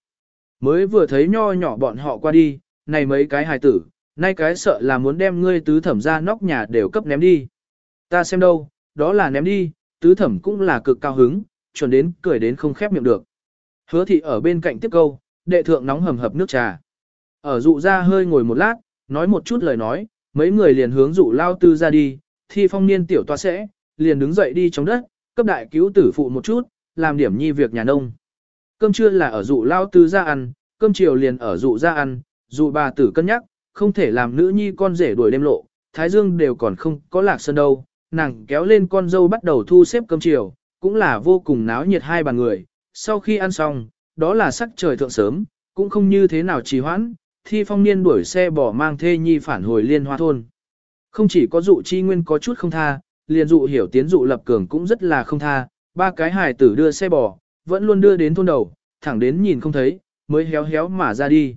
Mới vừa thấy nho nhỏ bọn họ qua đi, này mấy cái hài tử, nay cái sợ là muốn đem ngươi tứ thẩm ra nóc nhà đều cấp ném đi. Ta xem đâu, đó là ném đi, tứ thẩm cũng là cực cao hứng, chuẩn đến cười đến không khép miệng được. Hứa thị ở bên cạnh tiếp câu, đệ thượng nóng hầm hập nước trà. Ở dụ ra hơi ngồi một lát, nói một chút lời nói, mấy người liền hướng dụ lao tư ra đi, thi phong niên tiểu toa sẽ, liền đứng dậy đi trong đất, cấp đại cứu tử phụ một chút, làm điểm nhi việc nhà nông. Cơm trưa là ở dụ lao tư ra ăn, cơm chiều liền ở dụ ra ăn, dụ bà tử cân nhắc, không thể làm nữ nhi con rể đuổi đêm lộ, thái dương đều còn không có lạc sơn đâu, nàng kéo lên con dâu bắt đầu thu xếp cơm chiều, cũng là vô cùng náo nhiệt hai bàn người, sau khi ăn xong, đó là sắc trời thượng sớm, cũng không như thế nào trì hoãn, thi phong niên đuổi xe bỏ mang thê nhi phản hồi liên hoa thôn. Không chỉ có dụ chi nguyên có chút không tha, liền dụ hiểu tiến dụ lập cường cũng rất là không tha, ba cái hài tử đưa xe bò, vẫn luôn đưa đến thôn đầu, thẳng đến nhìn không thấy, mới héo héo mà ra đi.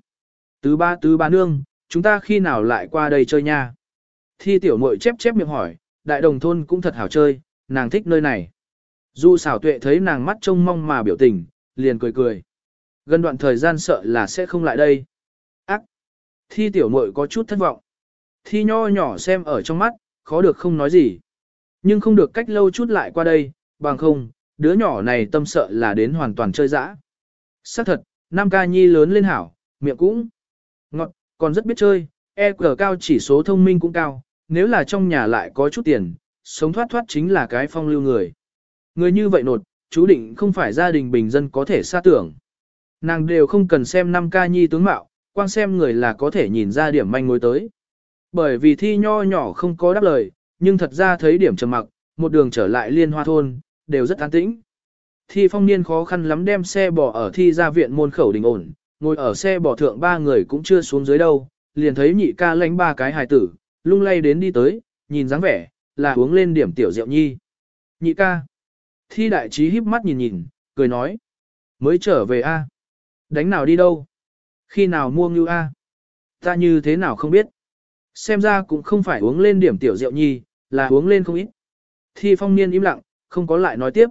Tứ ba tứ ba nương, chúng ta khi nào lại qua đây chơi nha? Thi tiểu muội chép chép miệng hỏi, đại đồng thôn cũng thật hảo chơi, nàng thích nơi này. Dụ xảo tuệ thấy nàng mắt trông mong mà biểu tình, liền cười cười. Gần đoạn thời gian sợ là sẽ không lại đây. Thi tiểu muội có chút thất vọng. Thi nho nhỏ xem ở trong mắt, khó được không nói gì. Nhưng không được cách lâu chút lại qua đây, bằng không, đứa nhỏ này tâm sợ là đến hoàn toàn chơi dã. Xác thật, Nam ca nhi lớn lên hảo, miệng cũng ngọt, còn rất biết chơi, EQ cao chỉ số thông minh cũng cao, nếu là trong nhà lại có chút tiền, sống thoát thoát chính là cái phong lưu người. Người như vậy nột, chú định không phải gia đình bình dân có thể xa tưởng. Nàng đều không cần xem Nam ca nhi tướng mạo, quan xem người là có thể nhìn ra điểm manh mối tới. Bởi vì thi nho nhỏ không có đáp lời, nhưng thật ra thấy điểm trầm mặc, một đường trở lại liên hoa thôn, đều rất an tĩnh. Thi phong niên khó khăn lắm đem xe bỏ ở thi ra viện môn khẩu đình ổn, ngồi ở xe bỏ thượng ba người cũng chưa xuống dưới đâu, liền thấy nhị ca lánh ba cái hài tử, lung lay đến đi tới, nhìn dáng vẻ, là uống lên điểm tiểu rượu nhi. Nhị ca. Thi đại trí híp mắt nhìn nhìn, cười nói. Mới trở về a Đánh nào đi đâu? Khi nào mua ngưu a Ta như thế nào không biết. Xem ra cũng không phải uống lên điểm tiểu rượu nhi, là uống lên không ít. Thi phong niên im lặng, không có lại nói tiếp.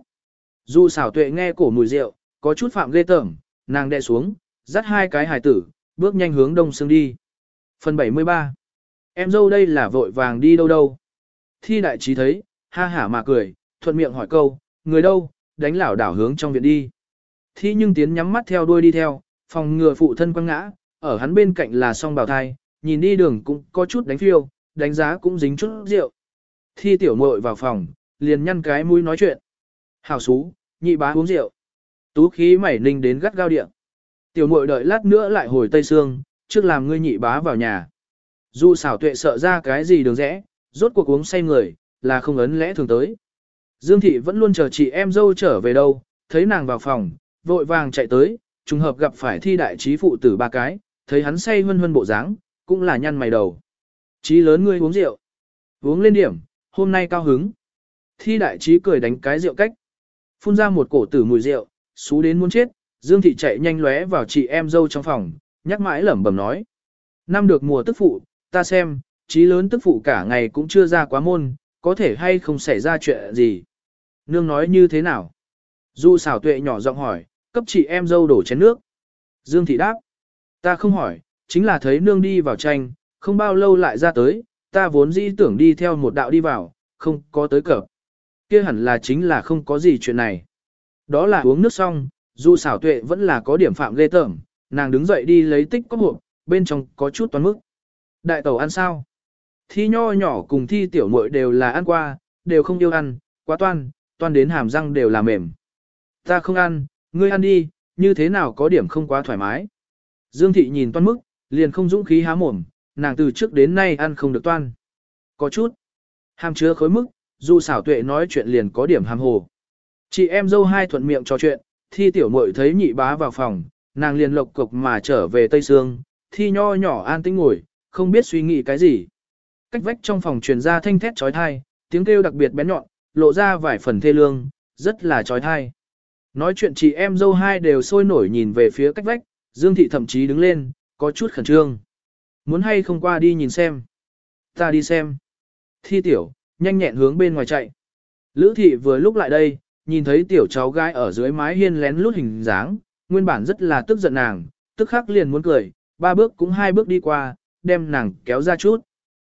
Dù xảo tuệ nghe cổ mùi rượu, có chút phạm ghê tởm, nàng đè xuống, dắt hai cái hài tử, bước nhanh hướng đông sương đi. Phần 73 Em dâu đây là vội vàng đi đâu đâu. Thi đại trí thấy, ha hả mà cười, thuận miệng hỏi câu, người đâu, đánh lảo đảo hướng trong viện đi. Thi nhưng tiến nhắm mắt theo đuôi đi theo, phòng ngừa phụ thân quăng ngã, ở hắn bên cạnh là song bào thai, nhìn đi đường cũng có chút đánh phiêu, đánh giá cũng dính chút rượu. Thi tiểu muội vào phòng, liền nhăn cái mũi nói chuyện. Hảo xú, nhị bá uống rượu. Tú khí mảy ninh đến gắt gao điện. Tiểu muội đợi lát nữa lại hồi Tây Sương, trước làm ngươi nhị bá vào nhà. Dù xảo tuệ sợ ra cái gì đường rẽ, rốt cuộc uống say người, là không ấn lẽ thường tới. Dương thị vẫn luôn chờ chị em dâu trở về đâu, thấy nàng vào phòng, vội vàng chạy tới, trùng hợp gặp phải thi đại trí phụ tử ba cái, thấy hắn say hân hân bộ dáng, cũng là nhăn mày đầu. Chí lớn ngươi uống rượu. Uống lên điểm, hôm nay cao hứng. Thi đại trí cười đánh cái rượu cách. Phun ra một cổ tử mùi rượu, xú đến muốn chết, Dương thị chạy nhanh lóe vào chị em dâu trong phòng, nhắc mãi lẩm bẩm nói. Năm được mùa tức phụ, ta xem, trí lớn tức phụ cả ngày cũng chưa ra quá môn, có thể hay không xảy ra chuyện gì. Nương nói như thế nào? Du xảo tuệ nhỏ giọng hỏi, cấp chị em dâu đổ chén nước. Dương thị đáp, ta không hỏi, chính là thấy nương đi vào tranh, không bao lâu lại ra tới, ta vốn dĩ tưởng đi theo một đạo đi vào, không có tới cờ. kia hẳn là chính là không có gì chuyện này. Đó là uống nước xong, dù xảo tuệ vẫn là có điểm phạm ghê tởm, nàng đứng dậy đi lấy tích có hộp, bên trong có chút toán mức. Đại tẩu ăn sao? Thi nho nhỏ cùng thi tiểu muội đều là ăn qua, đều không yêu ăn, quá toan, toan đến hàm răng đều là mềm. Ta không ăn, ngươi ăn đi, như thế nào có điểm không quá thoải mái. Dương thị nhìn toan mức, liền không dũng khí há mồm, nàng từ trước đến nay ăn không được toan. Có chút. Hàm chứa khối mức, dù xảo tuệ nói chuyện liền có điểm hàm hồ. Chị em dâu hai thuận miệng trò chuyện, thi tiểu muội thấy nhị bá vào phòng, nàng liền lộc cục mà trở về Tây Sương, thi nho nhỏ an tĩnh ngồi, không biết suy nghĩ cái gì. Cách vách trong phòng truyền ra thanh thét trói thai, tiếng kêu đặc biệt bén nhọn, lộ ra vài phần thê lương, rất là trói thai. Nói chuyện chị em dâu hai đều sôi nổi nhìn về phía cách vách, Dương Thị thậm chí đứng lên, có chút khẩn trương. Muốn hay không qua đi nhìn xem. Ta đi xem. Thi tiểu, nhanh nhẹn hướng bên ngoài chạy. Lữ Thị vừa lúc lại đây, nhìn thấy tiểu cháu gái ở dưới mái hiên lén lút hình dáng, nguyên bản rất là tức giận nàng, tức khắc liền muốn cười, ba bước cũng hai bước đi qua, đem nàng kéo ra chút.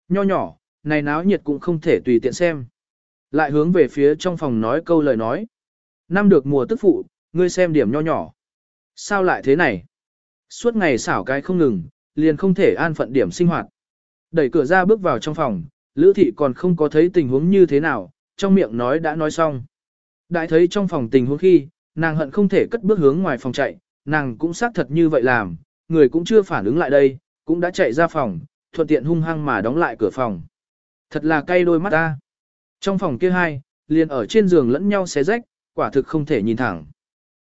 Nho nhỏ, này náo nhiệt cũng không thể tùy tiện xem. Lại hướng về phía trong phòng nói câu lời nói. Năm được mùa tức phụ, ngươi xem điểm nho nhỏ. Sao lại thế này? Suốt ngày xảo cái không ngừng, liền không thể an phận điểm sinh hoạt. Đẩy cửa ra bước vào trong phòng, Lữ thị còn không có thấy tình huống như thế nào, trong miệng nói đã nói xong. Đại thấy trong phòng tình huống khi, nàng hận không thể cất bước hướng ngoài phòng chạy, nàng cũng xác thật như vậy làm, người cũng chưa phản ứng lại đây, cũng đã chạy ra phòng, thuận tiện hung hăng mà đóng lại cửa phòng. Thật là cay đôi mắt ta. Trong phòng kia hai, liền ở trên giường lẫn nhau xé rách, quả thực không thể nhìn thẳng.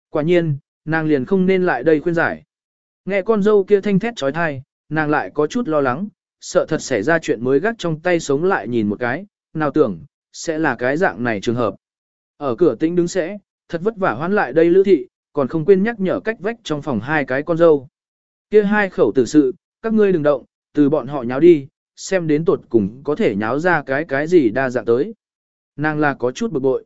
Quả nhiên, nàng liền không nên lại đây khuyên giải. Nghe con dâu kia thanh thét trói thai, nàng lại có chút lo lắng, sợ thật xảy ra chuyện mới gắt trong tay sống lại nhìn một cái, nào tưởng, sẽ là cái dạng này trường hợp. Ở cửa tĩnh đứng sẽ, thật vất vả hoán lại đây lữ thị, còn không quên nhắc nhở cách vách trong phòng hai cái con dâu. Kia hai khẩu tử sự, các ngươi đừng động, từ bọn họ nháo đi, xem đến tột cùng có thể nháo ra cái cái gì đa dạng tới. Nàng là có chút bực bội.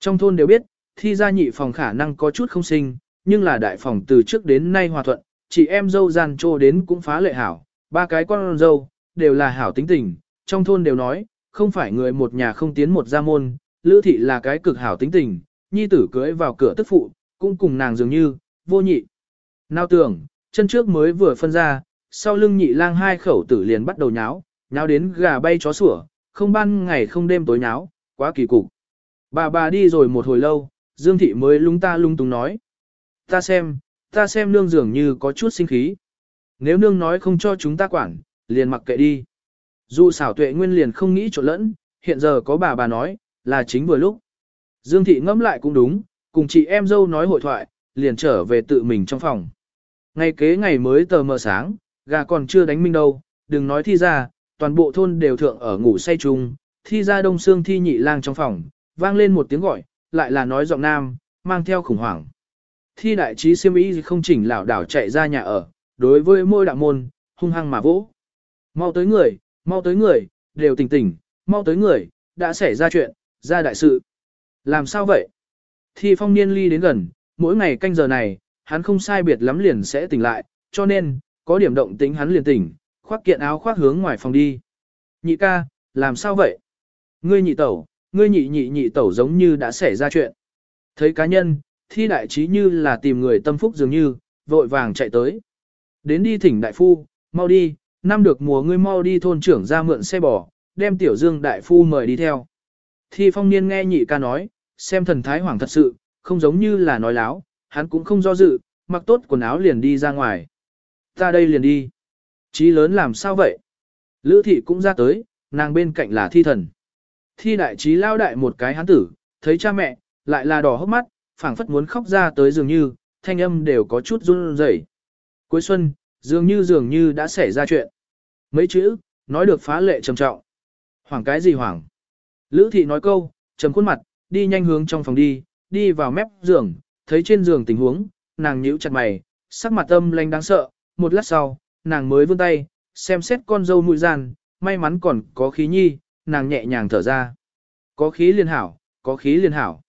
Trong thôn đều biết, thi gia nhị phòng khả năng có chút không sinh, nhưng là đại phòng từ trước đến nay hòa thuận, chị em dâu gian trô đến cũng phá lệ hảo, ba cái con dâu, đều là hảo tính tình, trong thôn đều nói, không phải người một nhà không tiến một gia môn, lữ thị là cái cực hảo tính tình, nhi tử cưới vào cửa tức phụ, cũng cùng nàng dường như, vô nhị. Nào tưởng, chân trước mới vừa phân ra, sau lưng nhị lang hai khẩu tử liền bắt đầu nháo, nháo đến gà bay chó sủa, không ban ngày không đêm tối nháo, quá kỳ cục. Bà bà đi rồi một hồi lâu, Dương Thị mới lung ta lung tung nói. Ta xem, ta xem nương dường như có chút sinh khí. Nếu nương nói không cho chúng ta quản, liền mặc kệ đi. Dù xảo tuệ nguyên liền không nghĩ trộn lẫn, hiện giờ có bà bà nói, là chính vừa lúc. Dương Thị ngẫm lại cũng đúng, cùng chị em dâu nói hội thoại, liền trở về tự mình trong phòng. Ngày kế ngày mới tờ mờ sáng, gà còn chưa đánh minh đâu, đừng nói thi ra, toàn bộ thôn đều thượng ở ngủ say chung, thi ra đông xương thi nhị lang trong phòng, vang lên một tiếng gọi, lại là nói giọng nam, mang theo khủng hoảng. Thi đại trí siêm ý không chỉnh lảo đảo chạy ra nhà ở, đối với môi đạo môn, hung hăng mà vỗ. Mau tới người, mau tới người, đều tỉnh tỉnh, mau tới người, đã xảy ra chuyện, ra đại sự. Làm sao vậy? Thi phong niên ly đến gần, mỗi ngày canh giờ này, hắn không sai biệt lắm liền sẽ tỉnh lại, cho nên, có điểm động tính hắn liền tỉnh, khoác kiện áo khoác hướng ngoài phòng đi. Nhị ca, làm sao vậy? Ngươi nhị tẩu, ngươi nhị nhị nhị tẩu giống như đã xảy ra chuyện. Thấy cá nhân, thi đại trí như là tìm người tâm phúc dường như, vội vàng chạy tới. Đến đi thỉnh đại phu, mau đi, năm được mùa ngươi mau đi thôn trưởng ra mượn xe bò, đem tiểu dương đại phu mời đi theo. Thi phong niên nghe nhị ca nói, xem thần thái hoàng thật sự, không giống như là nói láo, hắn cũng không do dự, mặc tốt quần áo liền đi ra ngoài. Ta đây liền đi. Chí lớn làm sao vậy? Lữ thị cũng ra tới, nàng bên cạnh là thi thần. Thi đại trí lao đại một cái hắn tử, thấy cha mẹ, lại là đỏ hốc mắt, phảng phất muốn khóc ra tới dường như, thanh âm đều có chút run rẩy. Cuối xuân, dường như dường như đã xảy ra chuyện. Mấy chữ, nói được phá lệ trầm trọng. Hoảng cái gì hoảng? Lữ thị nói câu, trầm khuôn mặt, đi nhanh hướng trong phòng đi, đi vào mép giường, thấy trên giường tình huống, nàng nhíu chặt mày, sắc mặt âm lanh đáng sợ, một lát sau, nàng mới vươn tay, xem xét con dâu mũi gian, may mắn còn có khí nhi, nàng nhẹ nhàng thở ra. Có khí liên hảo, có khí liên hảo.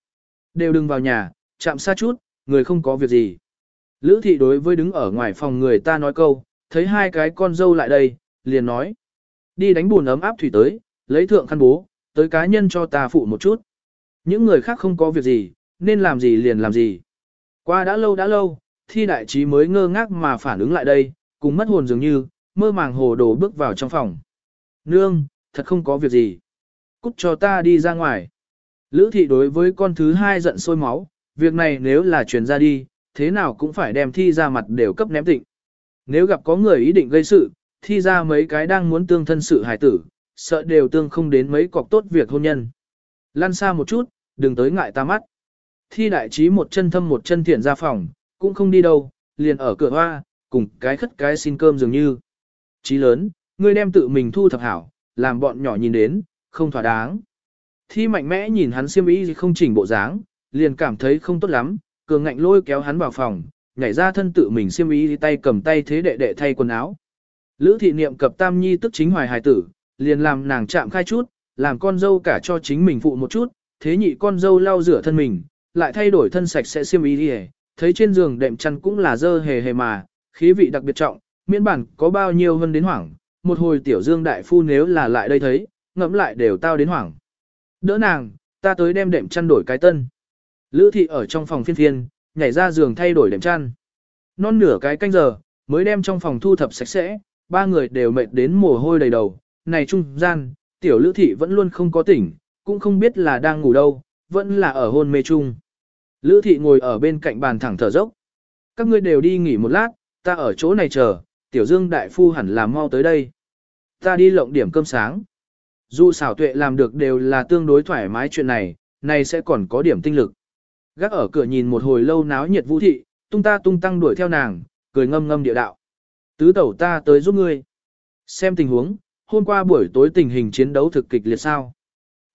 Đều đừng vào nhà, chạm xa chút, người không có việc gì. Lữ thị đối với đứng ở ngoài phòng người ta nói câu, thấy hai cái con dâu lại đây, liền nói. Đi đánh buồn ấm áp thủy tới, lấy thượng khăn bố, tới cá nhân cho ta phụ một chút. Những người khác không có việc gì, nên làm gì liền làm gì. Qua đã lâu đã lâu, thi đại trí mới ngơ ngác mà phản ứng lại đây, cùng mất hồn dường như, mơ màng hồ đồ bước vào trong phòng. Nương, thật không có việc gì. Cút cho ta đi ra ngoài. Lữ thị đối với con thứ hai giận sôi máu, việc này nếu là truyền ra đi, thế nào cũng phải đem thi ra mặt đều cấp ném tịnh. Nếu gặp có người ý định gây sự, thi ra mấy cái đang muốn tương thân sự hài tử, sợ đều tương không đến mấy cọc tốt việc hôn nhân. Lăn xa một chút, đừng tới ngại ta mắt. Thi đại trí một chân thâm một chân thiện ra phòng, cũng không đi đâu, liền ở cửa hoa, cùng cái khất cái xin cơm dường như. Chí lớn, ngươi đem tự mình thu thập hảo, làm bọn nhỏ nhìn đến, không thỏa đáng. Thi mạnh mẽ nhìn hắn xiêm y không chỉnh bộ dáng, liền cảm thấy không tốt lắm, cường ngạnh lôi kéo hắn vào phòng, nhảy ra thân tự mình xiêm y tay cầm tay thế đệ đệ thay quần áo. Lữ thị niệm cập tam nhi tức chính hoài hài tử, liền làm nàng chạm khai chút, làm con dâu cả cho chính mình phụ một chút, thế nhị con dâu lau rửa thân mình, lại thay đổi thân sạch sẽ xiêm y đi thấy trên giường đệm chăn cũng là dơ hề hề mà, khí vị đặc biệt trọng, miễn bản có bao nhiêu hơn đến hoảng, một hồi tiểu dương đại phu nếu là lại đây thấy, ngẫm lại đều tao đến hoảng. Đỡ nàng, ta tới đem đệm chăn đổi cái tân. Lữ thị ở trong phòng phiên phiên, nhảy ra giường thay đổi đệm chăn. Non nửa cái canh giờ, mới đem trong phòng thu thập sạch sẽ, ba người đều mệt đến mồ hôi đầy đầu. Này trung gian, tiểu lữ thị vẫn luôn không có tỉnh, cũng không biết là đang ngủ đâu, vẫn là ở hôn mê chung. Lữ thị ngồi ở bên cạnh bàn thẳng thở dốc. Các ngươi đều đi nghỉ một lát, ta ở chỗ này chờ, tiểu dương đại phu hẳn là mau tới đây. Ta đi lộng điểm cơm sáng. Dù xảo tuệ làm được đều là tương đối thoải mái chuyện này, này sẽ còn có điểm tinh lực. Gác ở cửa nhìn một hồi lâu náo nhiệt vũ thị, tung ta tung tăng đuổi theo nàng, cười ngâm ngâm địa đạo. Tứ tẩu ta tới giúp ngươi. Xem tình huống, hôm qua buổi tối tình hình chiến đấu thực kịch liệt sao.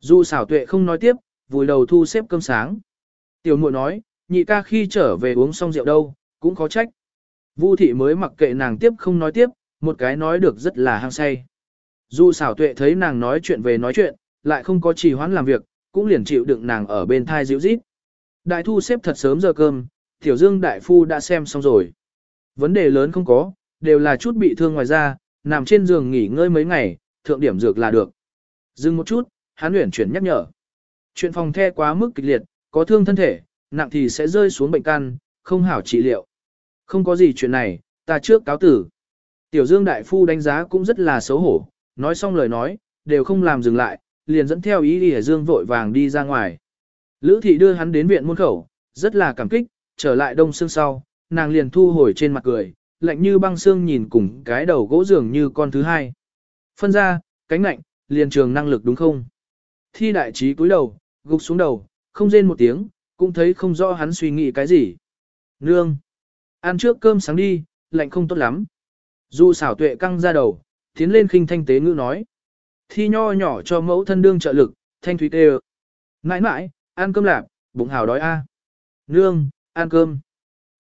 Dù xảo tuệ không nói tiếp, vùi đầu thu xếp cơm sáng. Tiểu muội nói, nhị ca khi trở về uống xong rượu đâu, cũng khó trách. Vu thị mới mặc kệ nàng tiếp không nói tiếp, một cái nói được rất là hăng say. Dù xảo tuệ thấy nàng nói chuyện về nói chuyện, lại không có trì hoãn làm việc, cũng liền chịu đựng nàng ở bên thai dịu rít. Đại thu xếp thật sớm giờ cơm, tiểu dương đại phu đã xem xong rồi. Vấn đề lớn không có, đều là chút bị thương ngoài ra, nằm trên giường nghỉ ngơi mấy ngày, thượng điểm dược là được. Dừng một chút, hắn luyện chuyển nhắc nhở. Chuyện phòng the quá mức kịch liệt, có thương thân thể, nặng thì sẽ rơi xuống bệnh căn, không hảo trị liệu. Không có gì chuyện này, ta trước cáo tử. Tiểu Dương Đại Phu đánh giá cũng rất là xấu hổ, nói xong lời nói, đều không làm dừng lại, liền dẫn theo ý đi Dương vội vàng đi ra ngoài. Lữ thị đưa hắn đến viện môn khẩu, rất là cảm kích, trở lại đông xương sau, nàng liền thu hồi trên mặt cười, lạnh như băng xương nhìn cùng cái đầu gỗ dường như con thứ hai. Phân ra, cánh lạnh, liền trường năng lực đúng không? Thi đại trí cúi đầu, gục xuống đầu, không rên một tiếng, cũng thấy không rõ hắn suy nghĩ cái gì. Nương! Ăn trước cơm sáng đi, lạnh không tốt lắm. Dù xảo tuệ căng ra đầu, tiến lên khinh thanh tế ngữ nói. Thi nho nhỏ cho mẫu thân đương trợ lực, thanh thủy tê Nãi nãi, ăn cơm lạp, bụng hào đói a. Nương, ăn cơm.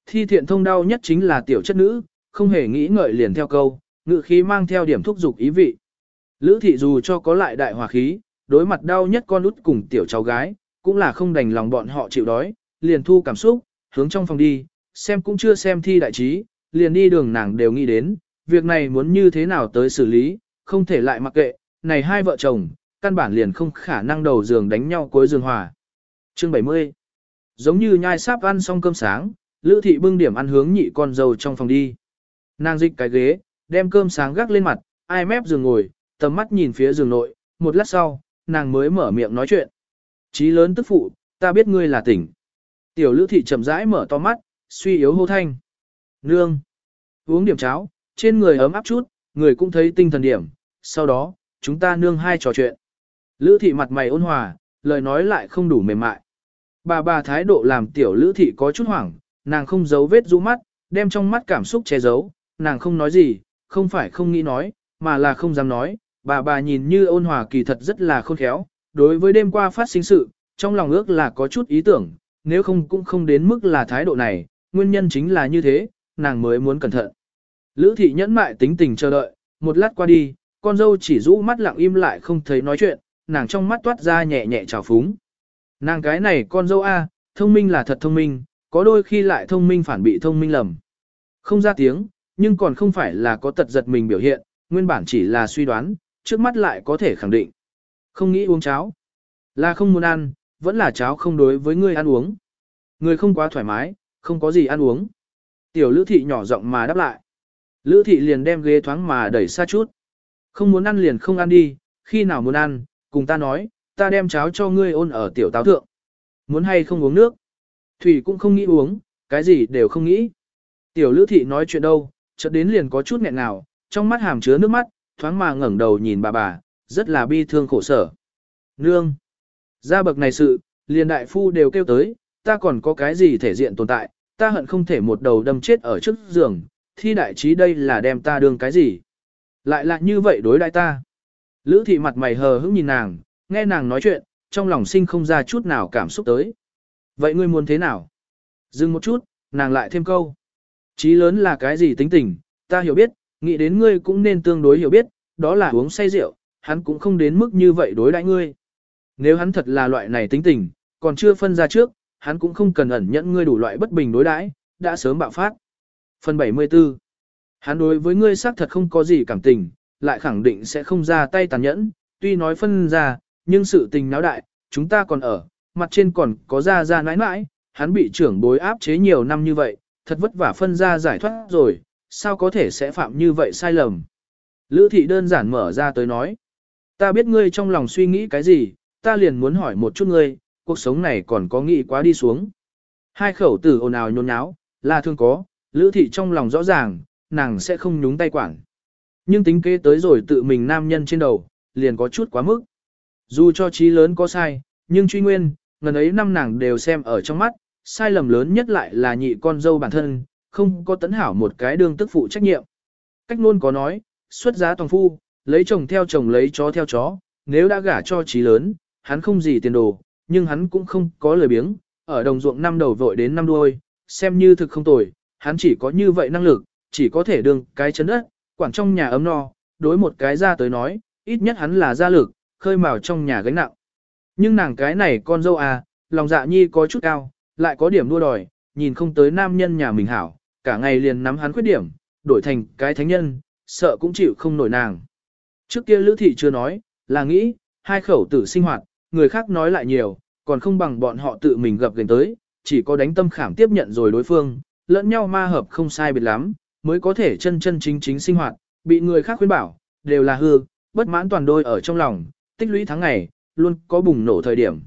Thi thiện thông đau nhất chính là tiểu chất nữ, không hề nghĩ ngợi liền theo câu, ngự khí mang theo điểm thúc dục ý vị. Lữ thị dù cho có lại đại hòa khí, đối mặt đau nhất con út cùng tiểu cháu gái, cũng là không đành lòng bọn họ chịu đói, liền thu cảm xúc, hướng trong phòng đi, xem cũng chưa xem thi đại trí, liền đi đường nàng đều nghĩ đến, việc này muốn như thế nào tới xử lý, không thể lại mặc kệ, này hai vợ chồng, căn bản liền không khả năng đầu giường đánh nhau cuối giường hòa. Chương 70 Giống như nhai sáp ăn xong cơm sáng, Lữ thị bưng điểm ăn hướng nhị con dâu trong phòng đi. Nàng dịch cái ghế, đem cơm sáng gác lên mặt, ai mép giường ngồi, tầm mắt nhìn phía giường nội, một lát sau, nàng mới mở miệng nói chuyện. Chí lớn tức phụ, ta biết ngươi là tỉnh. Tiểu lữ thị chậm rãi mở to mắt, suy yếu hô thanh. Nương. Uống điểm cháo, trên người ấm áp chút, người cũng thấy tinh thần điểm. Sau đó, chúng ta nương hai trò chuyện. Lữ thị mặt mày ôn hòa, lời nói lại không đủ mềm mại. Bà bà thái độ làm tiểu lữ thị có chút hoảng, nàng không giấu vết rũ mắt, đem trong mắt cảm xúc che giấu, nàng không nói gì, không phải không nghĩ nói, mà là không dám nói, bà bà nhìn như ôn hòa kỳ thật rất là khôn khéo, đối với đêm qua phát sinh sự, trong lòng ước là có chút ý tưởng, nếu không cũng không đến mức là thái độ này, nguyên nhân chính là như thế, nàng mới muốn cẩn thận. Lữ thị nhẫn mại tính tình chờ đợi, một lát qua đi, con dâu chỉ rũ mắt lặng im lại không thấy nói chuyện, nàng trong mắt toát ra nhẹ nhẹ trào phúng. Nàng cái này con dâu A, thông minh là thật thông minh, có đôi khi lại thông minh phản bị thông minh lầm. Không ra tiếng, nhưng còn không phải là có tật giật mình biểu hiện, nguyên bản chỉ là suy đoán, trước mắt lại có thể khẳng định. Không nghĩ uống cháo, là không muốn ăn, vẫn là cháo không đối với người ăn uống. Người không quá thoải mái, không có gì ăn uống. Tiểu lữ thị nhỏ giọng mà đáp lại. Lữ thị liền đem ghế thoáng mà đẩy xa chút. Không muốn ăn liền không ăn đi, khi nào muốn ăn, cùng ta nói, ta đem cháo cho ngươi ôn ở tiểu táo thượng. Muốn hay không uống nước? Thủy cũng không nghĩ uống, cái gì đều không nghĩ. Tiểu lữ thị nói chuyện đâu, chợt đến liền có chút nghẹn nào, trong mắt hàm chứa nước mắt, thoáng mà ngẩng đầu nhìn bà bà, rất là bi thương khổ sở. Nương! Ra bậc này sự, liền đại phu đều kêu tới, ta còn có cái gì thể diện tồn tại, ta hận không thể một đầu đâm chết ở trước giường, thi đại trí đây là đem ta đương cái gì. Lại là như vậy đối đại ta. Lữ thị mặt mày hờ hững nhìn nàng, nghe nàng nói chuyện, trong lòng sinh không ra chút nào cảm xúc tới. Vậy ngươi muốn thế nào? Dừng một chút, nàng lại thêm câu. Chí lớn là cái gì tính tình, ta hiểu biết, nghĩ đến ngươi cũng nên tương đối hiểu biết, đó là uống say rượu, hắn cũng không đến mức như vậy đối đãi ngươi. Nếu hắn thật là loại này tính tình, còn chưa phân ra trước, hắn cũng không cần ẩn nhẫn ngươi đủ loại bất bình đối đãi, đã sớm bạo phát. Phần 74 Hắn đối với ngươi xác thật không có gì cảm tình, lại khẳng định sẽ không ra tay tàn nhẫn, tuy nói phân ra, nhưng sự tình náo đại, chúng ta còn ở, mặt trên còn có ra ra nãi nãi, hắn bị trưởng bối áp chế nhiều năm như vậy, thật vất vả phân ra giải thoát rồi, sao có thể sẽ phạm như vậy sai lầm. Lữ thị đơn giản mở ra tới nói, ta biết ngươi trong lòng suy nghĩ cái gì, ta liền muốn hỏi một chút ngươi, cuộc sống này còn có nghĩ quá đi xuống. Hai khẩu tử ồn ào nhôn nháo, là thương có, lữ thị trong lòng rõ ràng, nàng sẽ không nhúng tay quản. Nhưng tính kế tới rồi tự mình nam nhân trên đầu, liền có chút quá mức. Dù cho trí lớn có sai, nhưng truy nguyên, ngần ấy năm nàng đều xem ở trong mắt, sai lầm lớn nhất lại là nhị con dâu bản thân, không có tấn hảo một cái đương tức phụ trách nhiệm. Cách luôn có nói, xuất giá toàn phu, lấy chồng theo chồng lấy chó theo chó, nếu đã gả cho trí lớn, hắn không gì tiền đồ, nhưng hắn cũng không có lời biếng, ở đồng ruộng năm đầu vội đến năm đuôi, xem như thực không tồi, hắn chỉ có như vậy năng lực, chỉ có thể đương cái chấn đất, quản trong nhà ấm no, đối một cái ra tới nói, ít nhất hắn là gia lực, khơi mào trong nhà gánh nặng. Nhưng nàng cái này con dâu à, lòng dạ nhi có chút cao, lại có điểm đua đòi, nhìn không tới nam nhân nhà mình hảo, cả ngày liền nắm hắn khuyết điểm, đổi thành cái thánh nhân, sợ cũng chịu không nổi nàng. Trước kia Lữ Thị chưa nói, là nghĩ, hai khẩu tử sinh hoạt, người khác nói lại nhiều, còn không bằng bọn họ tự mình gặp gần tới, chỉ có đánh tâm khảm tiếp nhận rồi đối phương, lẫn nhau ma hợp không sai biệt lắm, mới có thể chân chân chính chính sinh hoạt, bị người khác khuyên bảo, đều là hư, bất mãn toàn đôi ở trong lòng, tích lũy tháng ngày, luôn có bùng nổ thời điểm.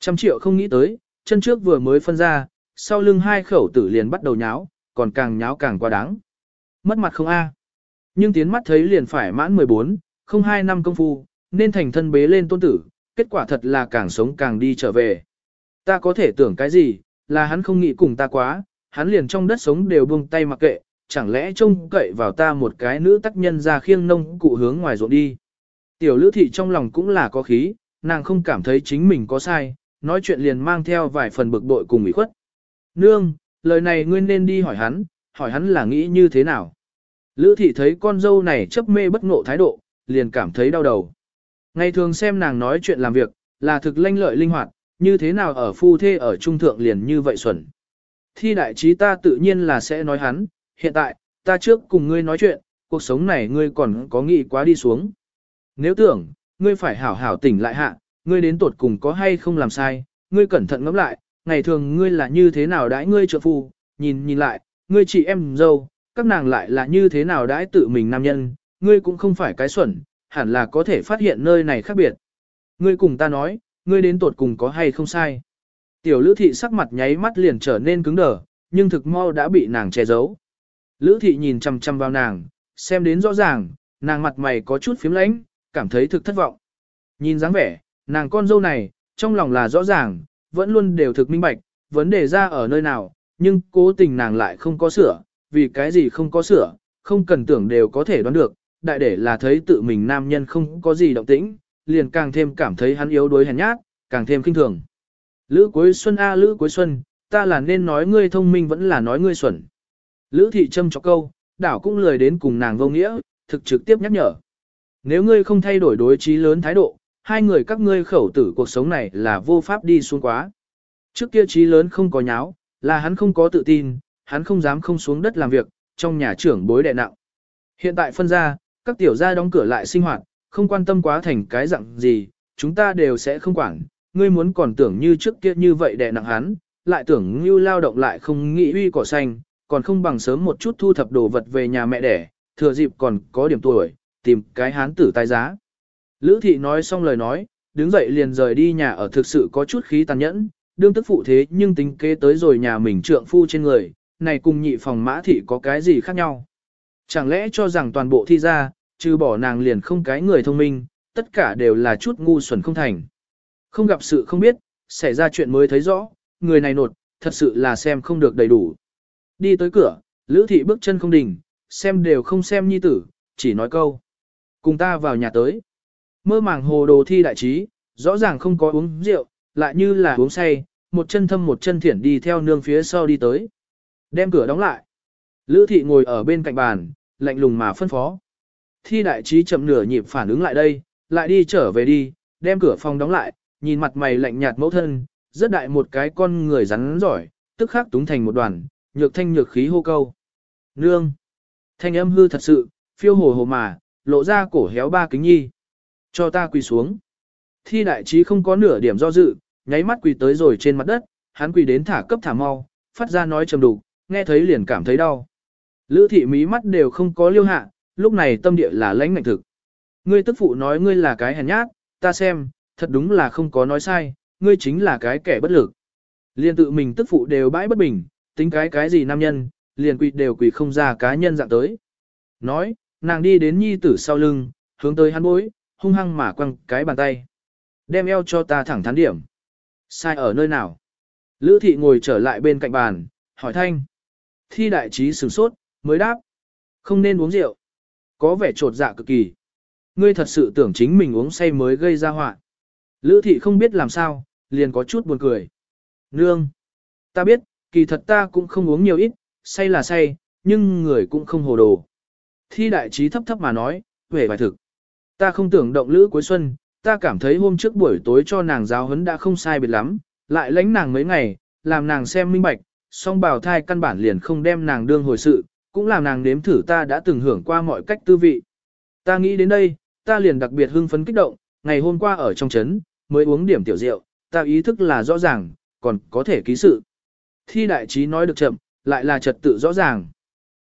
Trăm triệu không nghĩ tới, chân trước vừa mới phân ra, sau lưng hai khẩu tử liền bắt đầu nháo, còn càng nháo càng quá đáng. Mất mặt không a Nhưng tiến mắt thấy liền phải mãn 14, không hai năm công phu, nên thành thân bế lên tôn tử, kết quả thật là càng sống càng đi trở về. Ta có thể tưởng cái gì, là hắn không nghĩ cùng ta quá, hắn liền trong đất sống đều buông tay mặc kệ, chẳng lẽ trông cậy vào ta một cái nữ tác nhân ra khiêng nông cụ hướng ngoài ruộng đi. Tiểu lữ thị trong lòng cũng là có khí, nàng không cảm thấy chính mình có sai, nói chuyện liền mang theo vài phần bực bội cùng ủy khuất. Nương, lời này ngươi nên đi hỏi hắn, hỏi hắn là nghĩ như thế nào. Lữ thị thấy con dâu này chấp mê bất ngộ thái độ, liền cảm thấy đau đầu. Ngày thường xem nàng nói chuyện làm việc, là thực lanh lợi linh hoạt, như thế nào ở phu thê ở trung thượng liền như vậy xuẩn. Thi đại trí ta tự nhiên là sẽ nói hắn, hiện tại, ta trước cùng ngươi nói chuyện, cuộc sống này ngươi còn có nghĩ quá đi xuống. Nếu tưởng, ngươi phải hảo hảo tỉnh lại hạ, ngươi đến tột cùng có hay không làm sai, ngươi cẩn thận ngẫm lại, ngày thường ngươi là như thế nào đãi ngươi trợ phu, nhìn nhìn lại, ngươi chị em dâu, các nàng lại là như thế nào đãi tự mình nam nhân, ngươi cũng không phải cái xuẩn, hẳn là có thể phát hiện nơi này khác biệt. Ngươi cùng ta nói, ngươi đến tột cùng có hay không sai. Tiểu lữ thị sắc mặt nháy mắt liền trở nên cứng đờ, nhưng thực mau đã bị nàng che giấu. Lữ thị nhìn chăm chăm vào nàng, xem đến rõ ràng, nàng mặt mày có chút phím lãnh, cảm thấy thực thất vọng. Nhìn dáng vẻ, nàng con dâu này, trong lòng là rõ ràng, vẫn luôn đều thực minh bạch, vấn đề ra ở nơi nào, nhưng cố tình nàng lại không có sửa, vì cái gì không có sửa, không cần tưởng đều có thể đoán được, đại để là thấy tự mình nam nhân không có gì động tĩnh, liền càng thêm cảm thấy hắn yếu đuối hèn nhát, càng thêm kinh thường. Lữ cuối xuân a lữ cuối xuân, ta là nên nói ngươi thông minh vẫn là nói ngươi xuẩn. Lữ thị trâm cho câu, đảo cũng lười đến cùng nàng vô nghĩa, thực trực tiếp nhắc nhở. Nếu ngươi không thay đổi đối trí lớn thái độ, hai người các ngươi khẩu tử cuộc sống này là vô pháp đi xuống quá. Trước kia trí lớn không có nháo, là hắn không có tự tin, hắn không dám không xuống đất làm việc, trong nhà trưởng bối đè nặng. Hiện tại phân ra, các tiểu gia đóng cửa lại sinh hoạt, không quan tâm quá thành cái dạng gì, chúng ta đều sẽ không quản, ngươi muốn còn tưởng như trước kia như vậy đè nặng hắn, lại tưởng như lao động lại không nghĩ uy cỏ xanh, còn không bằng sớm một chút thu thập đồ vật về nhà mẹ đẻ, thừa dịp còn có điểm tuổi, tìm cái hán tử tài giá. Lữ thị nói xong lời nói, đứng dậy liền rời đi nhà ở thực sự có chút khí tàn nhẫn, đương tức phụ thế nhưng tính kế tới rồi nhà mình trượng phu trên người, này cùng nhị phòng mã thị có cái gì khác nhau. Chẳng lẽ cho rằng toàn bộ thi ra, trừ bỏ nàng liền không cái người thông minh, tất cả đều là chút ngu xuẩn không thành. Không gặp sự không biết, xảy ra chuyện mới thấy rõ, người này nột, thật sự là xem không được đầy đủ. Đi tới cửa, Lữ thị bước chân không đình, xem đều không xem nhi tử, chỉ nói câu. Cùng ta vào nhà tới. Mơ màng hồ đồ thi đại trí, rõ ràng không có uống rượu, lại như là uống say, một chân thâm một chân thiển đi theo nương phía sau đi tới. Đem cửa đóng lại. Lữ thị ngồi ở bên cạnh bàn, lạnh lùng mà phân phó. Thi đại trí chậm nửa nhịp phản ứng lại đây, lại đi trở về đi, đem cửa phòng đóng lại, nhìn mặt mày lạnh nhạt mẫu thân, rất đại một cái con người rắn giỏi, tức khắc túng thành một đoàn, nhược thanh nhược khí hô câu. Nương! Thanh âm hư thật sự, phiêu hồ hồ mà, lộ ra cổ héo ba kính nhi. Cho ta quỳ xuống. Thi đại trí không có nửa điểm do dự, nháy mắt quỳ tới rồi trên mặt đất, hắn quỳ đến thả cấp thả mau, phát ra nói trầm đục, nghe thấy liền cảm thấy đau. Lữ thị mí mắt đều không có liêu hạ, lúc này tâm địa là lãnh ngạnh thực. Ngươi tức phụ nói ngươi là cái hèn nhát, ta xem, thật đúng là không có nói sai, ngươi chính là cái kẻ bất lực. Liên tự mình tức phụ đều bãi bất bình, tính cái cái gì nam nhân, liền quỳ đều quỳ không ra cá nhân dạng tới. Nói, nàng đi đến nhi tử sau lưng, hướng tới hắn bối, hung hăng mà quăng cái bàn tay. Đem eo cho ta thẳng thắn điểm. Sai ở nơi nào? Lữ thị ngồi trở lại bên cạnh bàn, hỏi thanh. Thi đại trí sửng sốt, mới đáp. Không nên uống rượu. Có vẻ trột dạ cực kỳ. Ngươi thật sự tưởng chính mình uống say mới gây ra họa. Lữ thị không biết làm sao, liền có chút buồn cười. Nương. Ta biết, kỳ thật ta cũng không uống nhiều ít, say là say, nhưng người cũng không hồ đồ. Thi đại trí thấp thấp mà nói, về bài thực. Ta không tưởng động lữ cuối xuân, ta cảm thấy hôm trước buổi tối cho nàng giáo huấn đã không sai biệt lắm, lại lãnh nàng mấy ngày, làm nàng xem minh bạch, song bào thai căn bản liền không đem nàng đương hồi sự, cũng làm nàng nếm thử ta đã từng hưởng qua mọi cách tư vị. Ta nghĩ đến đây, ta liền đặc biệt hưng phấn kích động, ngày hôm qua ở trong trấn, mới uống điểm tiểu rượu, ta ý thức là rõ ràng, còn có thể ký sự. Thi đại trí nói được chậm, lại là trật tự rõ ràng.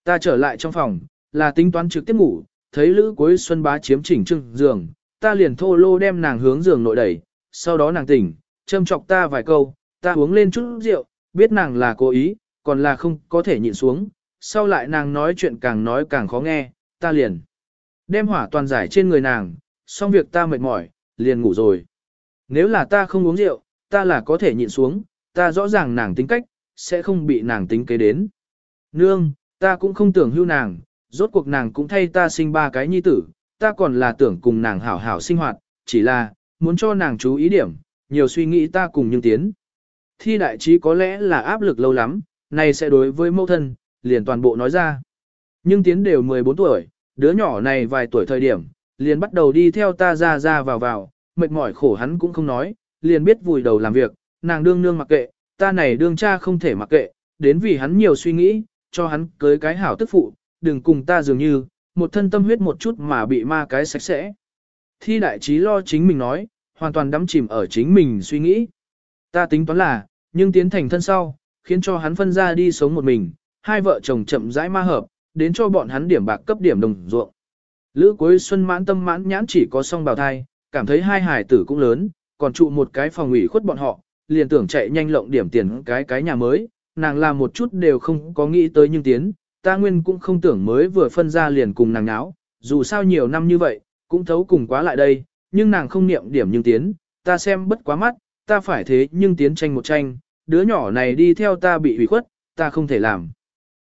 Ta trở lại trong phòng, là tính toán trực tiếp ngủ, thấy lữ cuối xuân bá chiếm chỉnh trưng giường, ta liền thô lô đem nàng hướng giường nội đẩy, sau đó nàng tỉnh, châm chọc ta vài câu, ta uống lên chút rượu, biết nàng là cố ý, còn là không có thể nhịn xuống, sau lại nàng nói chuyện càng nói càng khó nghe, ta liền đem hỏa toàn giải trên người nàng, xong việc ta mệt mỏi, liền ngủ rồi. Nếu là ta không uống rượu, ta là có thể nhịn xuống, ta rõ ràng nàng tính cách, sẽ không bị nàng tính kế đến. Nương, ta cũng không tưởng hưu nàng, rốt cuộc nàng cũng thay ta sinh ba cái nhi tử, ta còn là tưởng cùng nàng hảo hảo sinh hoạt, chỉ là, muốn cho nàng chú ý điểm, nhiều suy nghĩ ta cùng nhưng tiến. Thi đại trí có lẽ là áp lực lâu lắm, này sẽ đối với mẫu thân, liền toàn bộ nói ra. Nhưng tiến đều 14 tuổi, đứa nhỏ này vài tuổi thời điểm, liền bắt đầu đi theo ta ra ra vào vào, mệt mỏi khổ hắn cũng không nói, liền biết vùi đầu làm việc, nàng đương nương mặc kệ, ta này đương cha không thể mặc kệ, đến vì hắn nhiều suy nghĩ, cho hắn cưới cái hảo tức phụ, đừng cùng ta dường như, một thân tâm huyết một chút mà bị ma cái sạch sẽ. Thi đại trí lo chính mình nói, hoàn toàn đắm chìm ở chính mình suy nghĩ. Ta tính toán là, nhưng tiến thành thân sau, khiến cho hắn phân ra đi sống một mình, hai vợ chồng chậm rãi ma hợp, đến cho bọn hắn điểm bạc cấp điểm đồng ruộng. Lữ cuối xuân mãn tâm mãn nhãn chỉ có song bào thai, cảm thấy hai hải tử cũng lớn, còn trụ một cái phòng ủy khuất bọn họ, liền tưởng chạy nhanh lộng điểm tiền cái cái nhà mới, nàng làm một chút đều không có nghĩ tới nhưng tiến, ta nguyên cũng không tưởng mới vừa phân ra liền cùng nàng náo, dù sao nhiều năm như vậy, cũng thấu cùng quá lại đây, nhưng nàng không niệm điểm nhưng tiến, ta xem bất quá mắt, ta phải thế nhưng tiến tranh một tranh, đứa nhỏ này đi theo ta bị ủy khuất, ta không thể làm.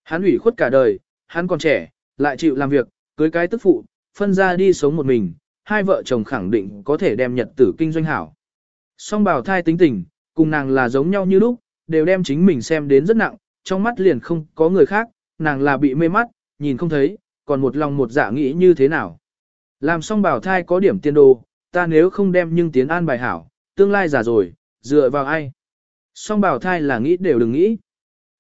Hắn ủy khuất cả đời, hắn còn trẻ, lại chịu làm việc, cưới cái tức phụ, phân ra đi sống một mình, hai vợ chồng khẳng định có thể đem nhật tử kinh doanh hảo. Song bảo thai tính tình, cùng nàng là giống nhau như lúc, đều đem chính mình xem đến rất nặng, trong mắt liền không có người khác, nàng là bị mê mắt, nhìn không thấy, còn một lòng một dạ nghĩ như thế nào. Làm song bảo thai có điểm tiên đồ, ta nếu không đem nhưng tiến an bài hảo, tương lai già rồi, dựa vào ai. Song bảo thai là nghĩ đều đừng nghĩ.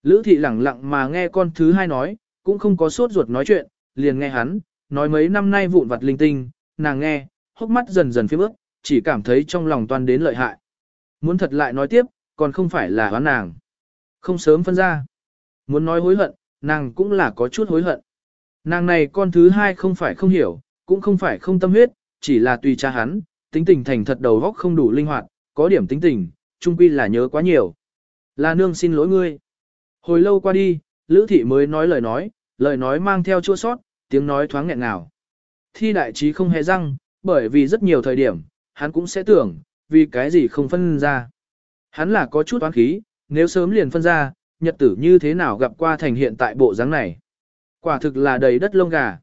Lữ thị lẳng lặng mà nghe con thứ hai nói, cũng không có sốt ruột nói chuyện, liền nghe hắn, nói mấy năm nay vụn vặt linh tinh, nàng nghe, hốc mắt dần dần phía bước, chỉ cảm thấy trong lòng toàn đến lợi hại. Muốn thật lại nói tiếp, còn không phải là hoán nàng. Không sớm phân ra. Muốn nói hối hận, nàng cũng là có chút hối hận. Nàng này con thứ hai không phải không hiểu, cũng không phải không tâm huyết, chỉ là tùy cha hắn, tính tình thành thật đầu góc không đủ linh hoạt, có điểm tính tình, chung quy là nhớ quá nhiều. Là nương xin lỗi ngươi. Hồi lâu qua đi, Lữ thị mới nói lời nói, lời nói mang theo chua sót, tiếng nói thoáng nghẹn ngào. Thi đại trí không hề răng, bởi vì rất nhiều thời điểm, hắn cũng sẽ tưởng, vì cái gì không phân ra. Hắn là có chút oán khí, nếu sớm liền phân ra, nhật tử như thế nào gặp qua thành hiện tại bộ dáng này. Quả thực là đầy đất lông gà.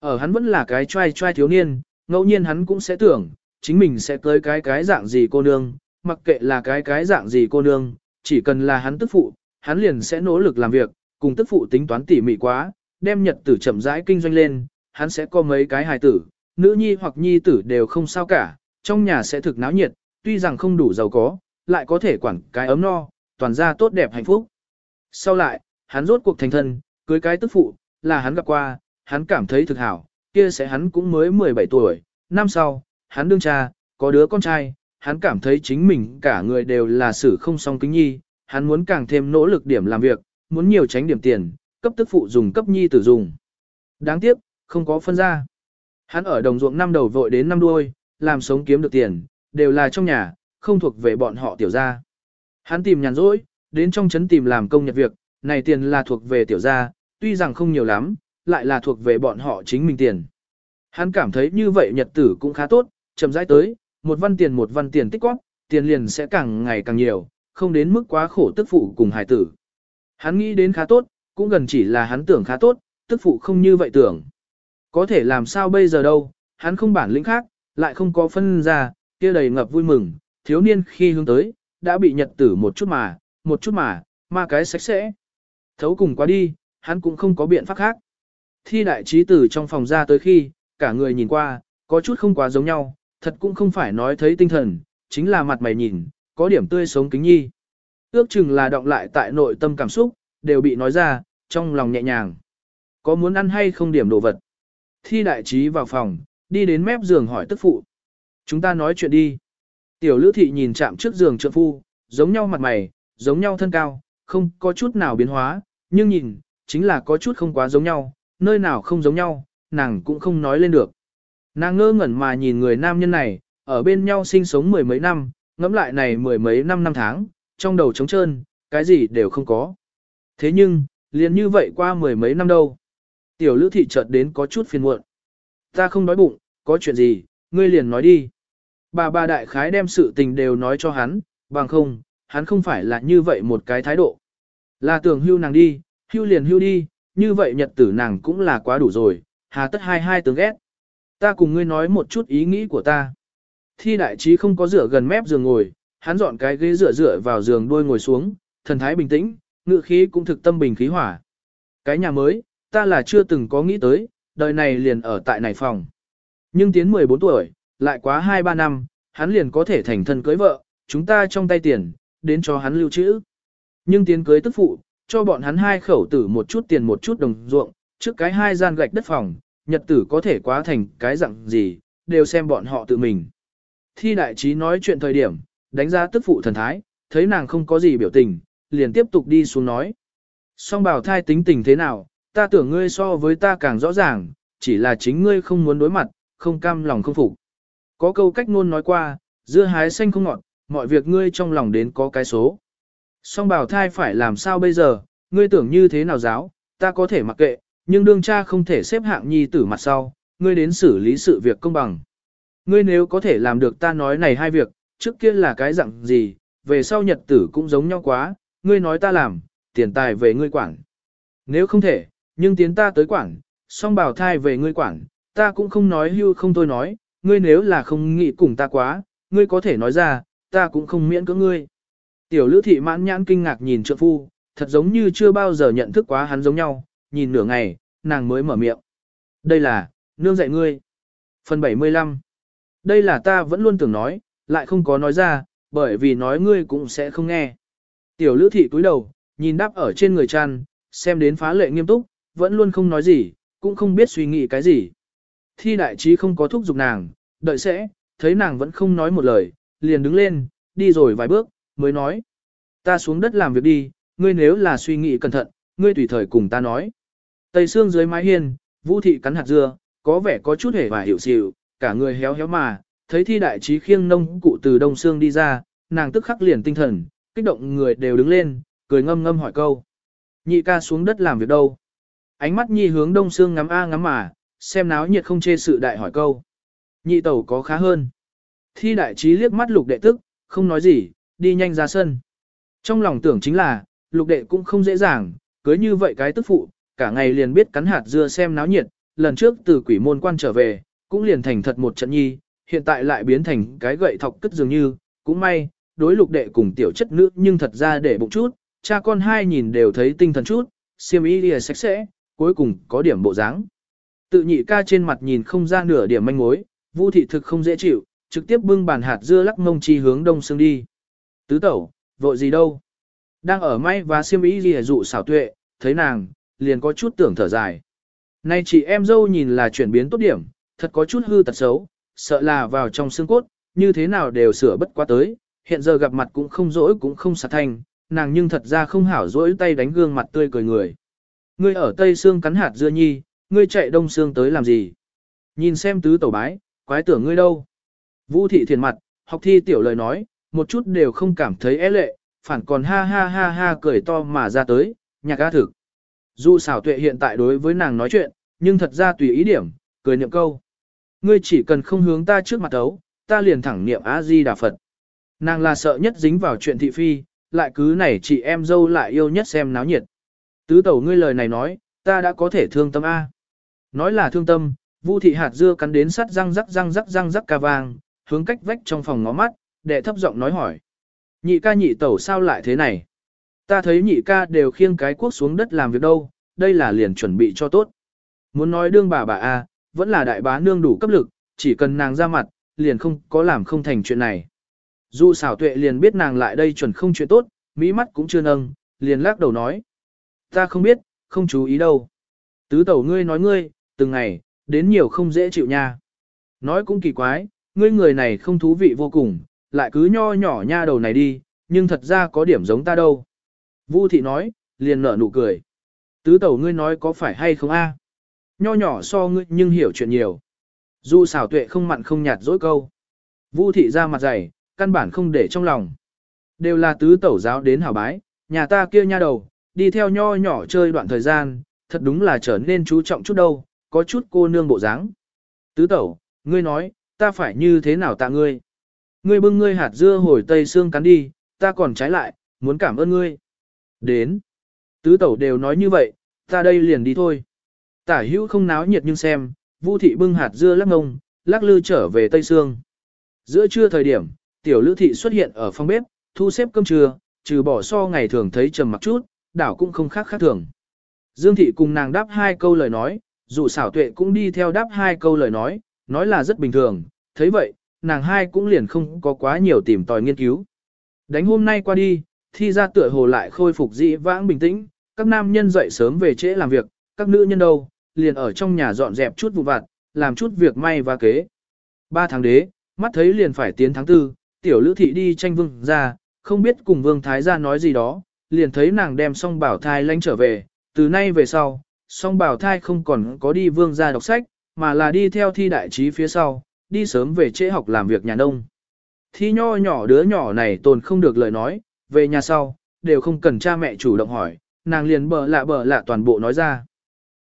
Ở hắn vẫn là cái trai trai thiếu niên, ngẫu nhiên hắn cũng sẽ tưởng, chính mình sẽ tới cái cái dạng gì cô nương, mặc kệ là cái cái dạng gì cô nương, chỉ cần là hắn tức phụ, hắn liền sẽ nỗ lực làm việc, cùng tức phụ tính toán tỉ mỉ quá, đem nhật tử chậm rãi kinh doanh lên, hắn sẽ có mấy cái hài tử, nữ nhi hoặc nhi tử đều không sao cả, trong nhà sẽ thực náo nhiệt, tuy rằng không đủ giàu có, lại có thể quản cái ấm no, toàn ra tốt đẹp hạnh phúc. Sau lại, hắn rốt cuộc thành thân, cưới cái tức phụ, là hắn gặp qua, hắn cảm thấy thực hảo, kia sẽ hắn cũng mới 17 tuổi, năm sau, hắn đương cha, có đứa con trai, hắn cảm thấy chính mình cả người đều là xử không song kính nhi, hắn muốn càng thêm nỗ lực điểm làm việc, muốn nhiều tránh điểm tiền, cấp tức phụ dùng cấp nhi tử dùng. Đáng tiếc, không có phân ra. Hắn ở đồng ruộng năm đầu vội đến năm đuôi, làm sống kiếm được tiền, đều là trong nhà, không thuộc về bọn họ tiểu gia. Hắn tìm nhàn rỗi, đến trong trấn tìm làm công nhật việc, này tiền là thuộc về tiểu gia, tuy rằng không nhiều lắm, lại là thuộc về bọn họ chính mình tiền. Hắn cảm thấy như vậy nhật tử cũng khá tốt, chậm rãi tới, một văn tiền một văn tiền tích góp, tiền liền sẽ càng ngày càng nhiều, không đến mức quá khổ tức phụ cùng hài tử. Hắn nghĩ đến khá tốt, cũng gần chỉ là hắn tưởng khá tốt, tức phụ không như vậy tưởng. Có thể làm sao bây giờ đâu, hắn không bản lĩnh khác, lại không có phân ra, kia đầy ngập vui mừng, thiếu niên khi hướng tới, đã bị nhật tử một chút mà, một chút mà, ma cái sạch sẽ. Thấu cùng qua đi, hắn cũng không có biện pháp khác. Thi đại trí tử trong phòng ra tới khi, cả người nhìn qua, có chút không quá giống nhau, thật cũng không phải nói thấy tinh thần, chính là mặt mày nhìn, có điểm tươi sống kính nhi. Ước chừng là động lại tại nội tâm cảm xúc, đều bị nói ra, trong lòng nhẹ nhàng. Có muốn ăn hay không điểm đồ vật? Thi đại trí vào phòng, đi đến mép giường hỏi tức phụ. Chúng ta nói chuyện đi. Tiểu lữ thị nhìn chạm trước giường trượng phu, giống nhau mặt mày, giống nhau thân cao, không có chút nào biến hóa, nhưng nhìn, chính là có chút không quá giống nhau, nơi nào không giống nhau, nàng cũng không nói lên được. Nàng ngơ ngẩn mà nhìn người nam nhân này, ở bên nhau sinh sống mười mấy năm, ngẫm lại này mười mấy năm năm tháng, trong đầu trống trơn, cái gì đều không có. Thế nhưng, liền như vậy qua mười mấy năm đâu. Tiểu lữ thị chợt đến có chút phiền muộn. Ta không đói bụng, có chuyện gì, ngươi liền nói đi. Bà bà đại khái đem sự tình đều nói cho hắn, bằng không, hắn không phải là như vậy một cái thái độ. Là tưởng hưu nàng đi, hưu liền hưu đi, như vậy nhật tử nàng cũng là quá đủ rồi, hà tất hai hai tướng ghét. Ta cùng ngươi nói một chút ý nghĩ của ta. Thi đại trí không có rửa gần mép giường ngồi, hắn dọn cái ghế rửa rửa vào giường đôi ngồi xuống, thần thái bình tĩnh, ngựa khí cũng thực tâm bình khí hỏa. Cái nhà mới, ta là chưa từng có nghĩ tới, đời này liền ở tại này phòng. Nhưng tiến 14 tuổi, lại quá 2-3 năm, hắn liền có thể thành thân cưới vợ, chúng ta trong tay tiền, đến cho hắn lưu trữ. Nhưng tiến cưới tức phụ, cho bọn hắn hai khẩu tử một chút tiền một chút đồng ruộng, trước cái hai gian gạch đất phòng, nhật tử có thể quá thành cái dạng gì, đều xem bọn họ tự mình. Thi đại trí nói chuyện thời điểm, đánh giá tức phụ thần thái, thấy nàng không có gì biểu tình, liền tiếp tục đi xuống nói. Song bảo thai tính tình thế nào, ta tưởng ngươi so với ta càng rõ ràng, chỉ là chính ngươi không muốn đối mặt, không cam lòng không phục. Có câu cách ngôn nói qua, dưa hái xanh không ngọt, mọi việc ngươi trong lòng đến có cái số. Song bảo thai phải làm sao bây giờ, ngươi tưởng như thế nào giáo, ta có thể mặc kệ, nhưng đương cha không thể xếp hạng nhi tử mặt sau, ngươi đến xử lý sự việc công bằng. Ngươi nếu có thể làm được ta nói này hai việc, trước kia là cái dạng gì, về sau nhật tử cũng giống nhau quá, ngươi nói ta làm, tiền tài về ngươi quản. Nếu không thể, nhưng tiến ta tới quản, song bảo thai về ngươi quản, ta cũng không nói hưu không tôi nói, ngươi nếu là không nghĩ cùng ta quá, ngươi có thể nói ra, ta cũng không miễn cưỡng ngươi. Tiểu lữ thị mãn nhãn kinh ngạc nhìn trượng phu, thật giống như chưa bao giờ nhận thức quá hắn giống nhau, nhìn nửa ngày, nàng mới mở miệng. Đây là, nương dạy ngươi. Phần 75 đây là ta vẫn luôn tưởng nói, lại không có nói ra, bởi vì nói ngươi cũng sẽ không nghe. Tiểu lữ thị cúi đầu, nhìn đáp ở trên người chăn, xem đến phá lệ nghiêm túc, vẫn luôn không nói gì, cũng không biết suy nghĩ cái gì. Thi đại trí không có thúc giục nàng, đợi sẽ, thấy nàng vẫn không nói một lời, liền đứng lên, đi rồi vài bước, mới nói. Ta xuống đất làm việc đi, ngươi nếu là suy nghĩ cẩn thận, ngươi tùy thời cùng ta nói. Tây xương dưới mái hiên, vũ thị cắn hạt dưa, có vẻ có chút hề và hiểu xịu, cả người héo héo mà, thấy thi đại trí khiêng nông cụ từ đông xương đi ra, nàng tức khắc liền tinh thần, kích động người đều đứng lên, cười ngâm ngâm hỏi câu. Nhị ca xuống đất làm việc đâu? Ánh mắt nhi hướng đông xương ngắm a ngắm mà, xem náo nhiệt không chê sự đại hỏi câu. Nhị tẩu có khá hơn. Thi đại trí liếc mắt lục đệ tức, không nói gì, đi nhanh ra sân. Trong lòng tưởng chính là, lục đệ cũng không dễ dàng, cưới như vậy cái tức phụ, cả ngày liền biết cắn hạt dưa xem náo nhiệt, lần trước từ quỷ môn quan trở về, cũng liền thành thật một trận nhi, hiện tại lại biến thành cái gậy thọc cất dường như, cũng may, đối lục đệ cùng tiểu chất nữ nhưng thật ra để bụng chút, cha con hai nhìn đều thấy tinh thần chút, siêm ý lìa sạch sẽ, cuối cùng có điểm bộ dáng. Tự nhị ca trên mặt nhìn không ra nửa điểm manh mối, Vu thị thực không dễ chịu, trực tiếp bưng bàn hạt dưa lắc mông chi hướng đông xương đi. Tứ tẩu, vội gì đâu? Đang ở may và siêm ý lìa dụ xảo tuệ, thấy nàng, liền có chút tưởng thở dài. Nay chị em dâu nhìn là chuyển biến tốt điểm, thật có chút hư tật xấu, sợ là vào trong xương cốt, như thế nào đều sửa bất quá tới, hiện giờ gặp mặt cũng không dỗi cũng không sạt thanh, nàng nhưng thật ra không hảo dỗi tay đánh gương mặt tươi cười người. Ngươi ở Tây Sương cắn hạt dưa nhi, ngươi chạy Đông Sương tới làm gì? Nhìn xem tứ tẩu bái, quái tưởng ngươi đâu? Vũ thị thiền mặt, học thi tiểu lời nói, một chút đều không cảm thấy é lệ, phản còn ha ha ha ha cười to mà ra tới, nhạc ca thực. Dù xảo tuệ hiện tại đối với nàng nói chuyện, nhưng thật ra tùy ý điểm, cười niệm câu. Ngươi chỉ cần không hướng ta trước mặt ấu, ta liền thẳng niệm A-di-đà Phật. Nàng là sợ nhất dính vào chuyện thị phi, lại cứ này chị em dâu lại yêu nhất xem náo nhiệt. Tứ tẩu ngươi lời này nói, ta đã có thể thương tâm A. Nói là thương tâm, Vu thị hạt dưa cắn đến sắt răng rắc răng rắc răng rắc ca vang, hướng cách vách trong phòng ngó mắt, đệ thấp giọng nói hỏi. Nhị ca nhị tẩu sao lại thế này? Ta thấy nhị ca đều khiêng cái cuốc xuống đất làm việc đâu, đây là liền chuẩn bị cho tốt. Muốn nói đương bà bà A, vẫn là đại bá nương đủ cấp lực, chỉ cần nàng ra mặt, liền không có làm không thành chuyện này. Dù xảo tuệ liền biết nàng lại đây chuẩn không chuyện tốt, mỹ mắt cũng chưa nâng, liền lắc đầu nói. Ta không biết, không chú ý đâu. Tứ tẩu ngươi nói ngươi, từng ngày, đến nhiều không dễ chịu nha. Nói cũng kỳ quái, ngươi người này không thú vị vô cùng, lại cứ nho nhỏ nha đầu này đi, nhưng thật ra có điểm giống ta đâu. Vu thị nói, liền nở nụ cười. Tứ tẩu ngươi nói có phải hay không a? Nho nhỏ so ngươi nhưng hiểu chuyện nhiều. Du xảo tuệ không mặn không nhạt dối câu. Vu thị ra mặt dày, căn bản không để trong lòng. Đều là tứ tẩu giáo đến hảo bái, nhà ta kia nha đầu, đi theo nho nhỏ chơi đoạn thời gian, thật đúng là trở nên chú trọng chút đâu, có chút cô nương bộ dáng. Tứ tẩu, ngươi nói, ta phải như thế nào tạ ngươi? Ngươi bưng ngươi hạt dưa hồi tây xương cắn đi, ta còn trái lại, muốn cảm ơn ngươi. Đến. Tứ tẩu đều nói như vậy, ta đây liền đi thôi. Tả hữu không náo nhiệt nhưng xem, Vu thị bưng hạt dưa lắc ngông, lắc lư trở về Tây Sương. Giữa trưa thời điểm, tiểu lữ thị xuất hiện ở phòng bếp, thu xếp cơm trưa, trừ bỏ so ngày thường thấy trầm mặc chút, đảo cũng không khác khác thường. Dương thị cùng nàng đáp hai câu lời nói, dù xảo tuệ cũng đi theo đáp hai câu lời nói, nói là rất bình thường, thấy vậy, nàng hai cũng liền không có quá nhiều tìm tòi nghiên cứu. Đánh hôm nay qua đi, thi ra tựa hồ lại khôi phục dị vãng bình tĩnh, các nam nhân dậy sớm về trễ làm việc, các nữ nhân đâu, liền ở trong nhà dọn dẹp chút vụ vặt, làm chút việc may và kế. Ba tháng đế, mắt thấy liền phải tiến tháng tư, tiểu lữ thị đi tranh vương ra, không biết cùng vương thái gia nói gì đó, liền thấy nàng đem song bảo thai lánh trở về, từ nay về sau, song bảo thai không còn có đi vương ra đọc sách, mà là đi theo thi đại trí phía sau, đi sớm về trễ học làm việc nhà nông. Thi nho nhỏ đứa nhỏ này tồn không được lời nói, về nhà sau, đều không cần cha mẹ chủ động hỏi, nàng liền bờ lạ bờ lạ toàn bộ nói ra.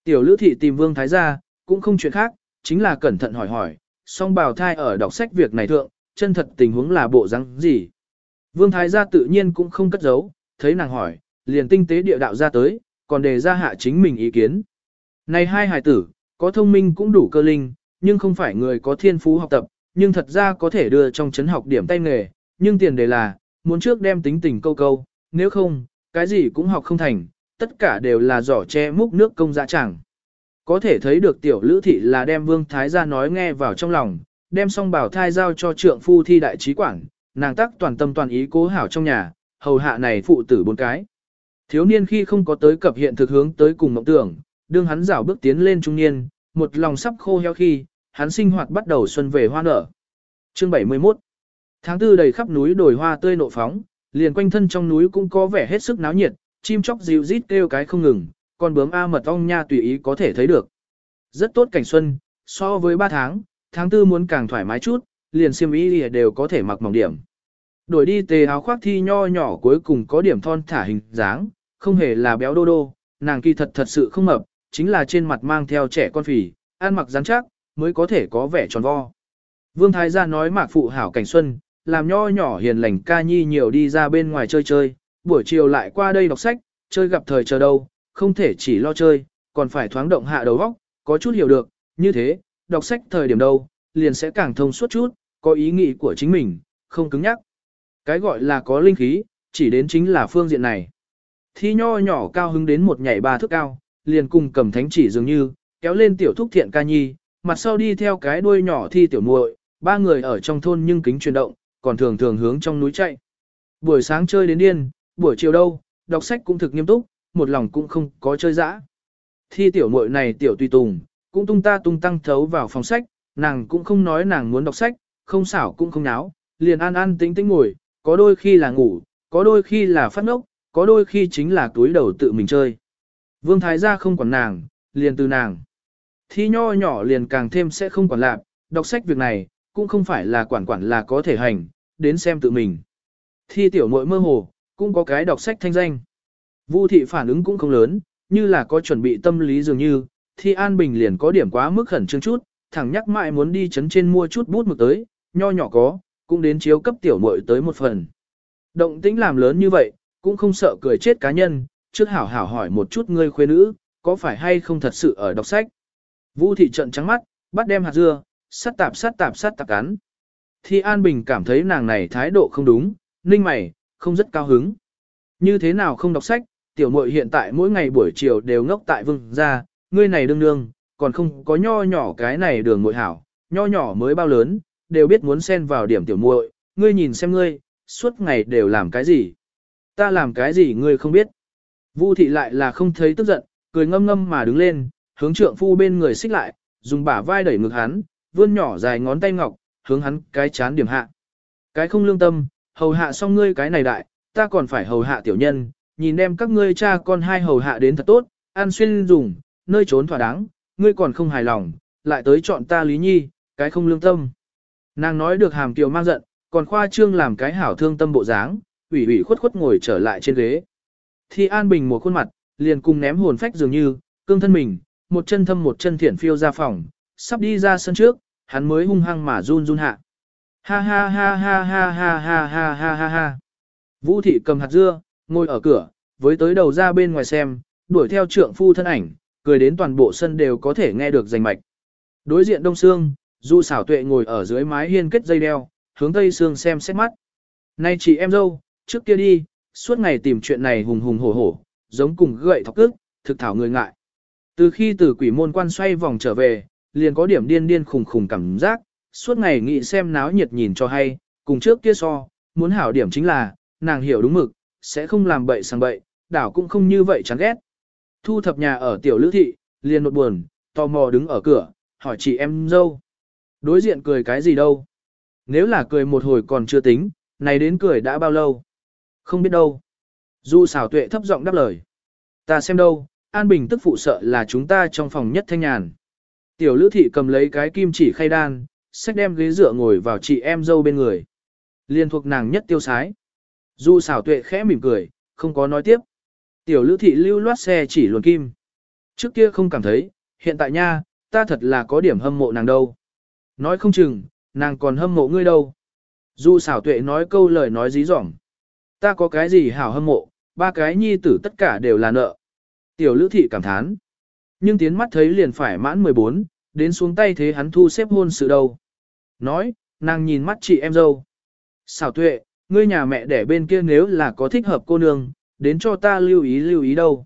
Tiểu lữ thị tìm vương thái gia, cũng không chuyện khác, chính là cẩn thận hỏi hỏi, song bào thai ở đọc sách việc này thượng, chân thật tình huống là bộ răng gì. Vương thái gia tự nhiên cũng không cất giấu, thấy nàng hỏi, liền tinh tế địa đạo ra tới, còn đề ra hạ chính mình ý kiến. Này hai hài tử, có thông minh cũng đủ cơ linh, nhưng không phải người có thiên phú học tập, nhưng thật ra có thể đưa trong chấn học điểm tay nghề, nhưng tiền đề là, muốn trước đem tính tình câu câu, nếu không, cái gì cũng học không thành, tất cả đều là giỏ che múc nước công dạ chẳng. Có thể thấy được tiểu lữ thị là đem vương thái gia nói nghe vào trong lòng, đem song bảo thai giao cho trượng phu thi đại trí quản, nàng tắc toàn tâm toàn ý cố hảo trong nhà, hầu hạ này phụ tử bốn cái. Thiếu niên khi không có tới cập hiện thực hướng tới cùng mộng tưởng, đương hắn rảo bước tiến lên trung niên, một lòng sắp khô heo khi, hắn sinh hoạt bắt đầu xuân về hoa nở. Chương 71 Tháng tư đầy khắp núi đồi hoa tươi nộ phóng, liền quanh thân trong núi cũng có vẻ hết sức náo nhiệt, chim chóc dịu rít kêu cái không ngừng, con bướm A mật ong nha tùy ý có thể thấy được. Rất tốt cảnh xuân, so với 3 tháng, tháng tư muốn càng thoải mái chút, liền xiêm y đều có thể mặc mỏng điểm. Đổi đi tề áo khoác thi nho nhỏ cuối cùng có điểm thon thả hình dáng, không hề là béo đô đô, nàng kỳ thật thật sự không mập, chính là trên mặt mang theo trẻ con phì, ăn mặc rắn chắc, mới có thể có vẻ tròn vo. Vương Thái gia nói mạc phụ hảo cảnh xuân, làm nho nhỏ hiền lành ca nhi nhiều đi ra bên ngoài chơi chơi, buổi chiều lại qua đây đọc sách, chơi gặp thời chờ đâu, không thể chỉ lo chơi, còn phải thoáng động hạ đầu óc, có chút hiểu được, như thế, đọc sách thời điểm đâu, liền sẽ càng thông suốt chút, có ý nghĩ của chính mình, không cứng nhắc. Cái gọi là có linh khí, chỉ đến chính là phương diện này. Thi nho nhỏ cao hứng đến một nhảy ba thước cao, liền cùng cầm thánh chỉ dường như, kéo lên tiểu thúc thiện ca nhi, mặt sau đi theo cái đuôi nhỏ thi tiểu muội, ba người ở trong thôn nhưng kính chuyển động, còn thường thường hướng trong núi chạy. Buổi sáng chơi đến điên, buổi chiều đâu, đọc sách cũng thực nghiêm túc, một lòng cũng không có chơi dã. Thi tiểu muội này tiểu tùy tùng, cũng tung ta tung tăng thấu vào phòng sách, nàng cũng không nói nàng muốn đọc sách, không xảo cũng không náo, liền an an tĩnh tĩnh ngồi, có đôi khi là ngủ, có đôi khi là phát ngốc, có đôi khi chính là túi đầu tự mình chơi. Vương Thái gia không quản nàng, liền từ nàng. Thi nho nhỏ liền càng thêm sẽ không quản lạc, đọc sách việc này, cũng không phải là quản quản là có thể hành, đến xem tự mình. Thi tiểu muội mơ hồ, cũng có cái đọc sách thanh danh. Vu thị phản ứng cũng không lớn, như là có chuẩn bị tâm lý dường như, thi an bình liền có điểm quá mức khẩn trương chút, thẳng nhắc mãi muốn đi chấn trên mua chút bút mực tới, nho nhỏ có, cũng đến chiếu cấp tiểu muội tới một phần. Động tĩnh làm lớn như vậy, cũng không sợ cười chết cá nhân, trước hảo hảo hỏi một chút ngươi khuê nữ, có phải hay không thật sự ở đọc sách. Vu thị trận trắng mắt, bắt đem hạt dưa, sắt tạp sắt tạp sắt tạp cắn. Thi An Bình cảm thấy nàng này thái độ không đúng, ninh mày, không rất cao hứng. Như thế nào không đọc sách, tiểu muội hiện tại mỗi ngày buổi chiều đều ngốc tại vương ra, ngươi này đương đương, còn không có nho nhỏ cái này đường muội hảo, nho nhỏ mới bao lớn, đều biết muốn xen vào điểm tiểu muội, ngươi nhìn xem ngươi, suốt ngày đều làm cái gì. Ta làm cái gì ngươi không biết. Vu thị lại là không thấy tức giận, cười ngâm ngâm mà đứng lên, hướng trượng phu bên người xích lại, dùng bả vai đẩy ngực hắn, vươn nhỏ dài ngón tay ngọc, hướng hắn cái chán điểm hạ. Cái không lương tâm, hầu hạ xong ngươi cái này đại, ta còn phải hầu hạ tiểu nhân, nhìn đem các ngươi cha con hai hầu hạ đến thật tốt, ăn xuyên dùng, nơi trốn thỏa đáng, ngươi còn không hài lòng, lại tới chọn ta Lý Nhi, cái không lương tâm. Nàng nói được hàm kiều mang giận, còn khoa trương làm cái hảo thương tâm bộ dáng, ủy ủy khuất khuất ngồi trở lại trên ghế. Thi An Bình một khuôn mặt, liền cùng ném hồn phách dường như, cương thân mình, một chân thâm một chân thiển phiêu ra phòng, sắp đi ra sân trước, hắn mới hung hăng mà run run hạ. Ha ha ha ha ha ha ha ha ha ha ha. Vũ thị cầm hạt dưa, ngồi ở cửa, với tới đầu ra bên ngoài xem, đuổi theo trượng phu thân ảnh, cười đến toàn bộ sân đều có thể nghe được rành mạch. Đối diện đông xương, du xảo tuệ ngồi ở dưới mái hiên kết dây đeo, hướng tây xương xem xét mắt. Nay chị em dâu, trước kia đi, suốt ngày tìm chuyện này hùng hùng hổ hổ, giống cùng gậy thọc cước, thực thảo người ngại. Từ khi từ quỷ môn quan xoay vòng trở về, liền có điểm điên điên khùng khùng cảm giác, suốt ngày nghĩ xem náo nhiệt nhìn cho hay, cùng trước kia so, muốn hảo điểm chính là, nàng hiểu đúng mực, sẽ không làm bậy sang bậy, đảo cũng không như vậy chán ghét. Thu thập nhà ở tiểu lữ thị, liền một buồn, tò mò đứng ở cửa, hỏi chị em dâu. Đối diện cười cái gì đâu? Nếu là cười một hồi còn chưa tính, này đến cười đã bao lâu? Không biết đâu. Du xảo tuệ thấp giọng đáp lời. Ta xem đâu, An Bình tức phụ sợ là chúng ta trong phòng nhất thanh nhàn. Tiểu lữ thị cầm lấy cái kim chỉ khay đan, Sách đem ghế dựa ngồi vào chị em dâu bên người. Liên thuộc nàng nhất tiêu sái. Du xảo tuệ khẽ mỉm cười, không có nói tiếp. Tiểu lữ thị lưu loát xe chỉ luồn kim. Trước kia không cảm thấy, hiện tại nha, ta thật là có điểm hâm mộ nàng đâu. Nói không chừng, nàng còn hâm mộ ngươi đâu. Du xảo tuệ nói câu lời nói dí dỏm. Ta có cái gì hảo hâm mộ, ba cái nhi tử tất cả đều là nợ. Tiểu lữ thị cảm thán. Nhưng tiến mắt thấy liền phải mãn 14, đến xuống tay thế hắn thu xếp hôn sự đâu. Nói, nàng nhìn mắt chị em dâu. Xảo tuệ, ngươi nhà mẹ đẻ bên kia nếu là có thích hợp cô nương, đến cho ta lưu ý lưu ý đâu.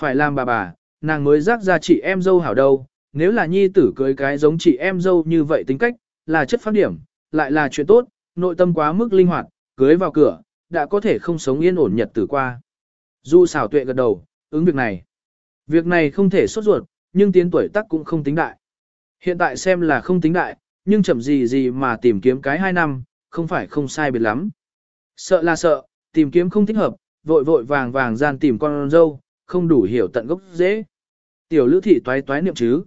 Phải làm bà bà, nàng mới rác ra chị em dâu hảo đâu, nếu là nhi tử cưới cái giống chị em dâu như vậy tính cách, là chất phát điểm, lại là chuyện tốt, nội tâm quá mức linh hoạt, cưới vào cửa, đã có thể không sống yên ổn nhật tử qua. Du xảo tuệ gật đầu, ứng việc này. Việc này không thể sốt ruột, nhưng tiến tuổi tác cũng không tính đại. Hiện tại xem là không tính đại, nhưng chậm gì gì mà tìm kiếm cái 2 năm, không phải không sai biệt lắm. Sợ là sợ, tìm kiếm không thích hợp, vội vội vàng vàng gian tìm con dâu, không đủ hiểu tận gốc dễ. Tiểu lữ thị toái toái niệm chứ.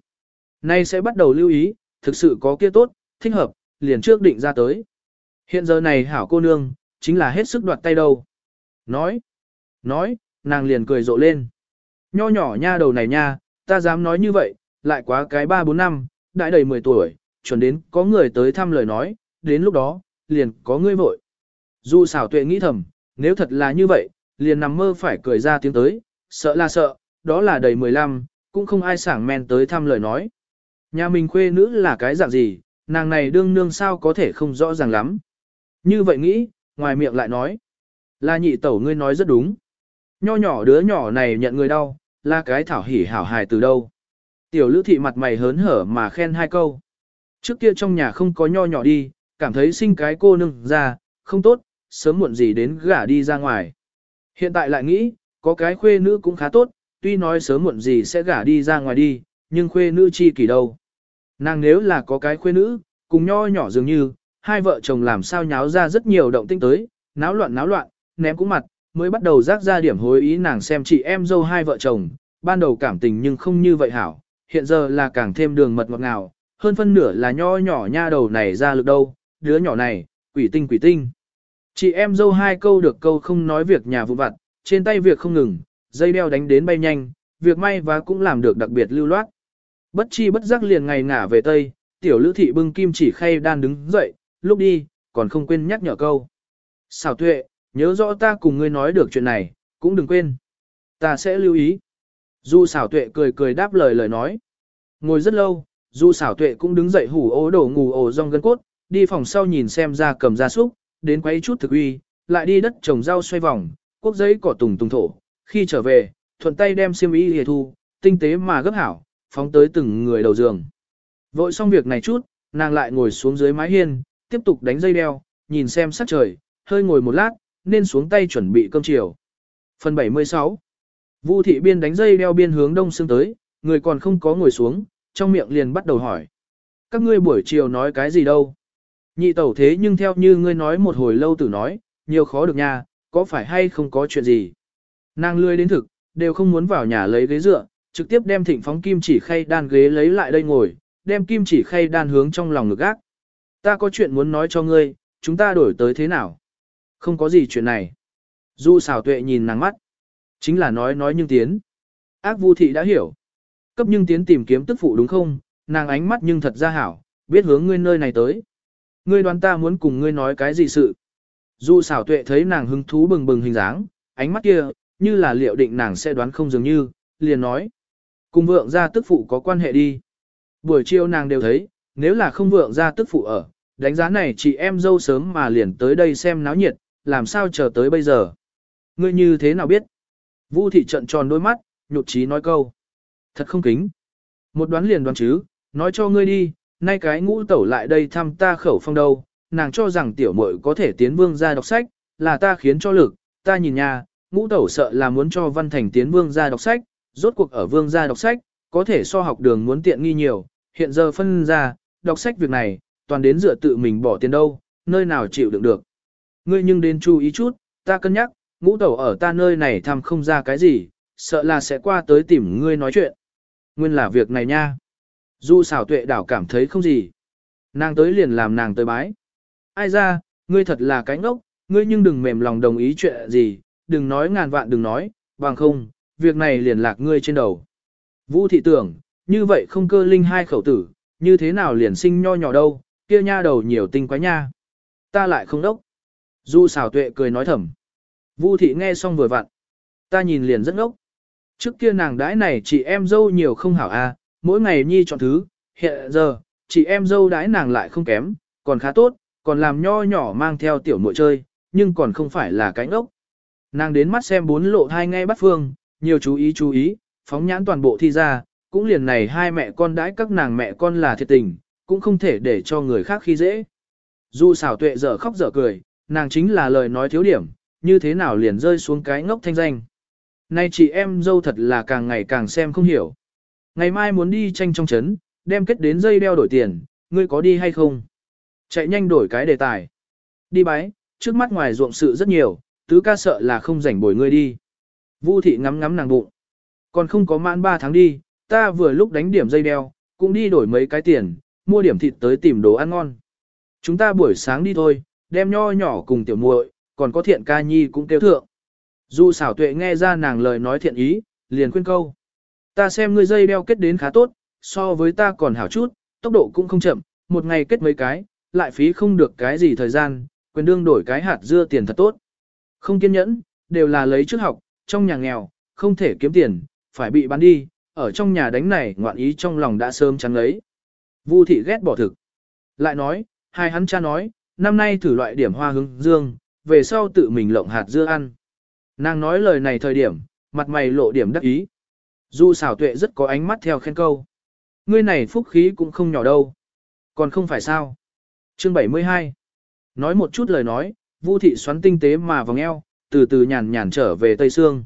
Nay sẽ bắt đầu lưu ý, thực sự có kia tốt, thích hợp, liền trước định ra tới. Hiện giờ này hảo cô nương, chính là hết sức đoạt tay đâu. Nói, nói, nàng liền cười rộ lên. Nho nhỏ nha đầu này nha, ta dám nói như vậy, lại quá cái 3-4 năm, đại đầy 10 tuổi, chuẩn đến có người tới thăm lời nói, đến lúc đó, liền có ngươi vội. Dù xảo tuệ nghĩ thầm, nếu thật là như vậy, liền nằm mơ phải cười ra tiếng tới, sợ là sợ, đó là đầy 15, cũng không ai sảng men tới thăm lời nói. Nhà mình khuê nữ là cái dạng gì, nàng này đương nương sao có thể không rõ ràng lắm. Như vậy nghĩ, ngoài miệng lại nói, là nhị tẩu ngươi nói rất đúng. Nho nhỏ đứa nhỏ này nhận người đau, là cái thảo hỉ hảo hài từ đâu. Tiểu lữ thị mặt mày hớn hở mà khen hai câu. Trước kia trong nhà không có nho nhỏ đi, cảm thấy sinh cái cô nương ra, không tốt, sớm muộn gì đến gả đi ra ngoài. Hiện tại lại nghĩ, có cái khuê nữ cũng khá tốt, tuy nói sớm muộn gì sẽ gả đi ra ngoài đi, nhưng khuê nữ chi kỳ đâu. Nàng nếu là có cái khuê nữ, cùng nho nhỏ dường như, hai vợ chồng làm sao nháo ra rất nhiều động tinh tới, náo loạn náo loạn, ném cũng mặt, mới bắt đầu rác ra điểm hối ý nàng xem chị em dâu hai vợ chồng, ban đầu cảm tình nhưng không như vậy hảo, hiện giờ là càng thêm đường mật ngọt ngào, hơn phân nửa là nho nhỏ nha đầu này ra lực đâu, đứa nhỏ này, quỷ tinh quỷ tinh. Chị em dâu hai câu được câu không nói việc nhà vụ vặt, trên tay việc không ngừng, dây đeo đánh đến bay nhanh, việc may và cũng làm được đặc biệt lưu loát. Bất chi bất giác liền ngày ngả về Tây, tiểu lữ thị bưng kim chỉ khay đan đứng dậy, lúc đi, còn không quên nhắc nhở câu. Xảo tuệ, nhớ rõ ta cùng ngươi nói được chuyện này, cũng đừng quên. Ta sẽ lưu ý. Du xảo tuệ cười cười đáp lời lời nói. Ngồi rất lâu, dù xảo tuệ cũng đứng dậy hủ ố đổ ngủ ổ rong gân cốt, đi phòng sau nhìn xem ra cầm ra súc, đến quấy chút thực uy, lại đi đất trồng rau xoay vòng, quốc giấy cỏ tùng tùng thổ. Khi trở về, thuận tay đem xiêm y hề thu, tinh tế mà gấp hảo, phóng tới từng người đầu giường. Vội xong việc này chút, nàng lại ngồi xuống dưới mái hiên, tiếp tục đánh dây đeo, nhìn xem sắc trời, hơi ngồi một lát, nên xuống tay chuẩn bị cơm chiều. Phần 76 Vu thị biên đánh dây đeo biên hướng đông xương tới, người còn không có ngồi xuống, trong miệng liền bắt đầu hỏi. Các ngươi buổi chiều nói cái gì đâu? Nhị tẩu thế nhưng theo như ngươi nói một hồi lâu tử nói, nhiều khó được nha, có phải hay không có chuyện gì? Nàng lươi đến thực, đều không muốn vào nhà lấy ghế dựa, trực tiếp đem thịnh phóng kim chỉ khay đan ghế lấy lại đây ngồi, đem kim chỉ khay đan hướng trong lòng ngực gác. Ta có chuyện muốn nói cho ngươi, chúng ta đổi tới thế nào? Không có gì chuyện này. Du xảo tuệ nhìn nàng mắt. Chính là nói nói nhưng tiến. Ác vu thị đã hiểu. Cấp nhưng tiến tìm kiếm tức phụ đúng không? Nàng ánh mắt nhưng thật ra hảo, biết hướng ngươi nơi này tới. Ngươi đoán ta muốn cùng ngươi nói cái gì sự? Du xảo tuệ thấy nàng hứng thú bừng bừng hình dáng, ánh mắt kia, như là liệu định nàng sẽ đoán không dường như, liền nói. Cùng vượng ra tức phụ có quan hệ đi. Buổi chiều nàng đều thấy, nếu là không vượng ra tức phụ ở, đánh giá này chị em dâu sớm mà liền tới đây xem náo nhiệt, làm sao chờ tới bây giờ. Ngươi như thế nào biết? Vu thị trận tròn đôi mắt, nhụt chí nói câu. Thật không kính. Một đoán liền đoán chứ, nói cho ngươi đi, nay cái ngũ tẩu lại đây thăm ta khẩu phong đâu, nàng cho rằng tiểu muội có thể tiến vương ra đọc sách, là ta khiến cho lực, ta nhìn nhà, ngũ tẩu sợ là muốn cho Văn Thành tiến vương gia đọc sách, rốt cuộc ở vương gia đọc sách, có thể so học đường muốn tiện nghi nhiều, hiện giờ phân ra, đọc sách việc này, toàn đến dựa tự mình bỏ tiền đâu, nơi nào chịu đựng được. Ngươi nhưng đến chú ý chút, ta cân nhắc, ngũ tẩu ở ta nơi này thăm không ra cái gì, sợ là sẽ qua tới tìm ngươi nói chuyện. Nguyên là việc này nha. Du xảo tuệ đảo cảm thấy không gì. Nàng tới liền làm nàng tới bái. Ai ra, ngươi thật là cánh ốc, ngươi nhưng đừng mềm lòng đồng ý chuyện gì, đừng nói ngàn vạn đừng nói, bằng không, việc này liền lạc ngươi trên đầu. Vũ thị tưởng, như vậy không cơ linh hai khẩu tử, như thế nào liền sinh nho nhỏ đâu, kia nha đầu nhiều tinh quá nha. Ta lại không đốc. Du xảo tuệ cười nói thầm. Vu thị nghe xong vừa vặn. Ta nhìn liền rất ngốc. Trước kia nàng đãi này chị em dâu nhiều không hảo a, à, mỗi ngày nhi chọn thứ, hiện giờ, chị em dâu đãi nàng lại không kém, còn khá tốt, còn làm nho nhỏ mang theo tiểu muội chơi, nhưng còn không phải là cánh ốc. Nàng đến mắt xem bốn lộ hai ngay bắt phương, nhiều chú ý chú ý, phóng nhãn toàn bộ thi ra, cũng liền này hai mẹ con đãi các nàng mẹ con là thiệt tình, cũng không thể để cho người khác khi dễ. Dù xảo tuệ dở khóc dở cười, nàng chính là lời nói thiếu điểm, như thế nào liền rơi xuống cái ngốc thanh danh. Nay chị em dâu thật là càng ngày càng xem không hiểu. Ngày mai muốn đi tranh trong chấn đem kết đến dây đeo đổi tiền, ngươi có đi hay không? Chạy nhanh đổi cái đề tài. Đi bái, trước mắt ngoài ruộng sự rất nhiều, tứ ca sợ là không rảnh bồi ngươi đi. Vu thị ngắm ngắm nàng bụng. Còn không có mãn 3 tháng đi, ta vừa lúc đánh điểm dây đeo, cũng đi đổi mấy cái tiền, mua điểm thịt tới tìm đồ ăn ngon. Chúng ta buổi sáng đi thôi, đem nho nhỏ cùng tiểu muội, còn có thiện ca nhi cũng kêu thượng. Dù xảo tuệ nghe ra nàng lời nói thiện ý, liền khuyên câu. Ta xem ngươi dây đeo kết đến khá tốt, so với ta còn hảo chút, tốc độ cũng không chậm, một ngày kết mấy cái, lại phí không được cái gì thời gian, quyền đương đổi cái hạt dưa tiền thật tốt. Không kiên nhẫn, đều là lấy trước học, trong nhà nghèo, không thể kiếm tiền, phải bị bán đi, ở trong nhà đánh này ngoạn ý trong lòng đã sớm chắn lấy. Vu thị ghét bỏ thực. Lại nói, hai hắn cha nói, năm nay thử loại điểm hoa hướng dương, về sau tự mình lộng hạt dưa ăn. Nàng nói lời này thời điểm, mặt mày lộ điểm đắc ý. Du xảo tuệ rất có ánh mắt theo khen câu. Ngươi này phúc khí cũng không nhỏ đâu. Còn không phải sao. Chương 72 Nói một chút lời nói, Vu thị xoắn tinh tế mà vòng eo, từ từ nhàn nhàn trở về Tây Sương.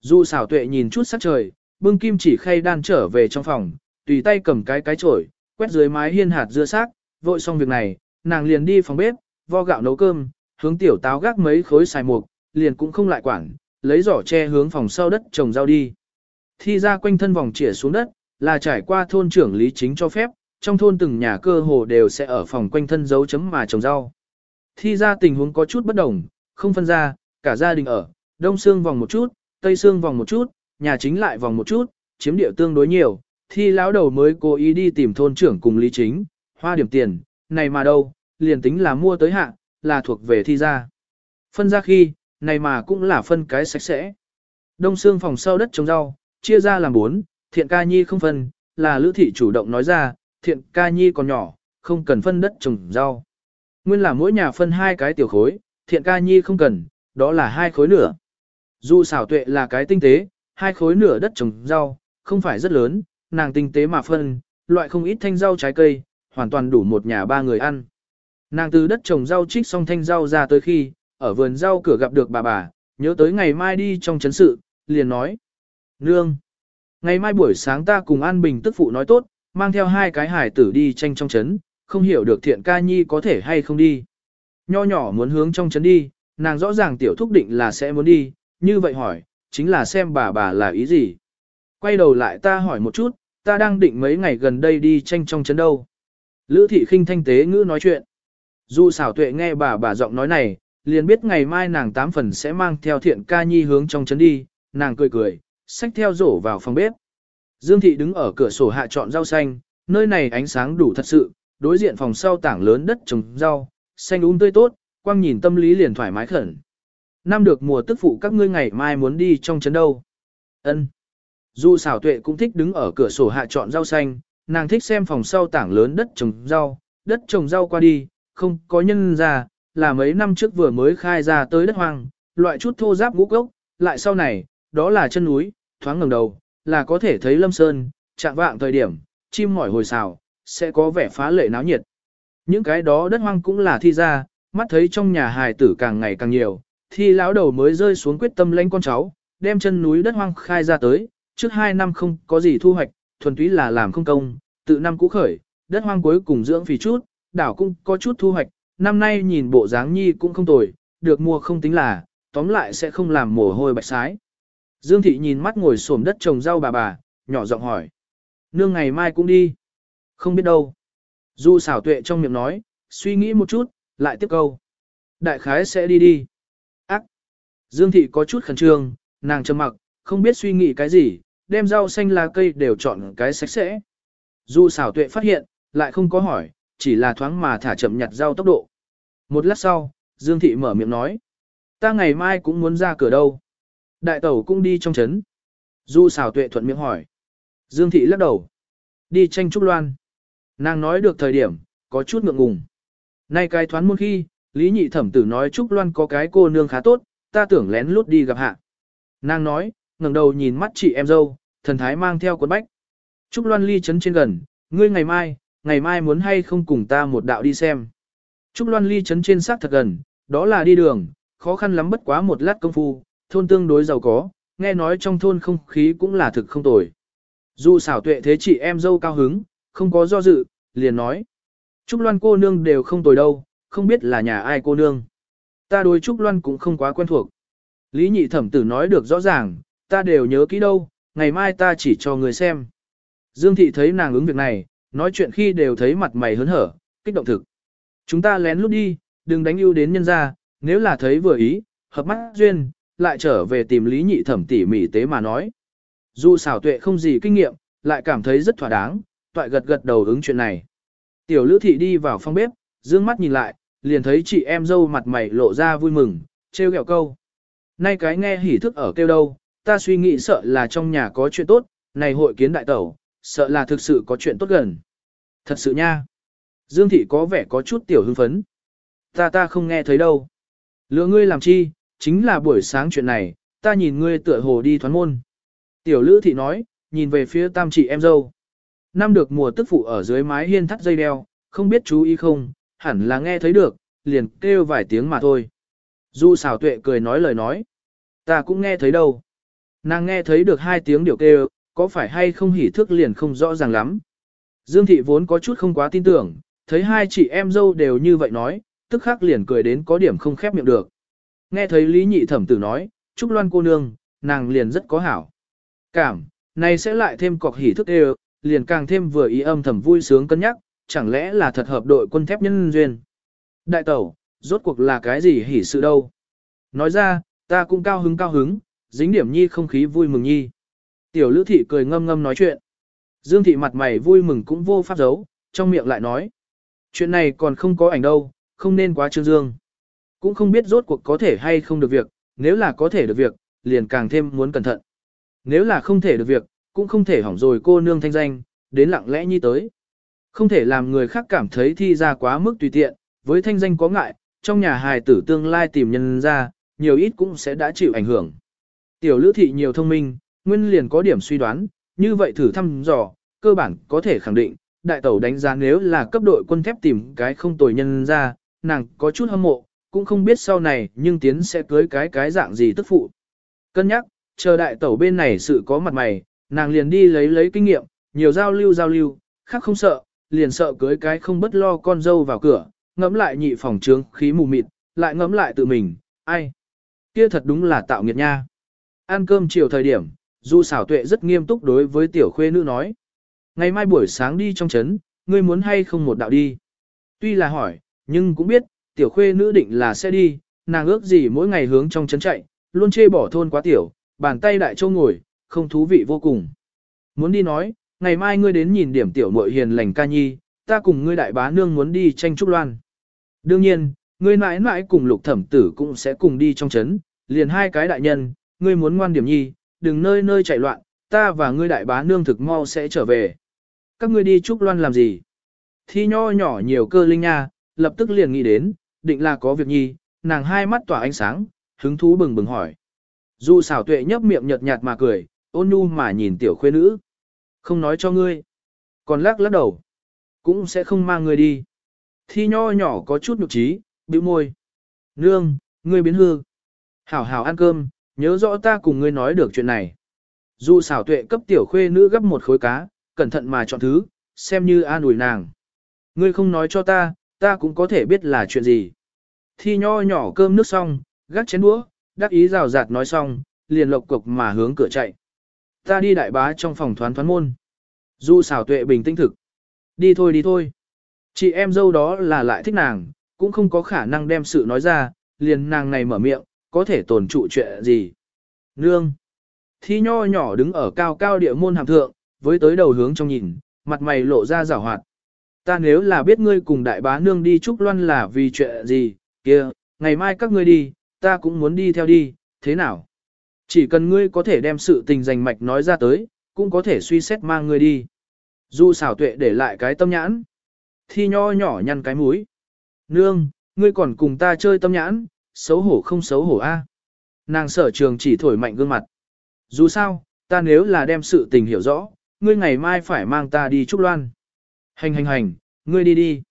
Du xảo tuệ nhìn chút sắc trời, bưng kim chỉ khay đan trở về trong phòng, tùy tay cầm cái cái chổi, quét dưới mái hiên hạt dưa xác, vội xong việc này, nàng liền đi phòng bếp, vo gạo nấu cơm, hướng tiểu táo gác mấy khối xài mục, liền cũng không lại quản, lấy giỏ che hướng phòng sau đất trồng rau đi. Thi ra quanh thân vòng chĩa xuống đất, là trải qua thôn trưởng lý chính cho phép, trong thôn từng nhà cơ hồ đều sẽ ở phòng quanh thân dấu chấm mà trồng rau. Thi ra tình huống có chút bất đồng, không phân ra, cả gia đình ở, đông xương vòng một chút, tây xương vòng một chút, nhà chính lại vòng một chút, chiếm địa tương đối nhiều, thi lão đầu mới cố ý đi tìm thôn trưởng cùng lý chính, hoa điểm tiền, này mà đâu, liền tính là mua tới hạ, là thuộc về thi ra. Phân ra khi, này mà cũng là phân cái sạch sẽ. Đông xương phòng sau đất trồng rau, chia ra làm bốn, thiện ca nhi không phân, là lữ thị chủ động nói ra, thiện ca nhi còn nhỏ, không cần phân đất trồng rau. Nguyên là mỗi nhà phân hai cái tiểu khối, thiện ca nhi không cần, đó là hai khối nửa. Dù xảo tuệ là cái tinh tế, hai khối nửa đất trồng rau, không phải rất lớn, nàng tinh tế mà phân, loại không ít thanh rau trái cây, hoàn toàn đủ một nhà ba người ăn. Nàng từ đất trồng rau trích xong thanh rau ra tới khi, ở vườn rau cửa gặp được bà bà, nhớ tới ngày mai đi trong chấn sự, liền nói. Nương! Ngày mai buổi sáng ta cùng An Bình tức phụ nói tốt, mang theo hai cái hải tử đi tranh trong chấn, không hiểu được thiện ca nhi có thể hay không đi. Nho nhỏ muốn hướng trong chấn đi, nàng rõ ràng tiểu thúc định là sẽ muốn đi, như vậy hỏi, chính là xem bà bà là ý gì. Quay đầu lại ta hỏi một chút, ta đang định mấy ngày gần đây đi tranh trong chấn đâu. Lữ thị khinh thanh tế ngữ nói chuyện. Dù xảo tuệ nghe bà bà giọng nói này, liền biết ngày mai nàng tám phần sẽ mang theo thiện ca nhi hướng trong chấn đi, nàng cười cười, xách theo rổ vào phòng bếp. Dương thị đứng ở cửa sổ hạ chọn rau xanh, nơi này ánh sáng đủ thật sự, đối diện phòng sau tảng lớn đất trồng rau, xanh um tươi tốt, quang nhìn tâm lý liền thoải mái khẩn. Năm được mùa tức phụ các ngươi ngày mai muốn đi trong chấn đâu. Ân. Dù xảo tuệ cũng thích đứng ở cửa sổ hạ chọn rau xanh, nàng thích xem phòng sau tảng lớn đất trồng rau, đất trồng rau qua đi, không có nhân ra, là mấy năm trước vừa mới khai ra tới đất hoang, loại chút thô giáp ngũ cốc, lại sau này, đó là chân núi, thoáng ngẩng đầu, là có thể thấy lâm sơn, chạm vạng thời điểm, chim mỏi hồi xào, sẽ có vẻ phá lệ náo nhiệt. Những cái đó đất hoang cũng là thi ra, mắt thấy trong nhà hài tử càng ngày càng nhiều, Thi lão đầu mới rơi xuống quyết tâm lãnh con cháu, đem chân núi đất hoang khai ra tới, trước hai năm không có gì thu hoạch, thuần túy là làm không công, tự năm cũ khởi, đất hoang cuối cùng dưỡng phì chút, đảo cũng có chút thu hoạch, năm nay nhìn bộ dáng nhi cũng không tồi, được mua không tính là, tóm lại sẽ không làm mồ hôi bạch sái. Dương thị nhìn mắt ngồi xổm đất trồng rau bà bà, nhỏ giọng hỏi. Nương ngày mai cũng đi. Không biết đâu. Du xảo tuệ trong miệng nói, suy nghĩ một chút, lại tiếp câu. Đại khái sẽ đi đi. Ác. Dương thị có chút khẩn trương, nàng trầm mặc, không biết suy nghĩ cái gì, đem rau xanh lá cây đều chọn cái sạch sẽ. Du xảo tuệ phát hiện, lại không có hỏi, chỉ là thoáng mà thả chậm nhặt rau tốc độ. Một lát sau, Dương thị mở miệng nói. Ta ngày mai cũng muốn ra cửa đâu. Đại tẩu cũng đi trong trấn. Du xảo tuệ thuận miệng hỏi. Dương thị lắc đầu. Đi tranh trúc loan. Nàng nói được thời điểm, có chút ngượng ngùng. Nay cái thoán môn khi, Lý nhị thẩm tử nói Trúc Loan có cái cô nương khá tốt, ta tưởng lén lút đi gặp hạ. Nàng nói, ngẩng đầu nhìn mắt chị em dâu, thần thái mang theo cuốn bách. Trúc Loan ly chấn trên gần, ngươi ngày mai, ngày mai muốn hay không cùng ta một đạo đi xem. Trúc Loan ly chấn trên xác thật gần, đó là đi đường, khó khăn lắm bất quá một lát công phu, thôn tương đối giàu có, nghe nói trong thôn không khí cũng là thực không tồi. Dù xảo tuệ thế chị em dâu cao hứng, không có do dự, liền nói. Trúc Loan cô nương đều không tồi đâu, không biết là nhà ai cô nương. Ta đối Trúc Loan cũng không quá quen thuộc. Lý nhị thẩm tử nói được rõ ràng, ta đều nhớ kỹ đâu, ngày mai ta chỉ cho người xem. Dương thị thấy nàng ứng việc này, nói chuyện khi đều thấy mặt mày hớn hở, kích động thực. Chúng ta lén lút đi, đừng đánh ưu đến nhân ra, nếu là thấy vừa ý, hợp mắt duyên, lại trở về tìm lý nhị thẩm tỉ mỉ tế mà nói. Dù xảo tuệ không gì kinh nghiệm, lại cảm thấy rất thỏa đáng, toại gật gật đầu ứng chuyện này. Tiểu lữ thị đi vào phòng bếp, dương mắt nhìn lại, liền thấy chị em dâu mặt mày lộ ra vui mừng, trêu ghẹo câu. Nay cái nghe hỉ thức ở kêu đâu, ta suy nghĩ sợ là trong nhà có chuyện tốt, này hội kiến đại tẩu, sợ là thực sự có chuyện tốt gần. Thật sự nha. Dương thị có vẻ có chút tiểu hưng phấn. Ta ta không nghe thấy đâu. Lựa ngươi làm chi, chính là buổi sáng chuyện này, ta nhìn ngươi tựa hồ đi thoán môn. Tiểu lữ thị nói, nhìn về phía tam chị em dâu. Năm được mùa tức phụ ở dưới mái hiên thắt dây đeo, không biết chú ý không, hẳn là nghe thấy được, liền kêu vài tiếng mà thôi. Du xảo tuệ cười nói lời nói. Ta cũng nghe thấy đâu. Nàng nghe thấy được hai tiếng điều kêu, có phải hay không hỉ thức liền không rõ ràng lắm. Dương thị vốn có chút không quá tin tưởng, thấy hai chị em dâu đều như vậy nói, tức khắc liền cười đến có điểm không khép miệng được. Nghe thấy Lý Nhị Thẩm tử nói, Trúc Loan cô nương, nàng liền rất có hảo. Cảm, này sẽ lại thêm cọc hỉ thức đều, liền càng thêm vừa ý âm thầm vui sướng cân nhắc, chẳng lẽ là thật hợp đội quân thép nhân duyên. Đại tẩu, rốt cuộc là cái gì hỉ sự đâu. Nói ra, ta cũng cao hứng cao hứng, dính điểm nhi không khí vui mừng nhi. Tiểu lữ thị cười ngâm ngâm nói chuyện. Dương thị mặt mày vui mừng cũng vô pháp giấu, trong miệng lại nói. Chuyện này còn không có ảnh đâu, không nên quá trương dương. Cũng không biết rốt cuộc có thể hay không được việc, nếu là có thể được việc, liền càng thêm muốn cẩn thận. Nếu là không thể được việc, cũng không thể hỏng rồi cô nương thanh danh, đến lặng lẽ như tới. Không thể làm người khác cảm thấy thi ra quá mức tùy tiện, với thanh danh có ngại, trong nhà hài tử tương lai tìm nhân ra, nhiều ít cũng sẽ đã chịu ảnh hưởng. Tiểu lữ thị nhiều thông minh, nguyên liền có điểm suy đoán, như vậy thử thăm dò, cơ bản có thể khẳng định, đại tẩu đánh giá nếu là cấp đội quân thép tìm cái không tồi nhân ra, nàng có chút hâm mộ, cũng không biết sau này nhưng tiến sẽ cưới cái cái dạng gì tức phụ. Cân nhắc, chờ đại tẩu bên này sự có mặt mày, nàng liền đi lấy lấy kinh nghiệm, nhiều giao lưu giao lưu, khác không sợ, liền sợ cưới cái không bất lo con dâu vào cửa, ngẫm lại nhị phòng trướng khí mù mịt, lại ngẫm lại tự mình, ai. Kia thật đúng là tạo nghiệt nha. Ăn cơm chiều thời điểm, Du xảo tuệ rất nghiêm túc đối với tiểu khuê nữ nói. Ngày mai buổi sáng đi trong trấn, ngươi muốn hay không một đạo đi. Tuy là hỏi, nhưng cũng biết, tiểu khuê nữ định là sẽ đi, nàng ước gì mỗi ngày hướng trong trấn chạy, luôn chê bỏ thôn quá tiểu, bàn tay đại châu ngồi, không thú vị vô cùng. Muốn đi nói, ngày mai ngươi đến nhìn điểm tiểu muội hiền lành ca nhi, ta cùng ngươi đại bá nương muốn đi tranh trúc loan. Đương nhiên, ngươi mãi mãi cùng lục thẩm tử cũng sẽ cùng đi trong trấn. liền hai cái đại nhân, ngươi muốn ngoan điểm nhi, đừng nơi nơi chạy loạn, ta và ngươi đại bá nương thực mau sẽ trở về. Các ngươi đi trúc loan làm gì? Thi nho nhỏ nhiều cơ linh nha, lập tức liền nghĩ đến, định là có việc nhi, nàng hai mắt tỏa ánh sáng, hứng thú bừng bừng hỏi. Dù xảo tuệ nhấp miệng nhợt nhạt mà cười, ôn nhu mà nhìn tiểu khuê nữ. Không nói cho ngươi. Còn lắc lắc đầu. Cũng sẽ không mang ngươi đi. Thi nho nhỏ có chút nhục trí, bĩu môi. Nương, ngươi biến hư. Hảo hảo ăn cơm, nhớ rõ ta cùng ngươi nói được chuyện này. Dù xảo tuệ cấp tiểu khuê nữ gấp một khối cá, cẩn thận mà chọn thứ, xem như an ủi nàng. Ngươi không nói cho ta, ta cũng có thể biết là chuyện gì. Thi nho nhỏ cơm nước xong, gác chén đũa, đắc ý rào rạt nói xong, liền lộc cục mà hướng cửa chạy. Ta đi đại bá trong phòng thoán thoán môn. Du xảo tuệ bình tĩnh thực. Đi thôi đi thôi. Chị em dâu đó là lại thích nàng, cũng không có khả năng đem sự nói ra, liền nàng này mở miệng, có thể tồn trụ chuyện gì. Nương. Thi nho nhỏ đứng ở cao cao địa môn hàm thượng, với tới đầu hướng trong nhìn, mặt mày lộ ra rào hoạt. Ta nếu là biết ngươi cùng đại bá nương đi Trúc Loan là vì chuyện gì, kia, ngày mai các ngươi đi, ta cũng muốn đi theo đi, thế nào? Chỉ cần ngươi có thể đem sự tình dành mạch nói ra tới, cũng có thể suy xét mang ngươi đi. Du xảo tuệ để lại cái tâm nhãn. Thi nho nhỏ nhăn cái mũi. Nương, ngươi còn cùng ta chơi tâm nhãn, xấu hổ không xấu hổ a? Nàng sở trường chỉ thổi mạnh gương mặt. Dù sao, ta nếu là đem sự tình hiểu rõ, ngươi ngày mai phải mang ta đi Trúc Loan. Hành hành hành, ngươi đi đi.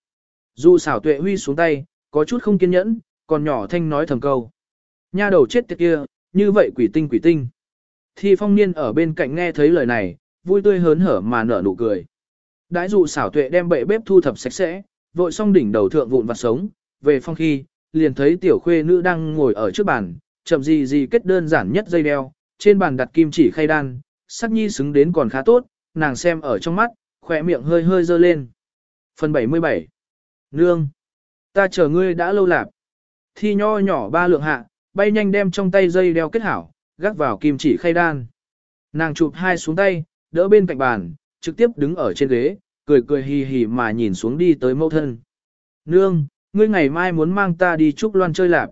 Dù xảo tuệ huy xuống tay, có chút không kiên nhẫn, còn nhỏ thanh nói thầm câu. Nha đầu chết tiệt kia, như vậy quỷ tinh quỷ tinh. Thi phong niên ở bên cạnh nghe thấy lời này, vui tươi hớn hở mà nở nụ cười. Đãi dụ xảo tuệ đem bệ bếp thu thập sạch sẽ, vội xong đỉnh đầu thượng vụn vặt sống, về phong khi, liền thấy tiểu khuê nữ đang ngồi ở trước bàn, chậm gì gì kết đơn giản nhất dây đeo, trên bàn đặt kim chỉ khay đan, sắc nhi xứng đến còn khá tốt, nàng xem ở trong mắt, khỏe miệng hơi hơi dơ lên. Phần 77 Nương Ta chờ ngươi đã lâu lạp. Thi nho nhỏ ba lượng hạ, bay nhanh đem trong tay dây đeo kết hảo, gác vào kim chỉ khay đan. Nàng chụp hai xuống tay, đỡ bên cạnh bàn, trực tiếp đứng ở trên ghế, cười cười hì hì mà nhìn xuống đi tới mẫu thân. Nương, ngươi ngày mai muốn mang ta đi Trúc Loan chơi lạp.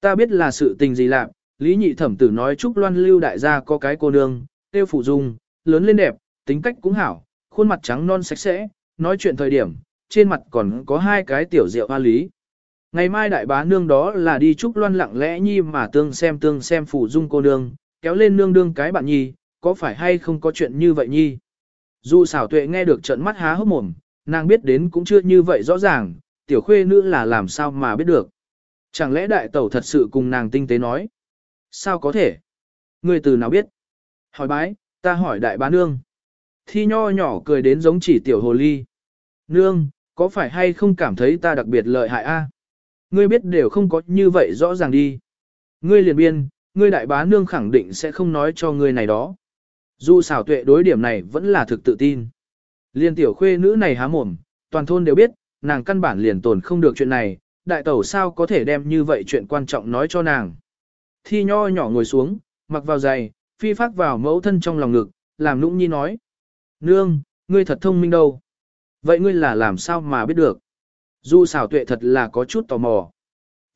Ta biết là sự tình gì lạp, Lý nhị thẩm tử nói Trúc Loan lưu đại gia có cái cô nương, tiêu phụ dung, lớn lên đẹp, tính cách cũng hảo, khuôn mặt trắng non sạch sẽ, nói chuyện thời điểm, trên mặt còn có hai cái tiểu rượu hoa lý. Ngày mai đại bá nương đó là đi Trúc Loan lặng lẽ nhi mà tương xem tương xem phụ dung cô nương, kéo lên nương đương cái bạn nhi, có phải hay không có chuyện như vậy nhi. Dù xảo tuệ nghe được trận mắt há hốc mồm, nàng biết đến cũng chưa như vậy rõ ràng, tiểu khuê nữ là làm sao mà biết được. Chẳng lẽ đại tẩu thật sự cùng nàng tinh tế nói? Sao có thể? Người từ nào biết? Hỏi bái, ta hỏi đại bá nương. Thi nho nhỏ cười đến giống chỉ tiểu hồ ly. Nương, có phải hay không cảm thấy ta đặc biệt lợi hại a? Ngươi biết đều không có như vậy rõ ràng đi. Ngươi liền biên, ngươi đại bá nương khẳng định sẽ không nói cho ngươi này đó. Dù xảo tuệ đối điểm này vẫn là thực tự tin. Liên tiểu khuê nữ này há mồm, toàn thôn đều biết, nàng căn bản liền tồn không được chuyện này, đại tẩu sao có thể đem như vậy chuyện quan trọng nói cho nàng. Thi nho nhỏ ngồi xuống, mặc vào giày, phi phát vào mẫu thân trong lòng ngực, làm nũng nhi nói. Nương, ngươi thật thông minh đâu. Vậy ngươi là làm sao mà biết được? Dù xảo tuệ thật là có chút tò mò.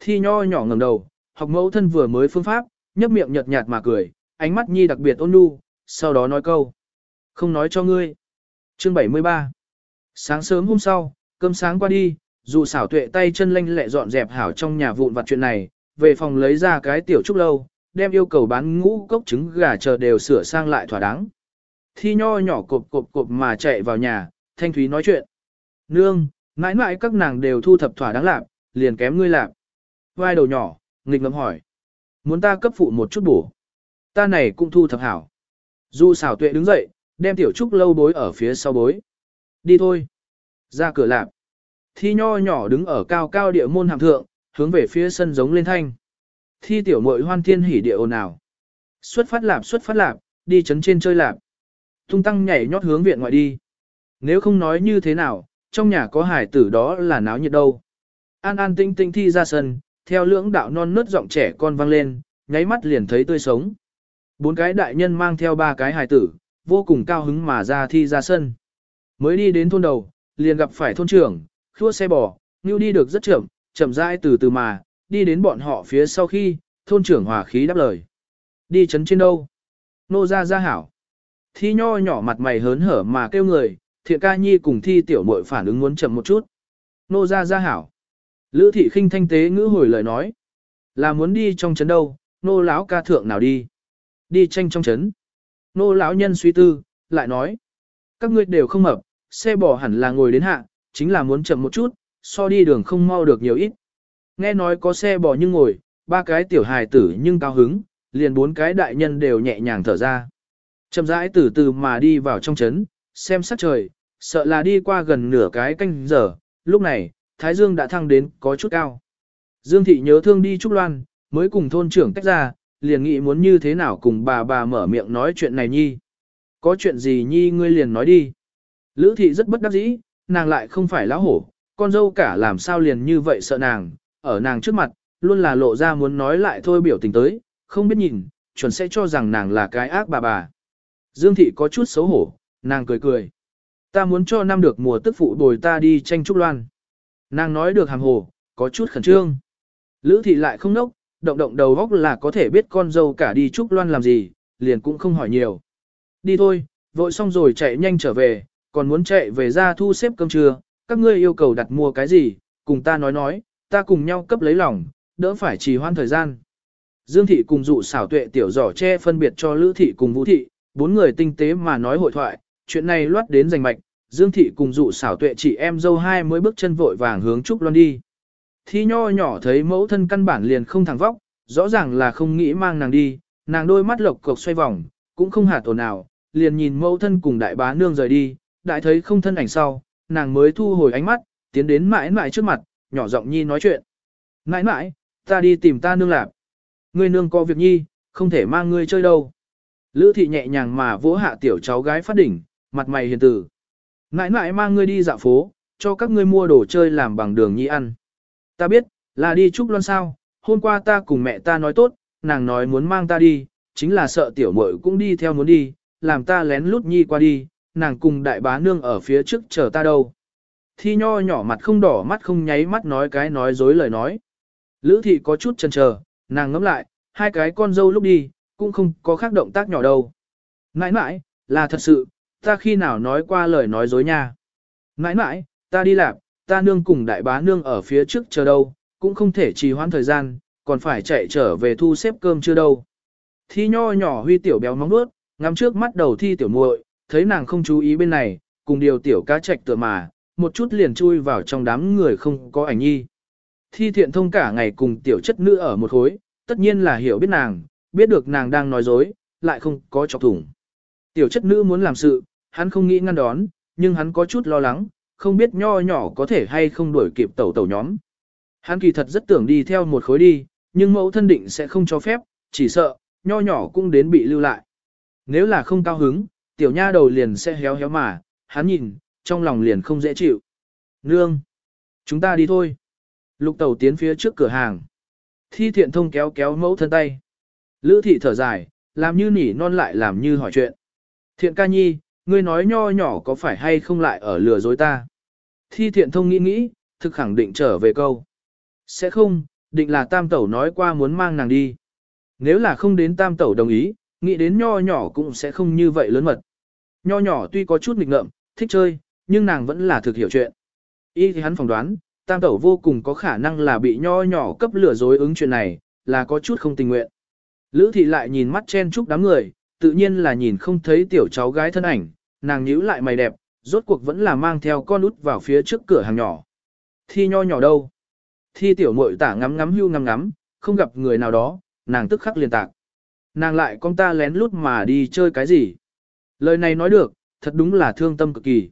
Thi nho nhỏ ngẩng đầu, học mẫu thân vừa mới phương pháp, nhấp miệng nhợt nhạt mà cười, ánh mắt nhi đặc biệt ôn nhu, sau đó nói câu. Không nói cho ngươi. Chương 73 Sáng sớm hôm sau, cơm sáng qua đi, dù xảo tuệ tay chân lanh lẹ dọn dẹp hảo trong nhà vụn vặt chuyện này, về phòng lấy ra cái tiểu trúc lâu, đem yêu cầu bán ngũ cốc trứng gà chờ đều sửa sang lại thỏa đáng. Thi nho nhỏ cộp cộp cộp mà chạy vào nhà, thanh thúy nói chuyện. Nương, mãi mãi các nàng đều thu thập thỏa đáng lạc, liền kém ngươi lạc. Vai đầu nhỏ, nghịch ngầm hỏi. Muốn ta cấp phụ một chút bổ. Ta này cũng thu thập hảo. Du xảo tuệ đứng dậy, đem tiểu trúc lâu bối ở phía sau bối. Đi thôi. Ra cửa lạc. Thi nho nhỏ đứng ở cao cao địa môn hàm thượng, hướng về phía sân giống lên thanh. Thi tiểu muội hoan thiên hỉ địa ồn ào. Xuất phát lạp xuất phát lạp, đi chấn trên chơi lạp. Tung tăng nhảy nhót hướng viện ngoại đi. Nếu không nói như thế nào, trong nhà có hải tử đó là náo nhiệt đâu. An an tinh tinh thi ra sân, theo lưỡng đạo non nớt giọng trẻ con vang lên, nháy mắt liền thấy tươi sống. Bốn cái đại nhân mang theo ba cái hải tử, vô cùng cao hứng mà ra thi ra sân. Mới đi đến thôn đầu, liền gặp phải thôn trưởng, khua xe bò, Ngưu đi được rất chậm, chậm rãi từ từ mà, đi đến bọn họ phía sau khi, thôn trưởng hòa khí đáp lời. Đi chấn trên đâu? Nô ra ra hảo. Thi nho nhỏ mặt mày hớn hở mà kêu người, thiện ca nhi cùng thi tiểu muội phản ứng muốn chậm một chút. Nô ra ra hảo. Lữ thị khinh thanh tế ngữ hồi lời nói. Là muốn đi trong chấn đâu, nô lão ca thượng nào đi. Đi tranh trong chấn. Nô lão nhân suy tư, lại nói. Các ngươi đều không hợp, xe bò hẳn là ngồi đến hạ, chính là muốn chậm một chút, so đi đường không mau được nhiều ít. Nghe nói có xe bò nhưng ngồi, ba cái tiểu hài tử nhưng cao hứng, liền bốn cái đại nhân đều nhẹ nhàng thở ra. Chậm rãi từ từ mà đi vào trong trấn, xem sắc trời, sợ là đi qua gần nửa cái canh giờ, lúc này, Thái Dương đã thăng đến có chút cao. Dương Thị nhớ thương đi Trúc Loan, mới cùng thôn trưởng tách ra, liền nghĩ muốn như thế nào cùng bà bà mở miệng nói chuyện này nhi. Có chuyện gì nhi ngươi liền nói đi. Lữ Thị rất bất đắc dĩ, nàng lại không phải lão hổ, con dâu cả làm sao liền như vậy sợ nàng, ở nàng trước mặt, luôn là lộ ra muốn nói lại thôi biểu tình tới, không biết nhìn, chuẩn sẽ cho rằng nàng là cái ác bà bà. Dương Thị có chút xấu hổ, nàng cười cười. Ta muốn cho năm được mùa tức phụ bồi ta đi tranh trúc loan. Nàng nói được hàm hồ, có chút khẩn trương. Lữ Thị lại không nốc, động động đầu góc là có thể biết con dâu cả đi trúc loan làm gì, liền cũng không hỏi nhiều. Đi thôi, vội xong rồi chạy nhanh trở về, còn muốn chạy về ra thu xếp cơm trưa, các ngươi yêu cầu đặt mua cái gì, cùng ta nói nói, ta cùng nhau cấp lấy lòng, đỡ phải trì hoãn thời gian. Dương thị cùng dụ xảo tuệ tiểu giỏ che phân biệt cho Lữ thị cùng Vũ thị, bốn người tinh tế mà nói hội thoại, chuyện này loát đến rành mạch, Dương thị cùng dụ xảo tuệ chị em dâu hai mới bước chân vội vàng hướng Trúc Loan đi. Thi nho nhỏ thấy mẫu thân căn bản liền không thẳng vóc, rõ ràng là không nghĩ mang nàng đi, nàng đôi mắt lộc cộc xoay vòng, cũng không hạt tổn nào, liền nhìn mẫu thân cùng đại bá nương rời đi, đại thấy không thân ảnh sau, nàng mới thu hồi ánh mắt, tiến đến mãi mãi trước mặt, nhỏ giọng nhi nói chuyện. Mãi mãi, ta đi tìm ta nương lạp. Ngươi nương có việc nhi, không thể mang ngươi chơi đâu. Lữ thị nhẹ nhàng mà vỗ hạ tiểu cháu gái phát đỉnh, mặt mày hiền tử. Mãi mãi mang ngươi đi dạo phố, cho các ngươi mua đồ chơi làm bằng đường nhi ăn. Ta biết, là đi chúc loan sao, hôm qua ta cùng mẹ ta nói tốt, nàng nói muốn mang ta đi, chính là sợ tiểu muội cũng đi theo muốn đi, làm ta lén lút nhi qua đi, nàng cùng đại bá nương ở phía trước chờ ta đâu. Thi nho nhỏ mặt không đỏ mắt không nháy mắt nói cái nói dối lời nói. Lữ thị có chút chần chờ, nàng ngẫm lại, hai cái con dâu lúc đi, cũng không có khác động tác nhỏ đâu. Nãi nãi, là thật sự, ta khi nào nói qua lời nói dối nha. Nãi nãi, ta đi làm, ta nương cùng đại bá nương ở phía trước chờ đâu, cũng không thể trì hoãn thời gian, còn phải chạy trở về thu xếp cơm chưa đâu. Thi nho nhỏ huy tiểu béo móng nuốt, ngắm trước mắt đầu thi tiểu muội, thấy nàng không chú ý bên này, cùng điều tiểu cá trạch tựa mà, một chút liền chui vào trong đám người không có ảnh nhi. Thi thiện thông cả ngày cùng tiểu chất nữ ở một khối, tất nhiên là hiểu biết nàng, biết được nàng đang nói dối, lại không có chọc thủng. Tiểu chất nữ muốn làm sự, hắn không nghĩ ngăn đón, nhưng hắn có chút lo lắng, không biết nho nhỏ có thể hay không đuổi kịp tẩu tẩu nhóm. Hắn kỳ thật rất tưởng đi theo một khối đi, nhưng mẫu thân định sẽ không cho phép, chỉ sợ, nho nhỏ cũng đến bị lưu lại. Nếu là không cao hứng, tiểu nha đầu liền sẽ héo héo mà, hắn nhìn, trong lòng liền không dễ chịu. Nương! Chúng ta đi thôi. Lục tàu tiến phía trước cửa hàng. Thi thiện thông kéo kéo mẫu thân tay. Lữ thị thở dài, làm như nỉ non lại làm như hỏi chuyện. Thiện ca nhi, ngươi nói nho nhỏ có phải hay không lại ở lừa dối ta? Thi thiện thông nghĩ nghĩ, thực khẳng định trở về câu. Sẽ không, định là tam tẩu nói qua muốn mang nàng đi. Nếu là không đến tam tẩu đồng ý, nghĩ đến nho nhỏ cũng sẽ không như vậy lớn mật. Nho nhỏ tuy có chút nghịch ngợm, thích chơi, nhưng nàng vẫn là thực hiểu chuyện. Y thì hắn phỏng đoán, tam tẩu vô cùng có khả năng là bị nho nhỏ cấp lửa dối ứng chuyện này, là có chút không tình nguyện. Lữ thị lại nhìn mắt chen chúc đám người, tự nhiên là nhìn không thấy tiểu cháu gái thân ảnh, nàng nhíu lại mày đẹp, rốt cuộc vẫn là mang theo con út vào phía trước cửa hàng nhỏ. Thi nho nhỏ đâu? Thi tiểu muội tả ngắm ngắm hưu ngắm ngắm, không gặp người nào đó, nàng tức khắc liền tạc. Nàng lại con ta lén lút mà đi chơi cái gì? Lời này nói được, thật đúng là thương tâm cực kỳ.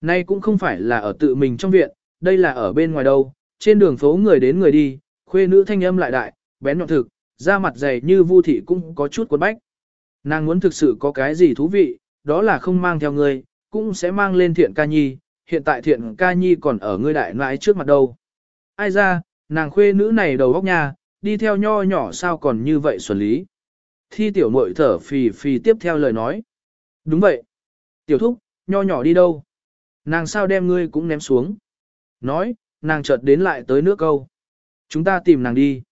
Nay cũng không phải là ở tự mình trong viện, đây là ở bên ngoài đâu, trên đường phố người đến người đi, khuê nữ thanh âm lại đại, bén nhọn thực, da mặt dày như vu thị cũng có chút cuốn bách. Nàng muốn thực sự có cái gì thú vị, đó là không mang theo ngươi, cũng sẽ mang lên thiện ca nhi, hiện tại thiện ca nhi còn ở ngươi đại nãi trước mặt đâu. Ai ra, nàng khuê nữ này đầu góc nha, đi theo nho nhỏ sao còn như vậy xuẩn lý. Thi tiểu muội thở phì phì tiếp theo lời nói. Đúng vậy. Tiểu thúc, nho nhỏ đi đâu? Nàng sao đem ngươi cũng ném xuống. Nói, nàng chợt đến lại tới nước câu. Chúng ta tìm nàng đi.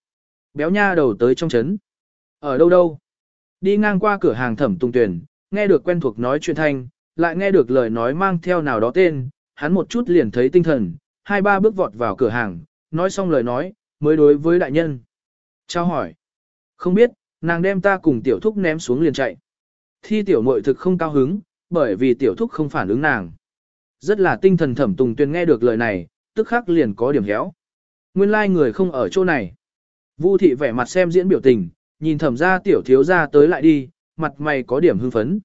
Béo nha đầu tới trong trấn. Ở đâu đâu? Đi ngang qua cửa hàng thẩm tung tuyển, nghe được quen thuộc nói chuyện thanh, lại nghe được lời nói mang theo nào đó tên, hắn một chút liền thấy tinh thần, hai ba bước vọt vào cửa hàng, nói xong lời nói, mới đối với đại nhân. chào hỏi. Không biết, nàng đem ta cùng tiểu thúc ném xuống liền chạy. Thi tiểu muội thực không cao hứng, bởi vì tiểu thúc không phản ứng nàng. Rất là tinh thần thẩm tùng tuyên nghe được lời này, tức khắc liền có điểm héo. Nguyên lai like người không ở chỗ này. Vu thị vẻ mặt xem diễn biểu tình, nhìn thẩm ra tiểu thiếu ra tới lại đi, mặt mày có điểm hưng phấn.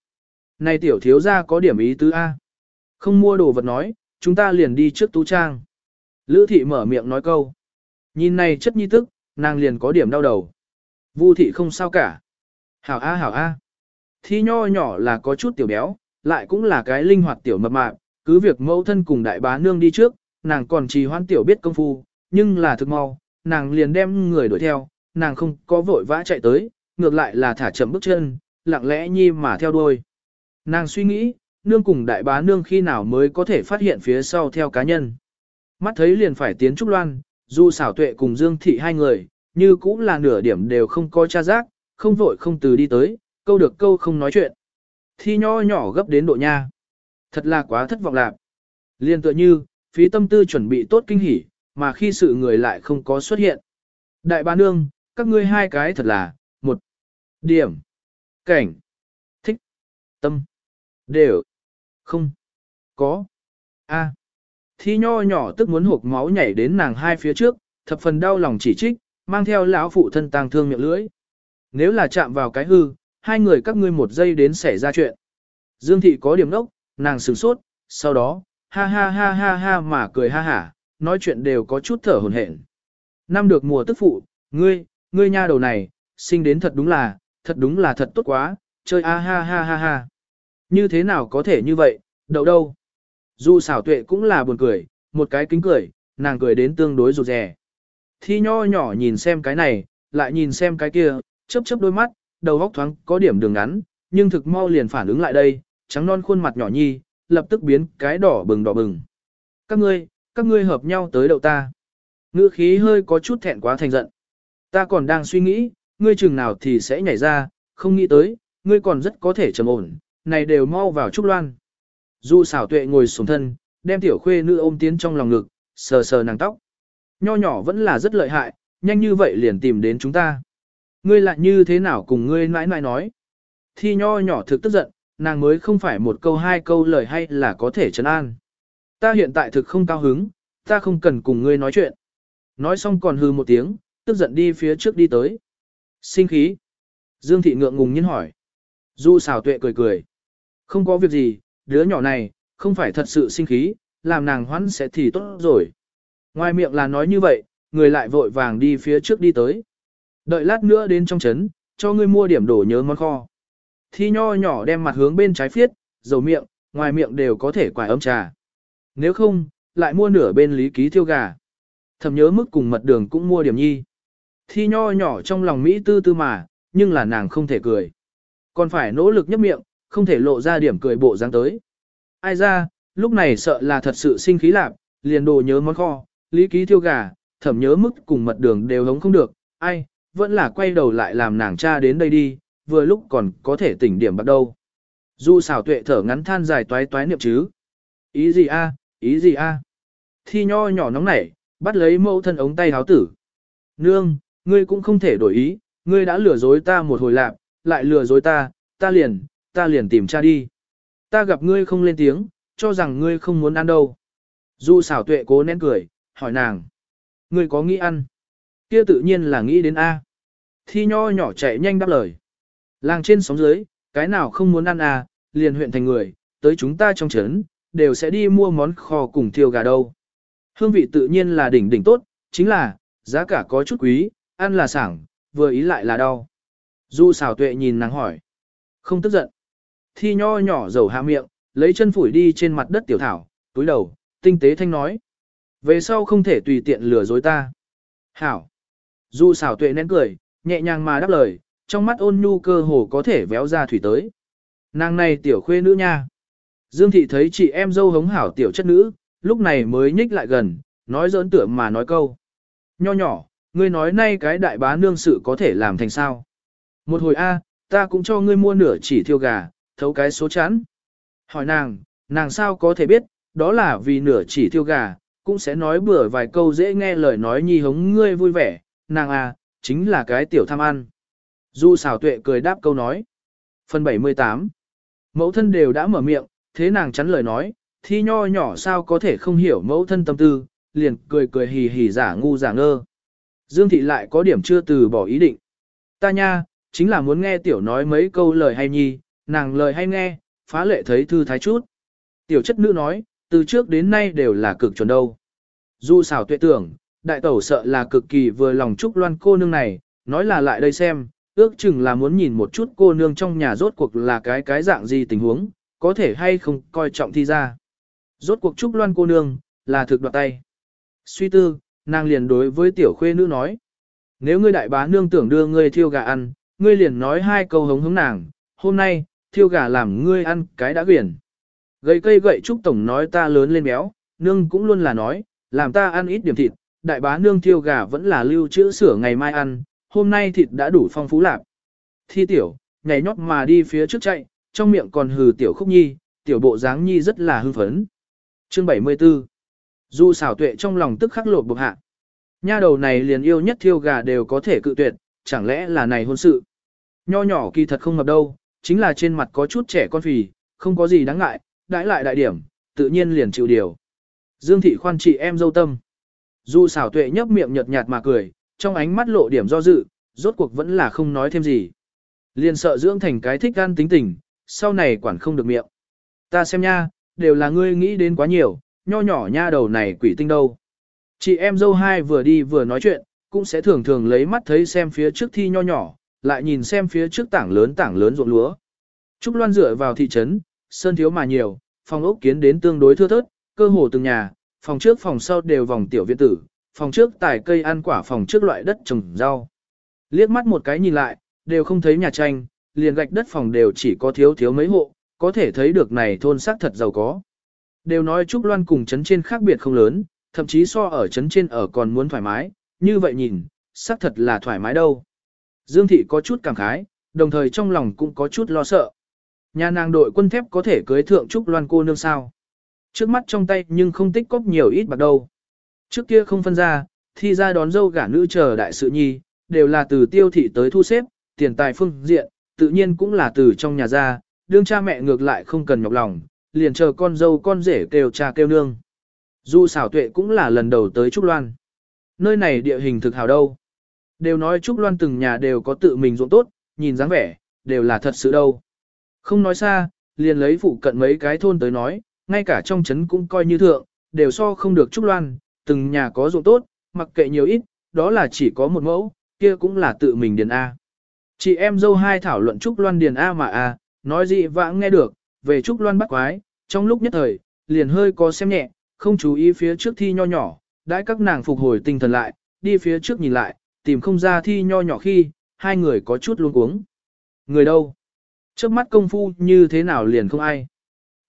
Này tiểu thiếu ra có điểm ý tứ A. Không mua đồ vật nói, chúng ta liền đi trước tú trang. Lữ thị mở miệng nói câu. Nhìn này chất nhi tức, nàng liền có điểm đau đầu. Vu thị không sao cả. Hảo A hảo A. Thi nho nhỏ là có chút tiểu béo, lại cũng là cái linh hoạt tiểu mập mạp, cứ việc mẫu thân cùng đại bá nương đi trước, nàng còn trì hoãn tiểu biết công phu, nhưng là thực mau, nàng liền đem người đuổi theo, nàng không có vội vã chạy tới, ngược lại là thả chậm bước chân, lặng lẽ nhi mà theo đuôi. Nàng suy nghĩ, nương cùng đại bá nương khi nào mới có thể phát hiện phía sau theo cá nhân. Mắt thấy liền phải tiến Trúc Loan, dù xảo tuệ cùng Dương Thị hai người, như cũng là nửa điểm đều không có cha giác, không vội không từ đi tới, câu được câu không nói chuyện. Thi nho nhỏ gấp đến độ nha. Thật là quá thất vọng lạc. Liên tựa như, phí tâm tư chuẩn bị tốt kinh hỉ, mà khi sự người lại không có xuất hiện. Đại ba nương, các ngươi hai cái thật là, một, điểm, cảnh, thích, tâm, đều, không, có, a. Thi nho nhỏ tức muốn hộp máu nhảy đến nàng hai phía trước, thập phần đau lòng chỉ trích, mang theo lão phụ thân tang thương miệng lưỡi. Nếu là chạm vào cái hư, hai người các ngươi một giây đến xảy ra chuyện. Dương thị có điểm nốc nàng sửng sốt, sau đó, ha ha ha ha ha mà cười ha hả, nói chuyện đều có chút thở hổn hển. Năm được mùa tức phụ, ngươi, ngươi nha đầu này, sinh đến thật đúng là, thật đúng là thật tốt quá, chơi a ha ha ha ha. Như thế nào có thể như vậy, đậu đâu. Dù xảo tuệ cũng là buồn cười, một cái kính cười, nàng cười đến tương đối rụt rè. Thi nho nhỏ nhìn xem cái này, lại nhìn xem cái kia, chớp chớp đôi mắt, đầu góc thoáng có điểm đường ngắn, nhưng thực mau liền phản ứng lại đây, trắng non khuôn mặt nhỏ nhi, lập tức biến cái đỏ bừng đỏ bừng. Các ngươi, các ngươi hợp nhau tới đậu ta. Ngữ khí hơi có chút thẹn quá thành giận. Ta còn đang suy nghĩ, ngươi chừng nào thì sẽ nhảy ra, không nghĩ tới, ngươi còn rất có thể trầm ổn, này đều mau vào trúc loan. Du xảo tuệ ngồi xuống thân, đem tiểu khuê nữ ôm tiến trong lòng ngực, sờ sờ nàng tóc. Nho nhỏ vẫn là rất lợi hại, nhanh như vậy liền tìm đến chúng ta. Ngươi lại như thế nào cùng ngươi nãi nãi nói. Thi nho nhỏ thực tức giận, nàng mới không phải một câu hai câu lời hay là có thể trấn an. Ta hiện tại thực không cao hứng, ta không cần cùng ngươi nói chuyện. Nói xong còn hư một tiếng, tức giận đi phía trước đi tới. Sinh khí. Dương thị ngượng ngùng nhiên hỏi. Du xào tuệ cười cười. Không có việc gì, đứa nhỏ này, không phải thật sự sinh khí, làm nàng hoãn sẽ thì tốt rồi. Ngoài miệng là nói như vậy, người lại vội vàng đi phía trước đi tới. Đợi lát nữa đến trong trấn, cho ngươi mua điểm đổ nhớ món kho. Thi nho nhỏ đem mặt hướng bên trái phiết, dầu miệng, ngoài miệng đều có thể quải ấm trà. Nếu không, lại mua nửa bên lý ký thiêu gà. Thầm nhớ mức cùng mật đường cũng mua điểm nhi. Thi nho nhỏ trong lòng Mỹ tư tư mà, nhưng là nàng không thể cười. Còn phải nỗ lực nhấp miệng, không thể lộ ra điểm cười bộ dáng tới. Ai ra, lúc này sợ là thật sự sinh khí lạc, liền đồ nhớ món kho, lý ký thiêu gà, thẩm nhớ mức cùng mật đường đều hống không được, ai, vẫn là quay đầu lại làm nàng cha đến đây đi, vừa lúc còn có thể tỉnh điểm bắt đầu. Du xảo tuệ thở ngắn than dài toái toái niệm chứ. Ý gì a, ý gì a? Thi nho nhỏ nóng nảy, bắt lấy mẫu thân ống tay háo tử. Nương, ngươi cũng không thể đổi ý, ngươi đã lừa dối ta một hồi lạc, lại lừa dối ta, ta liền, ta liền tìm cha đi. Ta gặp ngươi không lên tiếng, cho rằng ngươi không muốn ăn đâu. Du xảo tuệ cố nén cười, hỏi nàng. Ngươi có nghĩ ăn? Kia tự nhiên là nghĩ đến A. Thi nho nhỏ chạy nhanh đáp lời. Làng trên sóng dưới, cái nào không muốn ăn à, liền huyện thành người, tới chúng ta trong trấn, đều sẽ đi mua món kho cùng thiêu gà đâu. Hương vị tự nhiên là đỉnh đỉnh tốt, chính là, giá cả có chút quý, ăn là sảng, vừa ý lại là đau. Du xào tuệ nhìn nàng hỏi. Không tức giận. Thi nho nhỏ dầu hạ miệng, lấy chân phủi đi trên mặt đất tiểu thảo, túi đầu, tinh tế thanh nói. Về sau không thể tùy tiện lừa dối ta. Hảo. dù xảo tuệ nén cười, nhẹ nhàng mà đáp lời, trong mắt ôn nhu cơ hồ có thể véo ra thủy tới. Nàng này tiểu khuê nữ nha. Dương thị thấy chị em dâu hống hảo tiểu chất nữ, lúc này mới nhích lại gần, nói giỡn tưởng mà nói câu. Nho nhỏ, ngươi nói nay cái đại bá nương sự có thể làm thành sao. Một hồi A, ta cũng cho ngươi mua nửa chỉ thiêu gà, thấu cái số chán. Hỏi nàng, nàng sao có thể biết, đó là vì nửa chỉ thiêu gà, cũng sẽ nói bừa vài câu dễ nghe lời nói nhi hống ngươi vui vẻ, nàng à, chính là cái tiểu tham ăn. Du xảo tuệ cười đáp câu nói. Phần 78 Mẫu thân đều đã mở miệng, thế nàng chắn lời nói, thi nho nhỏ sao có thể không hiểu mẫu thân tâm tư, liền cười cười hì hì giả ngu giả ngơ. Dương thị lại có điểm chưa từ bỏ ý định. Ta nha, chính là muốn nghe tiểu nói mấy câu lời hay nhi, nàng lời hay nghe, phá lệ thấy thư thái chút. Tiểu chất nữ nói, từ trước đến nay đều là cực chuẩn đâu. Dù xảo tuệ tưởng, đại tẩu sợ là cực kỳ vừa lòng chúc Loan cô nương này, nói là lại đây xem, ước chừng là muốn nhìn một chút cô nương trong nhà rốt cuộc là cái cái dạng gì tình huống, có thể hay không coi trọng thi ra. Rốt cuộc Trúc Loan cô nương, là thực đoạt tay. Suy tư, nàng liền đối với tiểu khuê nữ nói. Nếu ngươi đại bá nương tưởng đưa ngươi thiêu gà ăn, ngươi liền nói hai câu hống hống nàng, hôm nay, thiêu gà làm ngươi ăn cái đã quyển gầy cây gậy Trúc Tổng nói ta lớn lên béo, nương cũng luôn là nói, làm ta ăn ít điểm thịt, đại bá nương thiêu gà vẫn là lưu trữ sửa ngày mai ăn, hôm nay thịt đã đủ phong phú lạc. Thi tiểu, nhảy nhót mà đi phía trước chạy, trong miệng còn hừ tiểu khúc nhi, tiểu bộ dáng nhi rất là hưng phấn. Chương 74 Du xảo tuệ trong lòng tức khắc lột bộc hạ. Nha đầu này liền yêu nhất thiêu gà đều có thể cự tuyệt, chẳng lẽ là này hôn sự. Nho nhỏ kỳ thật không ngập đâu, chính là trên mặt có chút trẻ con phì, không có gì đáng ngại, đãi lại đại điểm, tự nhiên liền chịu điều. Dương thị khoan trị em dâu tâm. Du xảo tuệ nhấp miệng nhợt nhạt mà cười, trong ánh mắt lộ điểm do dự, rốt cuộc vẫn là không nói thêm gì. Liền sợ dưỡng thành cái thích gan tính tình, sau này quản không được miệng. Ta xem nha, đều là ngươi nghĩ đến quá nhiều, nho nhỏ nha đầu này quỷ tinh đâu. Chị em dâu hai vừa đi vừa nói chuyện, cũng sẽ thường thường lấy mắt thấy xem phía trước thi nho nhỏ, lại nhìn xem phía trước tảng lớn tảng lớn ruộng lúa. Trúc Loan dựa vào thị trấn, sơn thiếu mà nhiều, phòng ốc kiến đến tương đối thưa thớt, cơ hồ từng nhà, phòng trước phòng sau đều vòng tiểu viện tử, phòng trước tải cây ăn quả phòng trước loại đất trồng rau. Liếc mắt một cái nhìn lại, đều không thấy nhà tranh, liền gạch đất phòng đều chỉ có thiếu thiếu mấy hộ, có thể thấy được này thôn xác thật giàu có. Đều nói Trúc Loan cùng trấn trên khác biệt không lớn, thậm chí so ở trấn trên ở còn muốn thoải mái, như vậy nhìn, xác thật là thoải mái đâu. Dương Thị có chút cảm khái, đồng thời trong lòng cũng có chút lo sợ. Nhà nàng đội quân thép có thể cưới thượng Trúc Loan cô nương sao. Trước mắt trong tay nhưng không tích cóp nhiều ít bạc đâu. Trước kia không phân ra, thi ra đón dâu gả nữ chờ đại sự nhi, đều là từ tiêu thị tới thu xếp, tiền tài phương diện, tự nhiên cũng là từ trong nhà ra, đương cha mẹ ngược lại không cần nhọc lòng, liền chờ con dâu con rể kêu cha kêu nương. dù xảo tuệ cũng là lần đầu tới Trúc Loan. Nơi này địa hình thực hào đâu. Đều nói Trúc Loan từng nhà đều có tự mình ruộng tốt, nhìn dáng vẻ, đều là thật sự đâu. Không nói xa, liền lấy phụ cận mấy cái thôn tới nói, ngay cả trong trấn cũng coi như thượng, đều so không được Trúc Loan, từng nhà có ruộng tốt, mặc kệ nhiều ít, đó là chỉ có một mẫu, kia cũng là tự mình điền A. Chị em dâu hai thảo luận Trúc Loan điền A mà A, nói gì vãng nghe được, về Trúc Loan bắt quái, trong lúc nhất thời, liền hơi có xem nhẹ, không chú ý phía trước thi nho nhỏ, đãi các nàng phục hồi tinh thần lại, đi phía trước nhìn lại, tìm không ra thi nho nhỏ khi, hai người có chút luống cuống. Người đâu? Trước mắt công phu như thế nào liền không ai.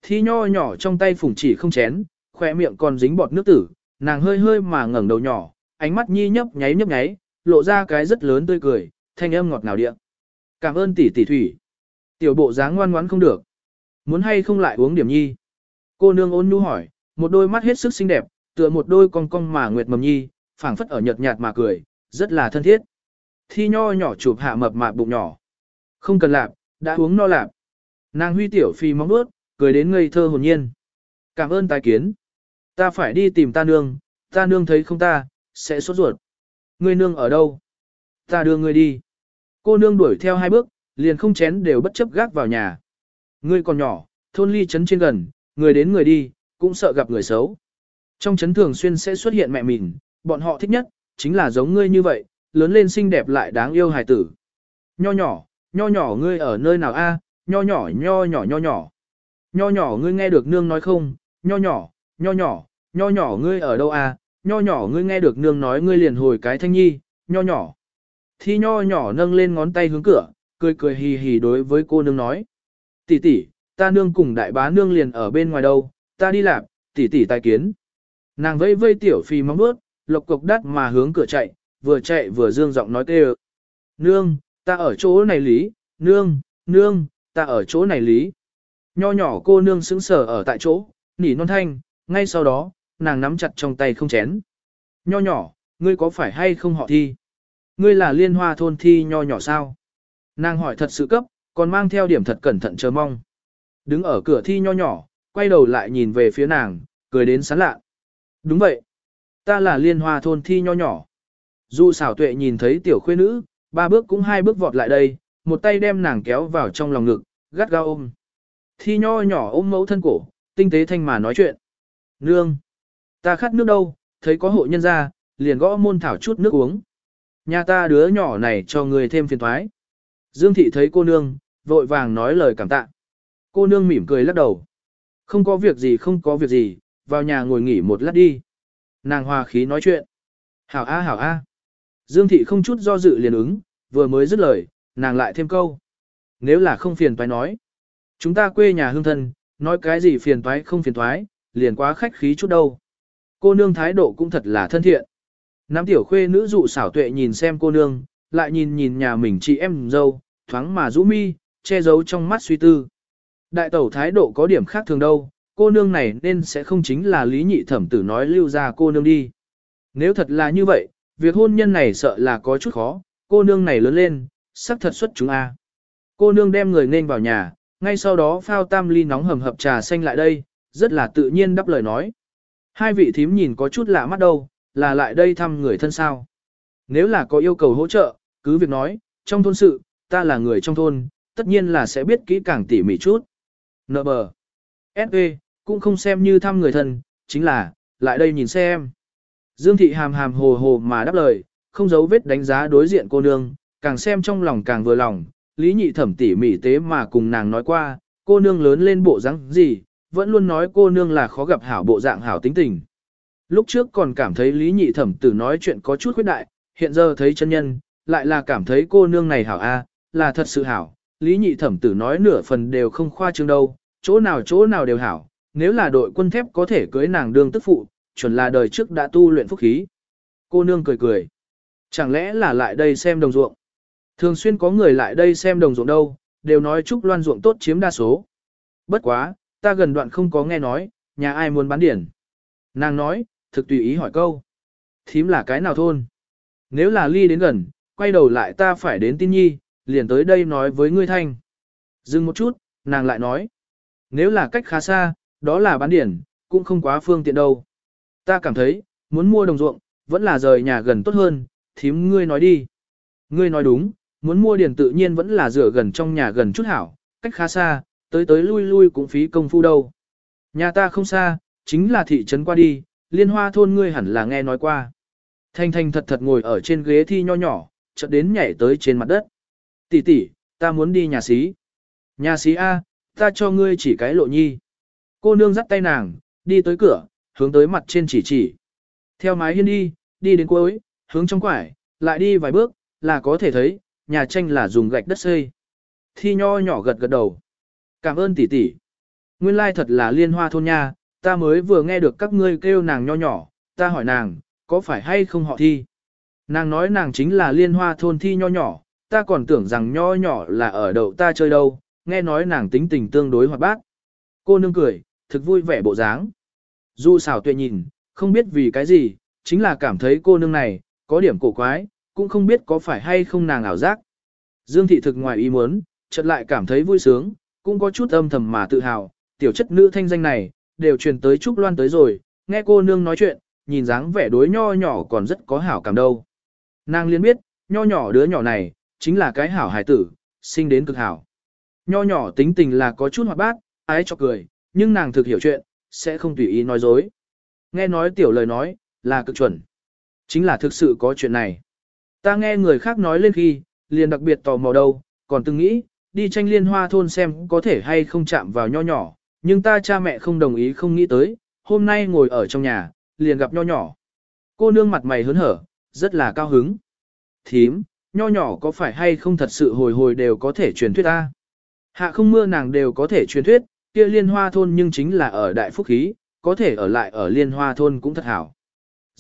Thi nho nhỏ trong tay phủng chỉ không chén, khỏe miệng còn dính bọt nước tử, nàng hơi hơi mà ngẩng đầu nhỏ, ánh mắt nhi nhấp nháy nhấp nháy, lộ ra cái rất lớn tươi cười, thanh âm ngọt ngào địa. Cảm ơn tỷ tỷ thủy. Tiểu bộ dáng ngoan ngoãn không được. Muốn hay không lại uống điểm nhi? Cô nương ôn nhu hỏi, một đôi mắt hết sức xinh đẹp, tựa một đôi cong cong mà nguyệt mầm nhi, phảng phất ở nhợt nhạt mà cười, rất là thân thiết. Thi nho nhỏ chụp hạ mập mạp bụng nhỏ. Không cần lạp, đã uống no lạp. Nàng huy tiểu phi móng bước, cười đến ngây thơ hồn nhiên. Cảm ơn tài kiến. Ta phải đi tìm ta nương, ta nương thấy không ta, sẽ sốt ruột. Ngươi nương ở đâu? Ta đưa ngươi đi. Cô nương đuổi theo hai bước, liền không chén đều bất chấp gác vào nhà. Ngươi còn nhỏ, thôn ly trấn trên gần, người đến người đi, cũng sợ gặp người xấu. Trong trấn thường xuyên sẽ xuất hiện mẹ mình, bọn họ thích nhất, chính là giống ngươi như vậy, lớn lên xinh đẹp lại đáng yêu hài tử. Nho nhỏ, nho nhỏ ngươi ở nơi nào a? nho nhỏ nho nhỏ nho nhỏ. Nho nhỏ ngươi nghe được nương nói không, nho nhỏ, nho nhỏ, nho nhỏ ngươi ở đâu a? nho nhỏ ngươi nghe được nương nói ngươi liền hồi cái thanh nhi, nho nhỏ. Thi nho nhỏ nâng lên ngón tay hướng cửa, cười cười hì hì đối với cô nương nói. Tỷ tỷ, ta nương cùng đại bá nương liền ở bên ngoài đâu, ta đi làm, tỷ tỷ tài kiến. Nàng vây vây tiểu phi móng bước, lộc cục đắt mà hướng cửa chạy, vừa chạy vừa dương giọng nói kêu. Nương, ta ở chỗ này lý, nương, nương, ta ở chỗ này lý. Nho nhỏ cô nương sững sờ ở tại chỗ, nỉ non thanh, ngay sau đó, nàng nắm chặt trong tay không chén. Nho nhỏ, ngươi có phải hay không họ thi? Ngươi là liên hoa thôn thi nho nhỏ sao? Nàng hỏi thật sự cấp, còn mang theo điểm thật cẩn thận chờ mong. Đứng ở cửa thi nho nhỏ, quay đầu lại nhìn về phía nàng, cười đến sán lạ. Đúng vậy. Ta là liên hoa thôn thi nho nhỏ. Dù xảo tuệ nhìn thấy tiểu khuê nữ, ba bước cũng hai bước vọt lại đây, một tay đem nàng kéo vào trong lòng ngực, gắt gao ôm. Thi nho nhỏ ôm mẫu thân cổ, tinh tế thanh mà nói chuyện. Nương! Ta khát nước đâu, thấy có hộ nhân ra, liền gõ môn thảo chút nước uống. Nhà ta đứa nhỏ này cho người thêm phiền thoái. Dương thị thấy cô nương, vội vàng nói lời cảm tạ. Cô nương mỉm cười lắc đầu. Không có việc gì không có việc gì, vào nhà ngồi nghỉ một lát đi. Nàng hòa khí nói chuyện. Hảo a hảo a. Dương thị không chút do dự liền ứng, vừa mới dứt lời, nàng lại thêm câu. Nếu là không phiền toái nói. Chúng ta quê nhà hương thân, nói cái gì phiền toái không phiền toái, liền quá khách khí chút đâu. Cô nương thái độ cũng thật là thân thiện. Nam tiểu khuê nữ dụ xảo tuệ nhìn xem cô nương, lại nhìn nhìn nhà mình chị em dâu, thoáng mà rũ mi, che giấu trong mắt suy tư. Đại tẩu thái độ có điểm khác thường đâu, cô nương này nên sẽ không chính là lý nhị thẩm tử nói lưu ra cô nương đi. Nếu thật là như vậy, việc hôn nhân này sợ là có chút khó, cô nương này lớn lên, sắc thật xuất chúng a. Cô nương đem người nên vào nhà, ngay sau đó phao tam ly nóng hầm hập trà xanh lại đây, rất là tự nhiên đáp lời nói. Hai vị thím nhìn có chút lạ mắt đâu, là lại đây thăm người thân sao. Nếu là có yêu cầu hỗ trợ, cứ việc nói, trong thôn sự, ta là người trong thôn, tất nhiên là sẽ biết kỹ càng tỉ mỉ chút. Nợ bờ. S.E. cũng không xem như thăm người thân, chính là, lại đây nhìn xem. Dương thị hàm hàm hồ hồ mà đáp lời, không giấu vết đánh giá đối diện cô nương, càng xem trong lòng càng vừa lòng, lý nhị thẩm tỉ mỉ tế mà cùng nàng nói qua, cô nương lớn lên bộ dáng gì, vẫn luôn nói cô nương là khó gặp hảo bộ dạng hảo tính tình. Lúc trước còn cảm thấy lý nhị thẩm tử nói chuyện có chút khuyết đại, hiện giờ thấy chân nhân, lại là cảm thấy cô nương này hảo a, là thật sự hảo, lý nhị thẩm tử nói nửa phần đều không khoa trương đâu, chỗ nào chỗ nào đều hảo, nếu là đội quân thép có thể cưới nàng đương tức phụ, chuẩn là đời trước đã tu luyện phúc khí. Cô nương cười cười. Chẳng lẽ là lại đây xem đồng ruộng? Thường xuyên có người lại đây xem đồng ruộng đâu, đều nói Trúc Loan ruộng tốt chiếm đa số. Bất quá, ta gần đoạn không có nghe nói, nhà ai muốn bán điển. Nàng nói, thực tùy ý hỏi câu. Thím là cái nào thôn? Nếu là ly đến gần, quay đầu lại ta phải đến tin nhi, liền tới đây nói với ngươi thanh. Dừng một chút, nàng lại nói. Nếu là cách khá xa, đó là bán điển, cũng không quá phương tiện đâu. Ta cảm thấy, muốn mua đồng ruộng, vẫn là rời nhà gần tốt hơn, thím ngươi nói đi. Ngươi nói đúng, muốn mua điền tự nhiên vẫn là rửa gần trong nhà gần chút hảo, cách khá xa, tới tới lui lui cũng phí công phu đâu. Nhà ta không xa, chính là thị trấn qua đi, liên hoa thôn ngươi hẳn là nghe nói qua. Thanh thanh thật thật ngồi ở trên ghế thi nho nhỏ, chợt đến nhảy tới trên mặt đất. Tỷ tỷ, ta muốn đi nhà xí. Nhà xí A, ta cho ngươi chỉ cái lộ nhi. Cô nương dắt tay nàng, đi tới cửa, hướng tới mặt trên chỉ chỉ. Theo mái hiên đi, đi đến cuối, hướng trong quải, lại đi vài bước, là có thể thấy, nhà tranh là dùng gạch đất xây. Thi nho nhỏ gật gật đầu. Cảm ơn tỷ tỷ. Nguyên lai thật là liên hoa thôn nha, ta mới vừa nghe được các ngươi kêu nàng nho nhỏ, ta hỏi nàng, có phải hay không họ thi? Nàng nói nàng chính là liên hoa thôn thi nho nhỏ, ta còn tưởng rằng nho nhỏ là ở đậu ta chơi đâu, nghe nói nàng tính tình tương đối hoạt bát. Cô nương cười, thực vui vẻ bộ dáng. Du xảo tuệ nhìn, không biết vì cái gì, chính là cảm thấy cô nương này, có điểm cổ quái, cũng không biết có phải hay không nàng ảo giác. Dương thị thực ngoài ý muốn, chợt lại cảm thấy vui sướng, cũng có chút âm thầm mà tự hào, tiểu chất nữ thanh danh này, đều truyền tới Trúc Loan tới rồi, nghe cô nương nói chuyện, nhìn dáng vẻ đối nho nhỏ còn rất có hảo cảm đâu. Nàng liên biết, nho nhỏ đứa nhỏ này, chính là cái hảo hải tử, sinh đến cực hảo. Nho nhỏ tính tình là có chút hoạt bát, ái cho cười, nhưng nàng thực hiểu chuyện, sẽ không tùy ý nói dối. Nghe nói tiểu lời nói, là cực chuẩn. Chính là thực sự có chuyện này. Ta nghe người khác nói lên khi, liền đặc biệt tò mò đâu, còn từng nghĩ, đi tranh liên hoa thôn xem có thể hay không chạm vào nho nhỏ, nhưng ta cha mẹ không đồng ý không nghĩ tới, hôm nay ngồi ở trong nhà, liền gặp nho nhỏ. Cô nương mặt mày hớn hở, rất là cao hứng. Thím, nho nhỏ có phải hay không thật sự hồi hồi đều có thể truyền thuyết ta? Hạ không mưa nàng đều có thể truyền thuyết, kia liên hoa thôn nhưng chính là ở đại phúc khí, có thể ở lại ở liên hoa thôn cũng thật hảo.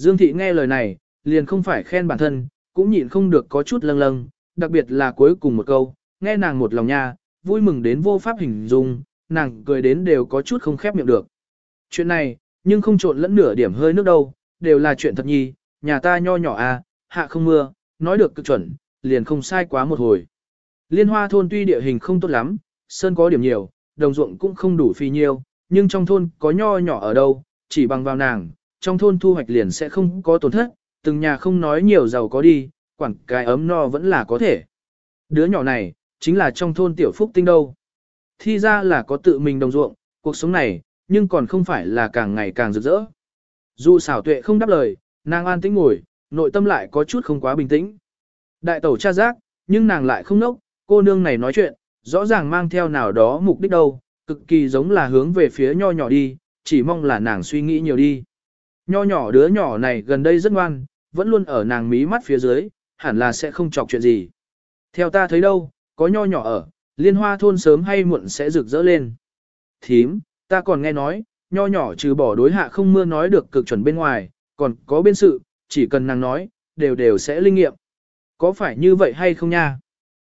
Dương thị nghe lời này, liền không phải khen bản thân, cũng nhịn không được có chút lâng lâng, đặc biệt là cuối cùng một câu, nghe nàng một lòng nha, vui mừng đến vô pháp hình dung, nàng cười đến đều có chút không khép miệng được. Chuyện này, nhưng không trộn lẫn nửa điểm hơi nước đâu, đều là chuyện thật nhi, nhà ta nho nhỏ à, hạ không mưa, nói được cực chuẩn, liền không sai quá một hồi. Liên hoa thôn tuy địa hình không tốt lắm, sơn có điểm nhiều, đồng ruộng cũng không đủ phi nhiêu, nhưng trong thôn có nho nhỏ ở đâu, chỉ bằng vào nàng, trong thôn thu hoạch liền sẽ không có tổn thất, từng nhà không nói nhiều giàu có đi, quản cái ấm no vẫn là có thể. Đứa nhỏ này, chính là trong thôn tiểu phúc tinh đâu. Thi ra là có tự mình đồng ruộng, cuộc sống này, nhưng còn không phải là càng ngày càng rực rỡ. Dù xảo tuệ không đáp lời, nàng an tĩnh ngồi, nội tâm lại có chút không quá bình tĩnh. Đại tẩu cha giác, nhưng nàng lại không nốc, cô nương này nói chuyện, rõ ràng mang theo nào đó mục đích đâu, cực kỳ giống là hướng về phía nho nhỏ đi, chỉ mong là nàng suy nghĩ nhiều đi. Nho nhỏ đứa nhỏ này gần đây rất ngoan, vẫn luôn ở nàng mí mắt phía dưới, hẳn là sẽ không chọc chuyện gì. Theo ta thấy đâu, có nho nhỏ ở, liên hoa thôn sớm hay muộn sẽ rực rỡ lên. Thím, ta còn nghe nói, nho nhỏ trừ bỏ đối hạ không mưa nói được cực chuẩn bên ngoài, còn có bên sự, chỉ cần nàng nói, đều đều sẽ linh nghiệm. Có phải như vậy hay không nha?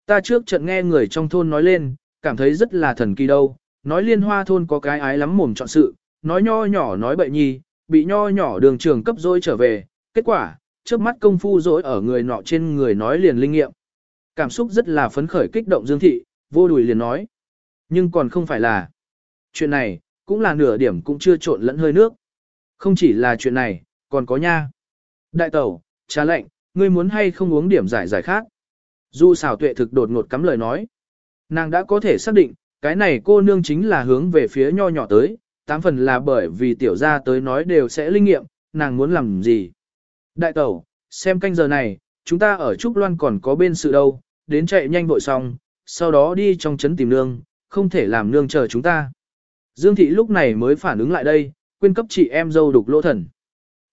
Ta trước trận nghe người trong thôn nói lên, cảm thấy rất là thần kỳ đâu, nói liên hoa thôn có cái ái lắm mồm chọn sự, nói nho nhỏ nói bậy nhi, bị nho nhỏ đường trường cấp dối trở về, kết quả, trước mắt công phu dối ở người nọ trên người nói liền linh nghiệm. Cảm xúc rất là phấn khởi kích động Dương Thị, vô đùi liền nói. Nhưng còn không phải là. Chuyện này, cũng là nửa điểm cũng chưa trộn lẫn hơi nước. Không chỉ là chuyện này, còn có nha. Đại tẩu, trà lệnh, ngươi muốn hay không uống điểm giải giải khác. Du xảo tuệ thực đột ngột cắm lời nói. Nàng đã có thể xác định, cái này cô nương chính là hướng về phía nho nhỏ tới, tám phần là bởi vì tiểu gia tới nói đều sẽ linh nghiệm, nàng muốn làm gì. Đại tẩu, xem canh giờ này, chúng ta ở Trúc Loan còn có bên sự đâu, đến chạy nhanh vội xong, sau đó đi trong trấn tìm nương, không thể làm nương chờ chúng ta. Dương thị lúc này mới phản ứng lại đây, quên cấp chị em dâu đục lỗ thần.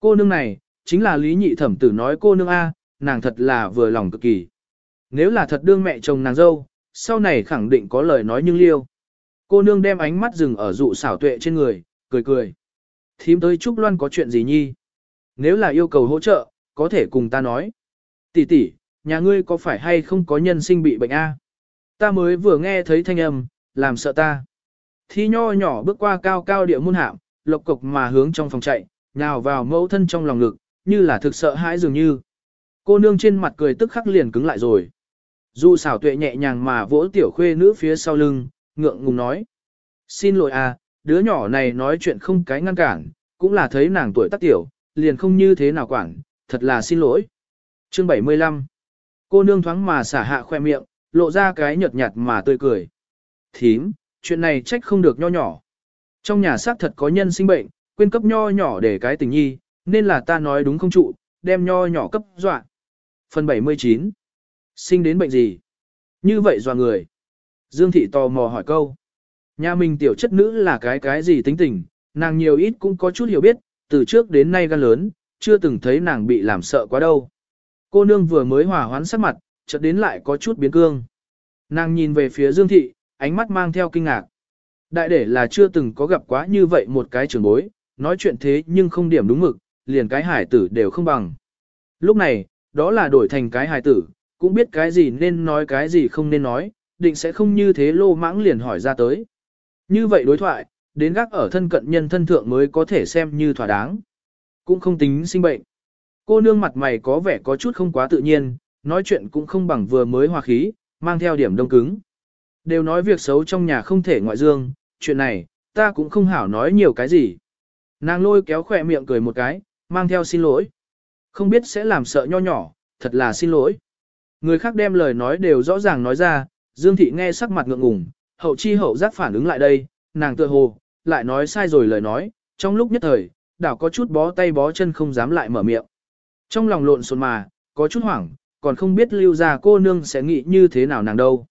Cô nương này, chính là lý nhị thẩm tử nói cô nương A, nàng thật là vừa lòng cực kỳ. Nếu là thật đương mẹ chồng nàng dâu, sau này khẳng định có lời nói nhưng liêu. Cô nương đem ánh mắt dừng ở dụ xảo tuệ trên người, cười cười. Thím tới Trúc Loan có chuyện gì nhi? Nếu là yêu cầu hỗ trợ, có thể cùng ta nói. Tỷ tỷ, nhà ngươi có phải hay không có nhân sinh bị bệnh A? Ta mới vừa nghe thấy thanh âm, làm sợ ta. Thi nho nhỏ bước qua cao cao địa môn hạm, lộc cục mà hướng trong phòng chạy, nhào vào mẫu thân trong lòng ngực, như là thực sợ hãi dường như. Cô nương trên mặt cười tức khắc liền cứng lại rồi. Dù xảo tuệ nhẹ nhàng mà vỗ tiểu khuê nữ phía sau lưng, ngượng ngùng nói. Xin lỗi à, đứa nhỏ này nói chuyện không cái ngăn cản, cũng là thấy nàng tuổi tác tiểu, liền không như thế nào quản, thật là xin lỗi. Chương 75 Cô nương thoáng mà xả hạ khoe miệng, lộ ra cái nhợt nhạt mà tươi cười. Thím, chuyện này trách không được nho nhỏ. Trong nhà xác thật có nhân sinh bệnh, quên cấp nho nhỏ để cái tình nhi, nên là ta nói đúng không trụ, đem nho nhỏ cấp dọa. Phần 79 Sinh đến bệnh gì? Như vậy dọa người. Dương thị tò mò hỏi câu. Nhà mình tiểu chất nữ là cái cái gì tính tình, nàng nhiều ít cũng có chút hiểu biết, từ trước đến nay gan lớn, chưa từng thấy nàng bị làm sợ quá đâu. Cô nương vừa mới hòa hoãn sắc mặt, chợt đến lại có chút biến cương. Nàng nhìn về phía Dương thị, ánh mắt mang theo kinh ngạc. Đại để là chưa từng có gặp quá như vậy một cái trường bối, nói chuyện thế nhưng không điểm đúng mực, liền cái hải tử đều không bằng. Lúc này, đó là đổi thành cái hải tử, cũng biết cái gì nên nói cái gì không nên nói, định sẽ không như thế lô mãng liền hỏi ra tới. Như vậy đối thoại, đến gác ở thân cận nhân thân thượng mới có thể xem như thỏa đáng. Cũng không tính sinh bệnh. Cô nương mặt mày có vẻ có chút không quá tự nhiên, nói chuyện cũng không bằng vừa mới hòa khí, mang theo điểm đông cứng. Đều nói việc xấu trong nhà không thể ngoại dương, chuyện này, ta cũng không hảo nói nhiều cái gì. Nàng lôi kéo khỏe miệng cười một cái, mang theo xin lỗi. Không biết sẽ làm sợ nho nhỏ, thật là xin lỗi. Người khác đem lời nói đều rõ ràng nói ra, Dương Thị nghe sắc mặt ngượng ngùng, hậu chi hậu giác phản ứng lại đây, nàng tựa hồ, lại nói sai rồi lời nói, trong lúc nhất thời, đảo có chút bó tay bó chân không dám lại mở miệng. Trong lòng lộn xộn mà, có chút hoảng, còn không biết lưu ra cô nương sẽ nghĩ như thế nào nàng đâu.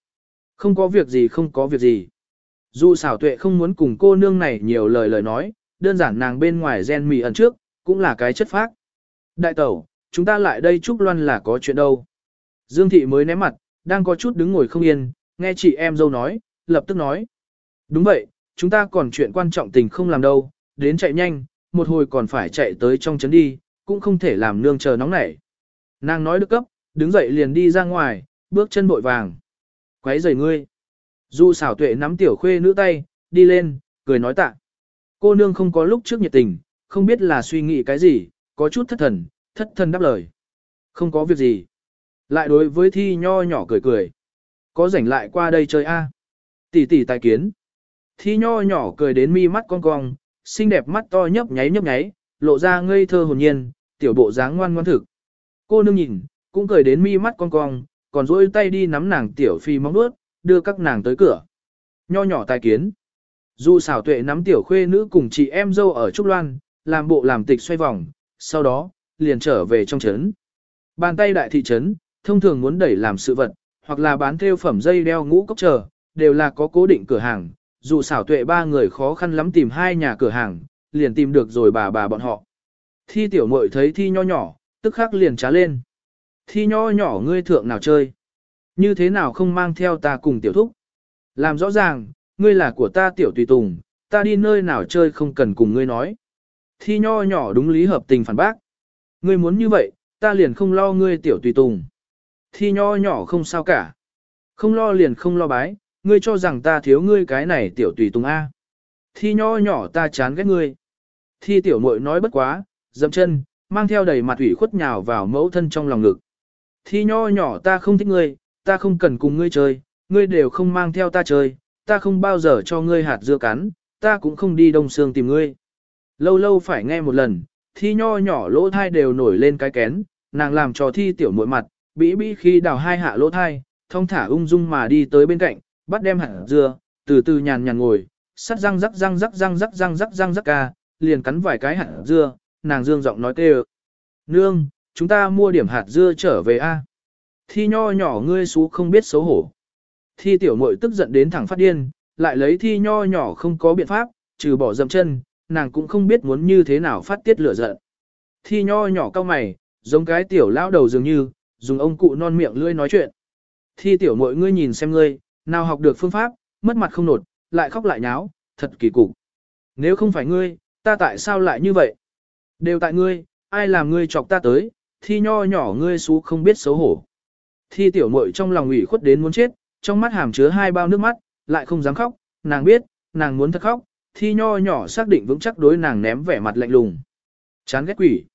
Không có việc gì không có việc gì. Dù xảo tuệ không muốn cùng cô nương này nhiều lời lời nói, đơn giản nàng bên ngoài gen mì ẩn trước, cũng là cái chất phác. Đại tẩu, chúng ta lại đây chúc loan là có chuyện đâu. Dương thị mới ném mặt, đang có chút đứng ngồi không yên, nghe chị em dâu nói, lập tức nói. Đúng vậy, chúng ta còn chuyện quan trọng tình không làm đâu, đến chạy nhanh, một hồi còn phải chạy tới trong trấn đi, cũng không thể làm nương chờ nóng nảy. Nàng nói được cấp, đứng dậy liền đi ra ngoài, bước chân bội vàng. Quấy rời ngươi. Du xảo tuệ nắm tiểu khuê nữ tay, đi lên, cười nói tạ. Cô nương không có lúc trước nhiệt tình, không biết là suy nghĩ cái gì, có chút thất thần, thất thần đáp lời. Không có việc gì. Lại đối với thi nho nhỏ cười cười. Có rảnh lại qua đây chơi a Tỷ tỷ tài kiến. Thi nho nhỏ cười đến mi mắt con cong, xinh đẹp mắt to nhấp nháy nhấp nháy, lộ ra ngây thơ hồn nhiên, tiểu bộ dáng ngoan ngoan thực, Cô nương nhìn, cũng cười đến mi mắt cong cong, còn dỗi tay đi nắm nàng tiểu phi móng nuốt, đưa các nàng tới cửa. Nho nhỏ tài kiến. Dù xảo tuệ nắm tiểu khuê nữ cùng chị em dâu ở Trúc Loan, làm bộ làm tịch xoay vòng, sau đó, liền trở về trong trấn. Bàn tay đại thị trấn, thông thường muốn đẩy làm sự vật, hoặc là bán theo phẩm dây đeo ngũ cốc chờ, đều là có cố định cửa hàng. Dù xảo tuệ ba người khó khăn lắm tìm hai nhà cửa hàng, liền tìm được rồi bà bà bọn họ. Thi tiểu muội thấy thi nho nhỏ, tức khắc liền trá lên. Thi nho nhỏ ngươi thượng nào chơi? Như thế nào không mang theo ta cùng tiểu thúc? Làm rõ ràng, ngươi là của ta tiểu tùy tùng, ta đi nơi nào chơi không cần cùng ngươi nói. Thi nho nhỏ đúng lý hợp tình phản bác. Ngươi muốn như vậy, ta liền không lo ngươi tiểu tùy tùng. Thi nho nhỏ không sao cả. Không lo liền không lo bái, ngươi cho rằng ta thiếu ngươi cái này tiểu tùy tùng A. Thi nho nhỏ ta chán ghét ngươi. Thi tiểu muội nói bất quá, dậm chân, mang theo đầy mặt ủy khuất nhào vào mẫu thân trong lòng ngực. Thi nho nhỏ ta không thích ngươi, ta không cần cùng ngươi chơi, ngươi đều không mang theo ta chơi, ta không bao giờ cho ngươi hạt dưa cắn, ta cũng không đi đông sương tìm ngươi. Lâu lâu phải nghe một lần, thi nho nhỏ lỗ thai đều nổi lên cái kén, nàng làm cho thi tiểu muội mặt, bĩ bĩ khi đào hai hạ lỗ thai, thông thả ung dung mà đi tới bên cạnh, bắt đem hạt dưa, từ từ nhàn nhàn ngồi, sắt răng rắc răng rắc răng rắc răng rắc răng rắc ca, liền cắn vài cái hạt dưa, nàng dương giọng nói kêu. Nương, chúng ta mua điểm hạt dưa trở về a. Thi nho nhỏ ngươi xú không biết xấu hổ. Thi tiểu muội tức giận đến thẳng phát điên, lại lấy thi nho nhỏ không có biện pháp, trừ bỏ dầm chân, nàng cũng không biết muốn như thế nào phát tiết lửa giận. Thi nho nhỏ cao mày, giống cái tiểu lão đầu dường như, dùng ông cụ non miệng lưỡi nói chuyện. Thi tiểu muội ngươi nhìn xem ngươi, nào học được phương pháp, mất mặt không nột, lại khóc lại nháo, thật kỳ cục. Nếu không phải ngươi, ta tại sao lại như vậy? Đều tại ngươi, ai làm ngươi chọc ta tới, thi nho nhỏ ngươi xú không biết xấu hổ. Thi tiểu muội trong lòng ủy khuất đến muốn chết, trong mắt hàm chứa hai bao nước mắt, lại không dám khóc, nàng biết, nàng muốn thật khóc, thi nho nhỏ xác định vững chắc đối nàng ném vẻ mặt lạnh lùng. Chán ghét quỷ.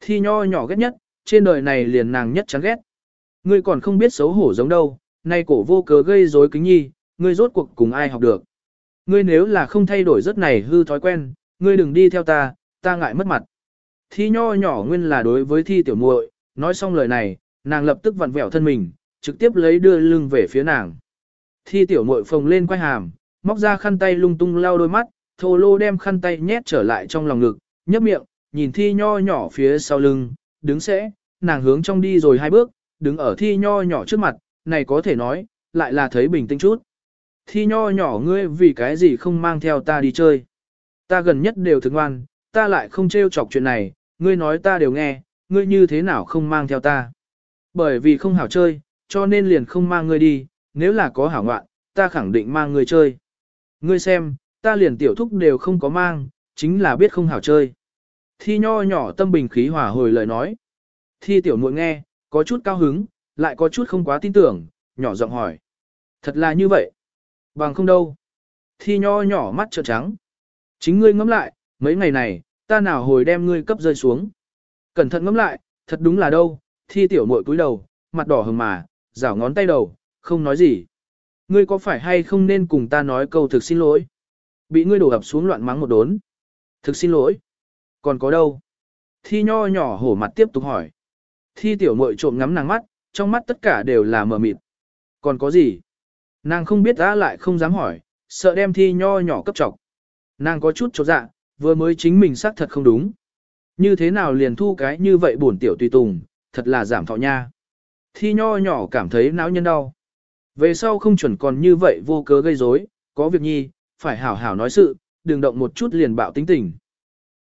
Thi nho nhỏ ghét nhất, trên đời này liền nàng nhất chán ghét. Ngươi còn không biết xấu hổ giống đâu, nay cổ vô cớ gây rối kính nhi, ngươi rốt cuộc cùng ai học được. Ngươi nếu là không thay đổi rất này hư thói quen, ngươi đừng đi theo ta, ta ngại mất mặt. Thi nho nhỏ nguyên là đối với thi tiểu muội, nói xong lời này, nàng lập tức vặn vẹo thân mình, trực tiếp lấy đưa lưng về phía nàng. Thi tiểu muội phồng lên quay hàm, móc ra khăn tay lung tung lau đôi mắt, thô lô đem khăn tay nhét trở lại trong lòng ngực, nhấp miệng, nhìn thi nho nhỏ phía sau lưng, đứng sẽ, nàng hướng trong đi rồi hai bước, đứng ở thi nho nhỏ trước mặt, này có thể nói, lại là thấy bình tĩnh chút. Thi nho nhỏ ngươi vì cái gì không mang theo ta đi chơi. Ta gần nhất đều thức ngoan, ta lại không trêu chọc chuyện này, ngươi nói ta đều nghe, ngươi như thế nào không mang theo ta. Bởi vì không hảo chơi, cho nên liền không mang ngươi đi, nếu là có hảo ngoạn, ta khẳng định mang ngươi chơi. Ngươi xem, ta liền tiểu thúc đều không có mang, chính là biết không hảo chơi. Thi nho nhỏ tâm bình khí hòa hồi lời nói. Thi tiểu muội nghe, có chút cao hứng, lại có chút không quá tin tưởng, nhỏ giọng hỏi. Thật là như vậy. Bằng không đâu. Thi nho nhỏ mắt trợn trắng. Chính ngươi ngẫm lại, mấy ngày này, ta nào hồi đem ngươi cấp rơi xuống. Cẩn thận ngẫm lại, thật đúng là đâu, thi tiểu muội cúi đầu, mặt đỏ hừng mà, rảo ngón tay đầu, không nói gì. Ngươi có phải hay không nên cùng ta nói câu thực xin lỗi? Bị ngươi đổ ập xuống loạn mắng một đốn. Thực xin lỗi. Còn có đâu? Thi nho nhỏ hổ mặt tiếp tục hỏi. Thi tiểu muội trộm ngắm nàng mắt, trong mắt tất cả đều là mờ mịt. Còn có gì? Nàng không biết đã lại không dám hỏi, sợ đem thi nho nhỏ cấp trọc. Nàng có chút chột dạ, vừa mới chính mình xác thật không đúng. Như thế nào liền thu cái như vậy bổn tiểu tùy tùng, thật là giảm thọ nha. Thi nho nhỏ cảm thấy não nhân đau. Về sau không chuẩn còn như vậy vô cớ gây rối, có việc nhi, phải hảo hảo nói sự, đừng động một chút liền bạo tính tình.